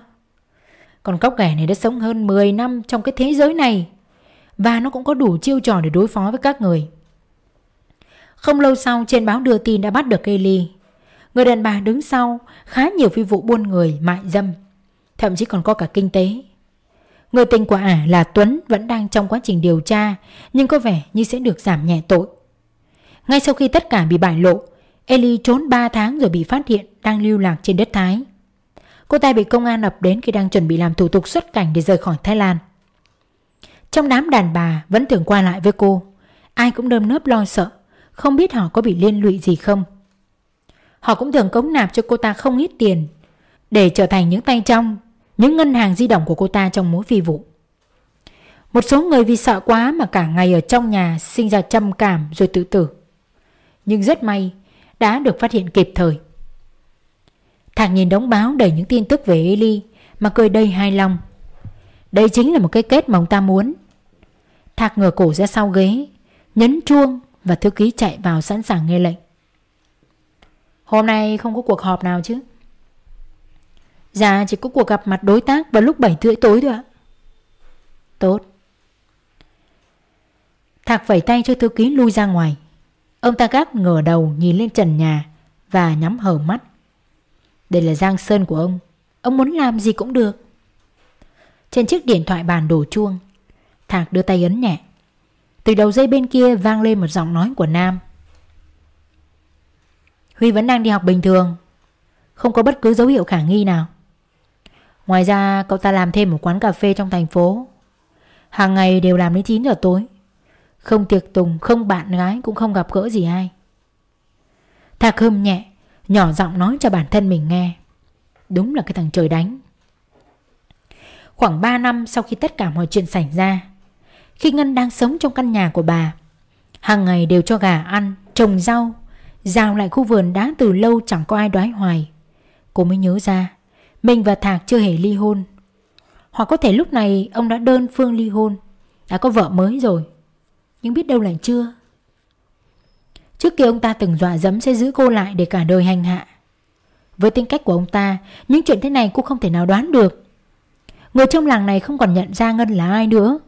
A: Con cóc ghẻ này đã sống hơn 10 năm trong cái thế giới này. Và nó cũng có đủ chiêu trò để đối phó với các người. Không lâu sau, trên báo đưa tin đã bắt được Eli Người đàn bà đứng sau khá nhiều phi vụ buôn người, mại dâm Thậm chí còn có cả kinh tế Người tình của ả là Tuấn vẫn đang trong quá trình điều tra Nhưng có vẻ như sẽ được giảm nhẹ tội ngay sau khi tất cả bị bại lộ, Ellie trốn 3 tháng rồi bị phát hiện đang lưu lạc trên đất Thái. Cô ta bị công an ập đến khi đang chuẩn bị làm thủ tục xuất cảnh để rời khỏi Thái Lan. Trong đám đàn bà vẫn thường qua lại với cô, ai cũng đơm nớp lo sợ, không biết họ có bị liên lụy gì không. Họ cũng thường cống nạp cho cô ta không ít tiền để trở thành những tay trong, những ngân hàng di động của cô ta trong mối phi vụ. Một số người vì sợ quá mà cả ngày ở trong nhà sinh ra trầm cảm rồi tự tử nhưng rất may đã được phát hiện kịp thời. Thạc nhìn đống báo đầy những tin tức về Eli mà cười đầy hài lòng. Đây chính là một cái kết mà ông ta muốn. Thạc ngửa cổ ra sau ghế, nhấn chuông và thư ký chạy vào sẵn sàng nghe lệnh. Hôm nay không có cuộc họp nào chứ? Dạ chỉ có cuộc gặp mặt đối tác vào lúc 7 rưỡi tối thôi ạ. Tốt. Thạc vẩy tay cho thư ký lui ra ngoài. Ông ta gác ngửa đầu nhìn lên trần nhà và nhắm hờ mắt. Đây là giang sơn của ông. Ông muốn làm gì cũng được. Trên chiếc điện thoại bàn đổ chuông, Thạc đưa tay ấn nhẹ. Từ đầu dây bên kia vang lên một giọng nói của Nam. Huy vẫn đang đi học bình thường, không có bất cứ dấu hiệu khả nghi nào. Ngoài ra cậu ta làm thêm một quán cà phê trong thành phố. Hàng ngày đều làm đến 9 giờ tối. Không tiệc tùng, không bạn gái cũng không gặp gỡ gì ai Thạc hâm nhẹ Nhỏ giọng nói cho bản thân mình nghe Đúng là cái thằng trời đánh Khoảng 3 năm sau khi tất cả mọi chuyện xảy ra Khi Ngân đang sống trong căn nhà của bà hàng ngày đều cho gà ăn, trồng rau Rào lại khu vườn đã từ lâu chẳng có ai đoái hoài. Cô mới nhớ ra, Mình và Thạc chưa hề ly hôn. Hoặc có thể lúc này ông đã đơn phương ly hôn, Đã có vợ mới rồi. Nhưng biết đâu lại chưa? Trước kia ông ta từng dọa dẫm sẽ giữ cô lại để cả đời hành hạ. Với tính cách của ông ta, Những chuyện thế này cô không thể nào đoán được. Người trong làng này không còn nhận ra Ngân là ai nữa.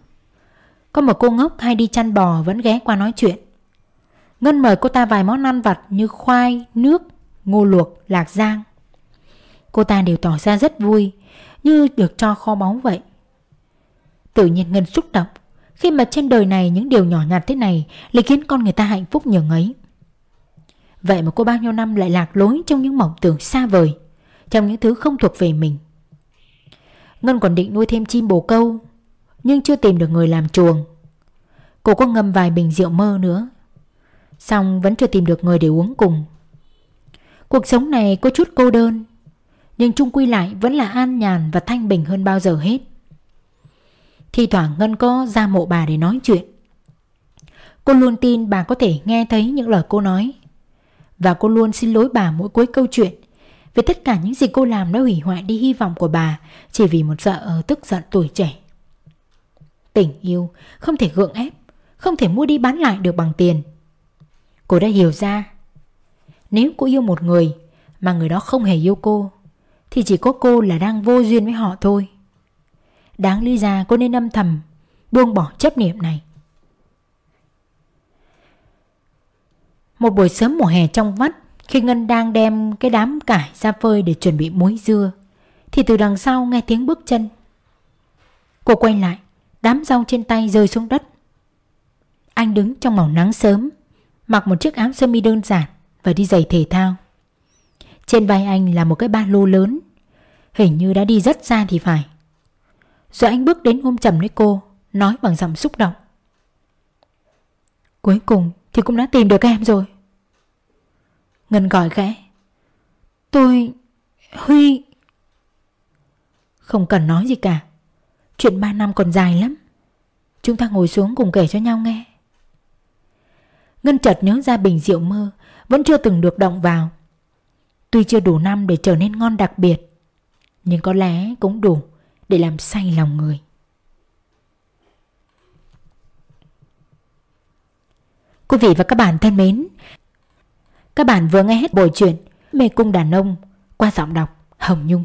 A: Có một cô ngốc hay đi chăn bò vẫn ghé qua nói chuyện. Ngân mời cô ta vài món ăn vặt như khoai, nước, ngô luộc, lạc giang Cô ta đều tỏ ra rất vui Như được cho kho báu vậy Tự nhiên Ngân xúc động khi mà trên đời này những điều nhỏ nhặt thế này lại khiến con người ta hạnh phúc nhường ấy. Vậy mà cô bao nhiêu năm lại lạc lối trong những mộng tưởng xa vời, trong những thứ không thuộc về mình. Ngân còn định nuôi thêm chim bồ câu, nhưng chưa tìm được người làm chuồng. Cô có ngâm vài bình rượu mơ nữa, xong vẫn chưa tìm được người để uống cùng. Cuộc sống này có chút cô đơn, nhưng chung quy lại vẫn là an nhàn và thanh bình hơn bao giờ hết. Thì thoảng Ngân có ra mộ bà để nói chuyện Cô luôn tin bà có thể nghe thấy những lời cô nói Và cô luôn xin lỗi bà mỗi cuối câu chuyện Về tất cả những gì cô làm đã hủy hoại đi hy vọng của bà Chỉ vì một vợ tức giận tuổi trẻ Tình yêu không thể gượng ép Không thể mua đi bán lại được bằng tiền Cô đã hiểu ra. Nếu cô yêu một người Mà người đó không hề yêu cô, Thì chỉ có cô là đang vô duyên với họ thôi. Đáng lý ra cô nên âm thầm Buông bỏ chấp niệm này. Một buổi sớm mùa hè trong vắt, Khi Ngân đang đem cái đám cải ra phơi để chuẩn bị muối dưa, Thì từ đằng sau nghe tiếng bước chân. Cô quay lại, Đám rau trên tay rơi xuống đất. Anh đứng trong màu nắng sớm. Mặc một chiếc áo sơ mi đơn giản Và đi giày thể thao. Trên vai anh là một cái ba lô lớn, Hình như đã đi rất xa thì phải. Rồi anh bước đến ôm chầm lấy cô, Nói bằng giọng xúc động. Cuối cùng thì cũng đã tìm được em rồi. Ngân gọi khẽ. Tôi... Huy... Không cần nói gì cả, Chuyện ba năm còn dài lắm. Chúng ta ngồi xuống cùng kể cho nhau nghe. Ngân chợt nhớ ra bình rượu mơ Vẫn chưa từng được động vào. Tuy chưa đủ năm để trở nên ngon đặc biệt Nhưng có lẽ cũng đủ Để làm say lòng người. Quý vị và các bạn thân mến Các bạn vừa nghe hết bộ truyện Mê cung đàn ông qua giọng đọc Hồng Nhung.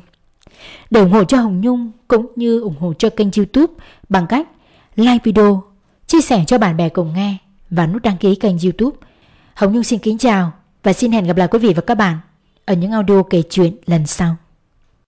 A: Để ủng hộ cho Hồng Nhung cũng như ủng hộ cho kênh youtube bằng cách like video, chia sẻ cho bạn bè cùng nghe và nút đăng ký kênh youtube. Hồng Nhung xin kính chào và xin hẹn gặp lại quý vị và các bạn ở những audio kể chuyện lần sau.